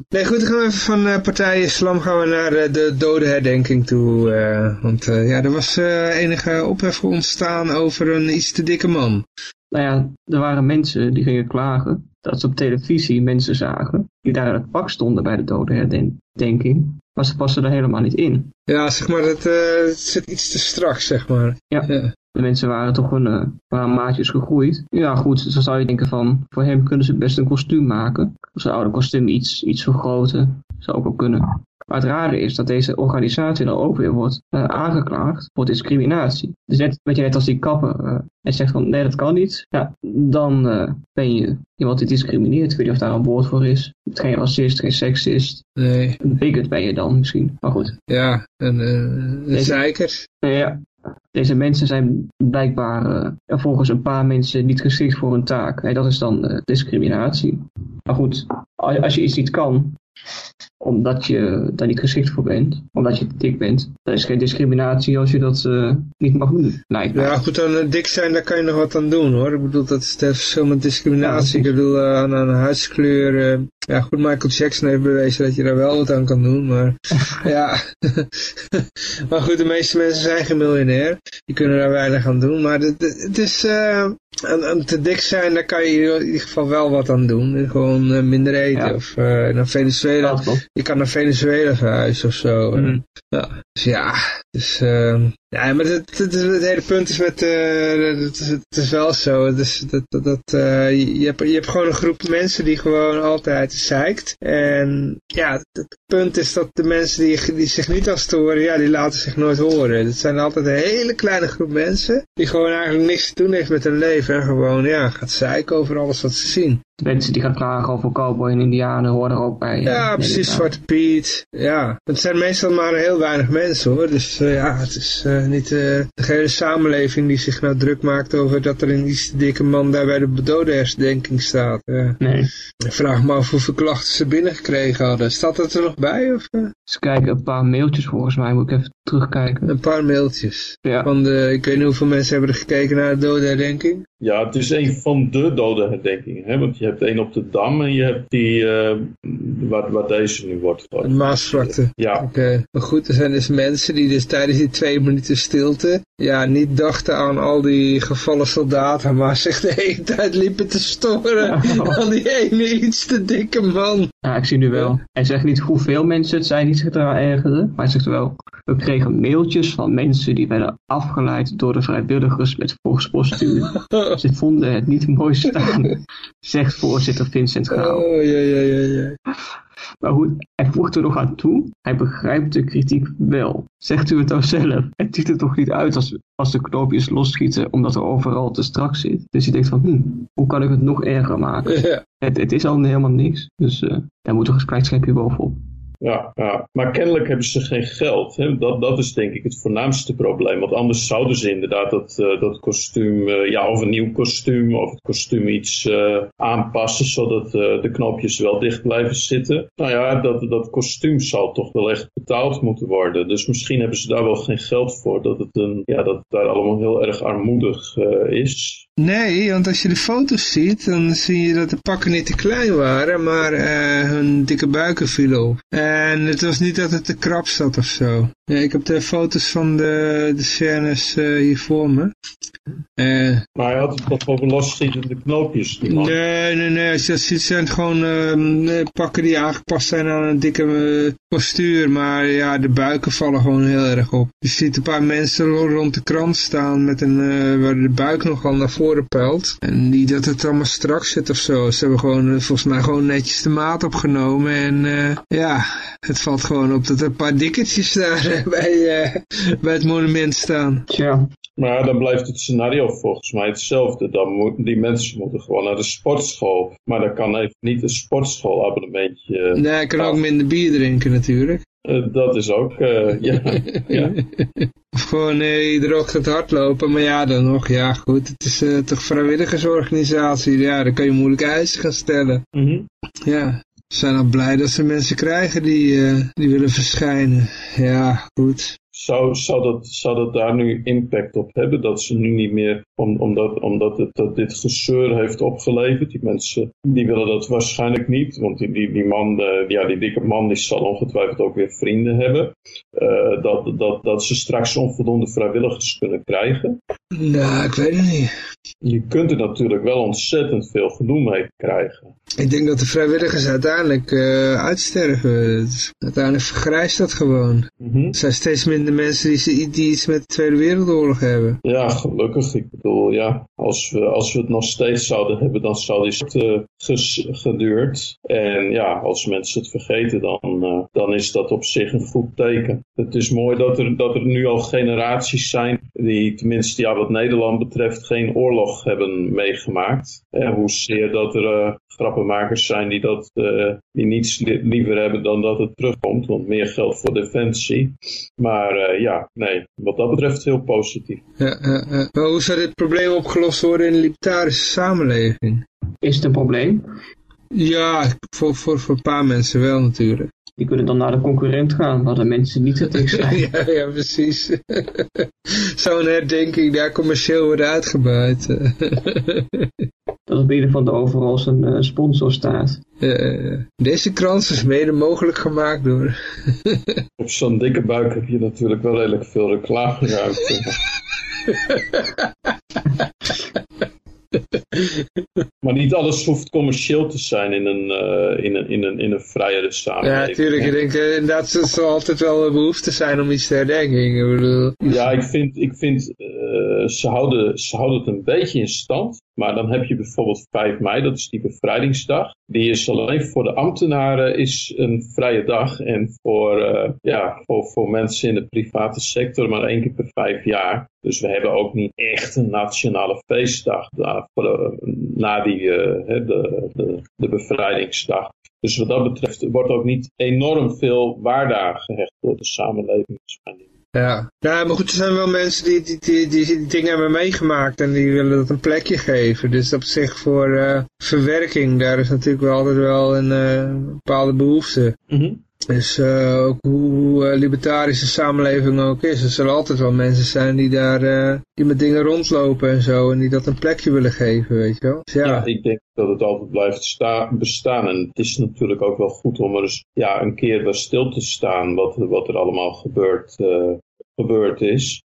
nee goed, dan gaan we even van partij Islam gaan we naar de dodenherdenking toe. want ja, er was enige ophef ontstaan over een iets te dikke man. Nou ja, er waren mensen die gingen klagen dat ze op televisie mensen zagen die daar in het pak stonden bij de dodenherdenking. Maar ze passen er helemaal niet in. Ja, zeg maar, het, uh, het zit iets te strak, zeg maar. Ja. De mensen waren toch een uh, waren maatjes gegroeid. Ja, goed, dan zou je denken van, voor hem kunnen ze best een kostuum maken. Of ze oude kostuum iets, iets vergroten. Zou ook wel kunnen. Maar het rare is dat deze organisatie dan ook weer wordt uh, aangeklaagd voor discriminatie. Dus net, weet je, net als die kapper uh, en zegt van nee dat kan niet, ja, dan ben je iemand die discrimineert. Ik weet niet of daar een woord voor is. Geen racist, geen seksist. Nee. Een bigot ben je dan misschien, maar goed. Ja, een, een zeiker. Ja, deze mensen zijn blijkbaar uh, volgens een paar mensen niet geschikt voor een taak. Dat is dan uh, discriminatie. Maar goed, als je iets niet kan, omdat je daar niet geschikt voor bent, omdat je dik bent. Dat is geen discriminatie als je dat uh, niet mag doen, lijkt Ja, goed, dan dik zijn, daar kan je nog wat aan doen hoor. Ik bedoel, dat is het verschil met discriminatie. Ja, ik bedoel, uh, aan een huidskleur. Uh, ja, goed, Michael Jackson heeft bewezen dat je daar wel wat aan kan doen, maar (laughs) ja. (laughs) maar goed, de meeste mensen zijn geen miljonair. Die kunnen daar weinig aan doen, maar het, het Aan, te dik zijn, daar kan je in ieder geval wel wat aan doen. Gewoon minder eten. Ja. Of naar Venezuela. Je kan naar Venezuela verhuizen of zo. Mm. Ja. Dus ja, dus, uh, ja, maar het, het, het, hele punt is met, uh, het, is, het is wel zo, het is, dat, dat, dat uh, je, hebt, je hebt gewoon een groep mensen die gewoon altijd zeikt. En ja, het, punt is dat de mensen die, die zich niet als storen, ja, die laten zich nooit horen. Het zijn altijd een hele kleine groep mensen die gewoon eigenlijk niks te doen heeft met hun leven. En gewoon, ja, gaat zeiken over alles wat ze zien. De mensen die gaan klagen over cowboy en indianen horen er ook bij. Ja, precies, Zwarte Piet. Ja, het zijn meestal maar heel weinig mensen hoor. Dus uh, ja, het is uh, niet uh, de hele samenleving die zich nou druk maakt over dat er een iets dikke man daar bij de dodenherdenking staat. nee. Ik vraag me af hoeveel klachten ze binnengekregen hadden. Staat dat er nog bij? Of, Eens kijken, een paar mailtjes volgens mij. Moet ik even terugkijken. Een paar mailtjes. Ja. Van de, ik weet niet hoeveel mensen hebben er gekeken naar de dodenherdenking. Ja, het is een van de dodenherdenkingen. Hè? Want je hebt één op de Dam en je hebt die uh, waar, waar deze nu wordt. De Maasvlakte. Ja. Oké. Okay. Maar goed, er zijn dus mensen die dus tijdens die twee minuten stilte ja, niet dachten aan al die gevallen soldaten, maar (laughs) zich de hele tijd liepen te storen aan (laughs) die ene iets te dikke man. Ja, ik zie nu wel. Hij zegt niet hoeveel mensen het zijn die zich eraan ergerden, maar hij zegt wel, we kregen mailtjes van mensen die werden afgeleid door de vrijwilligers met volkspostuur. (laughs) Ze vonden het niet mooi staan, zegt voorzitter Vincent Grauw. Oh, ja, ja, ja, ja. Maar goed, hij voegt er nog aan toe, hij begrijpt de kritiek wel. Zegt u het nou zelf? Het ziet er toch niet uit als, als de knoopjes losschieten omdat er overal te strak zit. Dus je denkt van, hm, hoe kan ik het nog erger maken? (laughs) Ja. Het, het is al helemaal niks, dus uh, daar moet toch een splijtschepje bovenop. Ja, ja, maar kennelijk hebben ze geen geld. Hè? Dat, dat is denk ik het voornaamste probleem. Want anders zouden ze inderdaad dat, uh, dat kostuum, uh, ja, of een nieuw kostuum, of het kostuum iets uh, aanpassen, zodat de knopjes wel dicht blijven zitten. Nou ja, dat, dat kostuum zal toch wel echt betaald moeten worden. Dus misschien hebben ze daar wel geen geld voor, dat het, een, ja, dat het daar allemaal heel erg armoedig is. Nee, want als je de foto's ziet, dan zie je dat de pakken niet te klein waren, maar hun dikke buiken vielen op. En het was niet dat het te krap zat of zo. Ja, ik heb de foto's van de, de scènes uh, hier voor me. Uh, maar hij had het toch over loszittende knoopjes. Nee, nee, nee. Als je dat ziet, zijn het gewoon uh, pakken die aangepast zijn aan een dikke postuur. Maar ja, de buiken vallen gewoon heel erg op. Je ziet een paar mensen rond de krant staan met een, waar de buik nogal naar voren pelt. En niet dat het allemaal strak zit of zo. Ze hebben gewoon, volgens mij gewoon netjes de maat opgenomen. En ja, het valt gewoon op dat er een paar dikketjes daar (laughs) bij, bij het monument staan. Tja. Maar dan blijft het scenario volgens mij hetzelfde. Dan moeten die mensen moeten gewoon naar de sportschool. Maar dan kan even niet een sportschoolabonnementje... Nee, ik kan ook minder bier drinken natuurlijk. Uh, dat is ook, uh, (laughs) ja. ja. Of gewoon uh, iedere ochtend hardlopen. Maar ja, dan nog, ja goed. Het is toch vrijwilligersorganisatie. Ja, dan kan je moeilijk eisen gaan stellen. Mm -hmm. Ja. Zijn al blij dat ze mensen krijgen die, die willen verschijnen. Ja, goed. Zou, zou, dat, zou dat daar nu impact op hebben? Dat ze nu niet meer, om, omdat, omdat het, dat dit gezeur heeft opgeleverd. Die mensen die willen dat waarschijnlijk niet. Want die, die, die man, uh, ja, die dikke man, die zal ongetwijfeld ook weer vrienden hebben. Uh, dat, dat, dat ze straks onvoldoende vrijwilligers kunnen krijgen. Nou, ik weet het niet. Je kunt er natuurlijk wel ontzettend veel gedoe mee krijgen. Ik denk dat de vrijwilligers uiteindelijk uh, uitsterven. Uiteindelijk vergrijst dat gewoon. Mm -hmm. Er zijn steeds minder mensen die, die iets met de Tweede Wereldoorlog hebben. Ja, gelukkig. Ik bedoel, ja, als we, als we het nog steeds zouden hebben, dan zou die uh, geduurd. En ja, als mensen het vergeten, dan, uh, dan is dat op zich een goed teken. Het is mooi dat er, dat er nu al generaties zijn die, tenminste ja, wat Nederland betreft, geen oorlog hebben meegemaakt. En hoezeer dat er grappenmakers zijn die, dat, uh, die niets liever hebben dan dat het terugkomt. Want meer geld voor defensie. Maar uh, ja, nee, wat dat betreft heel positief. Ja, uh, maar hoe zou dit probleem opgelost worden in een libertarische samenleving? Is het een probleem? Ja, voor, voor, voor een paar mensen wel natuurlijk. Die kunnen dan naar de concurrent gaan, waar de mensen niet het tegen zijn. (laughs) ja, ja, precies. (laughs) Zo'n herdenking daar commercieel worden uitgebuit. (laughs) dat op ieder van de overal zijn uh, sponsor staat. Uh, deze krans is mede mogelijk gemaakt door... op zo'n dikke buik heb je natuurlijk wel redelijk veel reclameruimte. (laughs) maar niet alles hoeft commercieel te zijn in een, uh, in een, in een, in een vrijere samenleving. Ja, natuurlijk. Ik denk uh, inderdaad, er zal altijd wel een behoefte zijn om iets te herdenken. Ik bedoel... Ja, ik vind, ik vind uh, ze, houden, ze houden het een beetje in stand. Maar dan heb je bijvoorbeeld 5 mei, dat is die bevrijdingsdag. Die is alleen voor de ambtenaren is een vrije dag. En voor, uh, ja, voor, voor mensen in de private sector maar één keer per vijf jaar. Dus we hebben ook niet echt een nationale feestdag na, na die, uh, de, de, de bevrijdingsdag. Dus wat dat betreft wordt ook niet enorm veel waarde gehecht door de samenleving. Ja. ja, maar goed, er zijn wel mensen die die, die, die, die dingen hebben meegemaakt en die willen dat een plekje geven. Dus op zich voor uh, verwerking, daar is natuurlijk wel altijd wel een uh, bepaalde behoefte. Mm -hmm. Dus uh, ook hoe uh, libertarische samenleving ook is, er zullen altijd wel mensen zijn die daar uh, die met dingen rondlopen en zo en die dat een plekje willen geven, weet je wel. Dus ja. ja, ik denk dat het altijd blijft bestaan en het is natuurlijk ook wel goed om er eens ja, een keer bij stil te staan wat, wat er allemaal gebeurt, gebeurd is.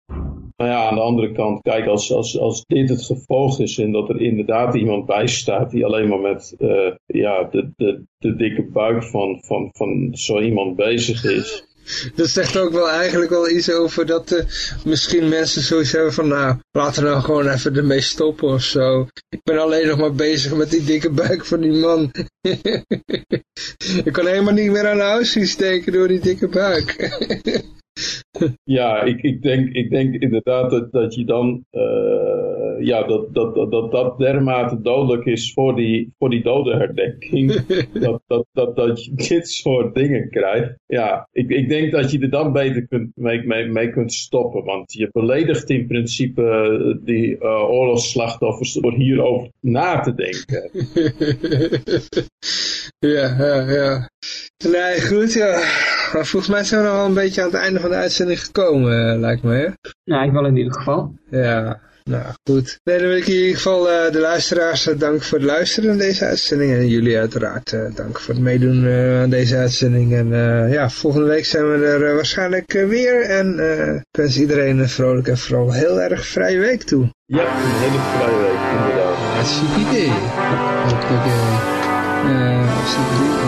Maar ja, aan de andere kant, kijk, als, als, als dit het gevolg is en dat er inderdaad iemand bij staat die alleen maar met uh, ja, de, de, de dikke buik van, van, van zo iemand bezig is. (laughs) Dat zegt ook wel eigenlijk wel iets over dat uh, misschien mensen zoiets hebben van, nou, laten we nou gewoon even ermee stoppen of zo. Ik ben alleen nog maar bezig met die dikke buik van die man. (laughs) Ik kan helemaal niet meer aan Auschwitz denken door die dikke buik. (laughs) Ja, ik, ik, denk, ik denk inderdaad dat, dat je dan, uh, ja, dat, dat, dat, dat dat dermate dodelijk is voor die, voor die dodenherdenking. (laughs) dat, dat, dat, dat je dit soort dingen krijgt. Ja, ik, ik denk dat je er dan beter kunt, mee, mee, mee kunt stoppen. Want je beledigt in principe die uh, oorlogsslachtoffers door hierover na te denken. (laughs) ja, ja, ja. Nee, goed, ja. Maar volgens mij zijn we nog wel een beetje aan het einde van de uitzending gekomen, lijkt me, hè? Ja, ik wel in ieder geval. Ja. Nou goed. Nee, dan wil ik in ieder geval uh, de luisteraars uh, dank voor het luisteren aan deze uitzending. En jullie uiteraard uh, dank voor het meedoen aan deze uitzending. En ja, volgende week zijn we er waarschijnlijk weer. En ik wens iedereen een vrolijke en vooral heel erg vrije week toe. Ja, een hele vrije week, inderdaad. Hartstikke idee. Uh, uh,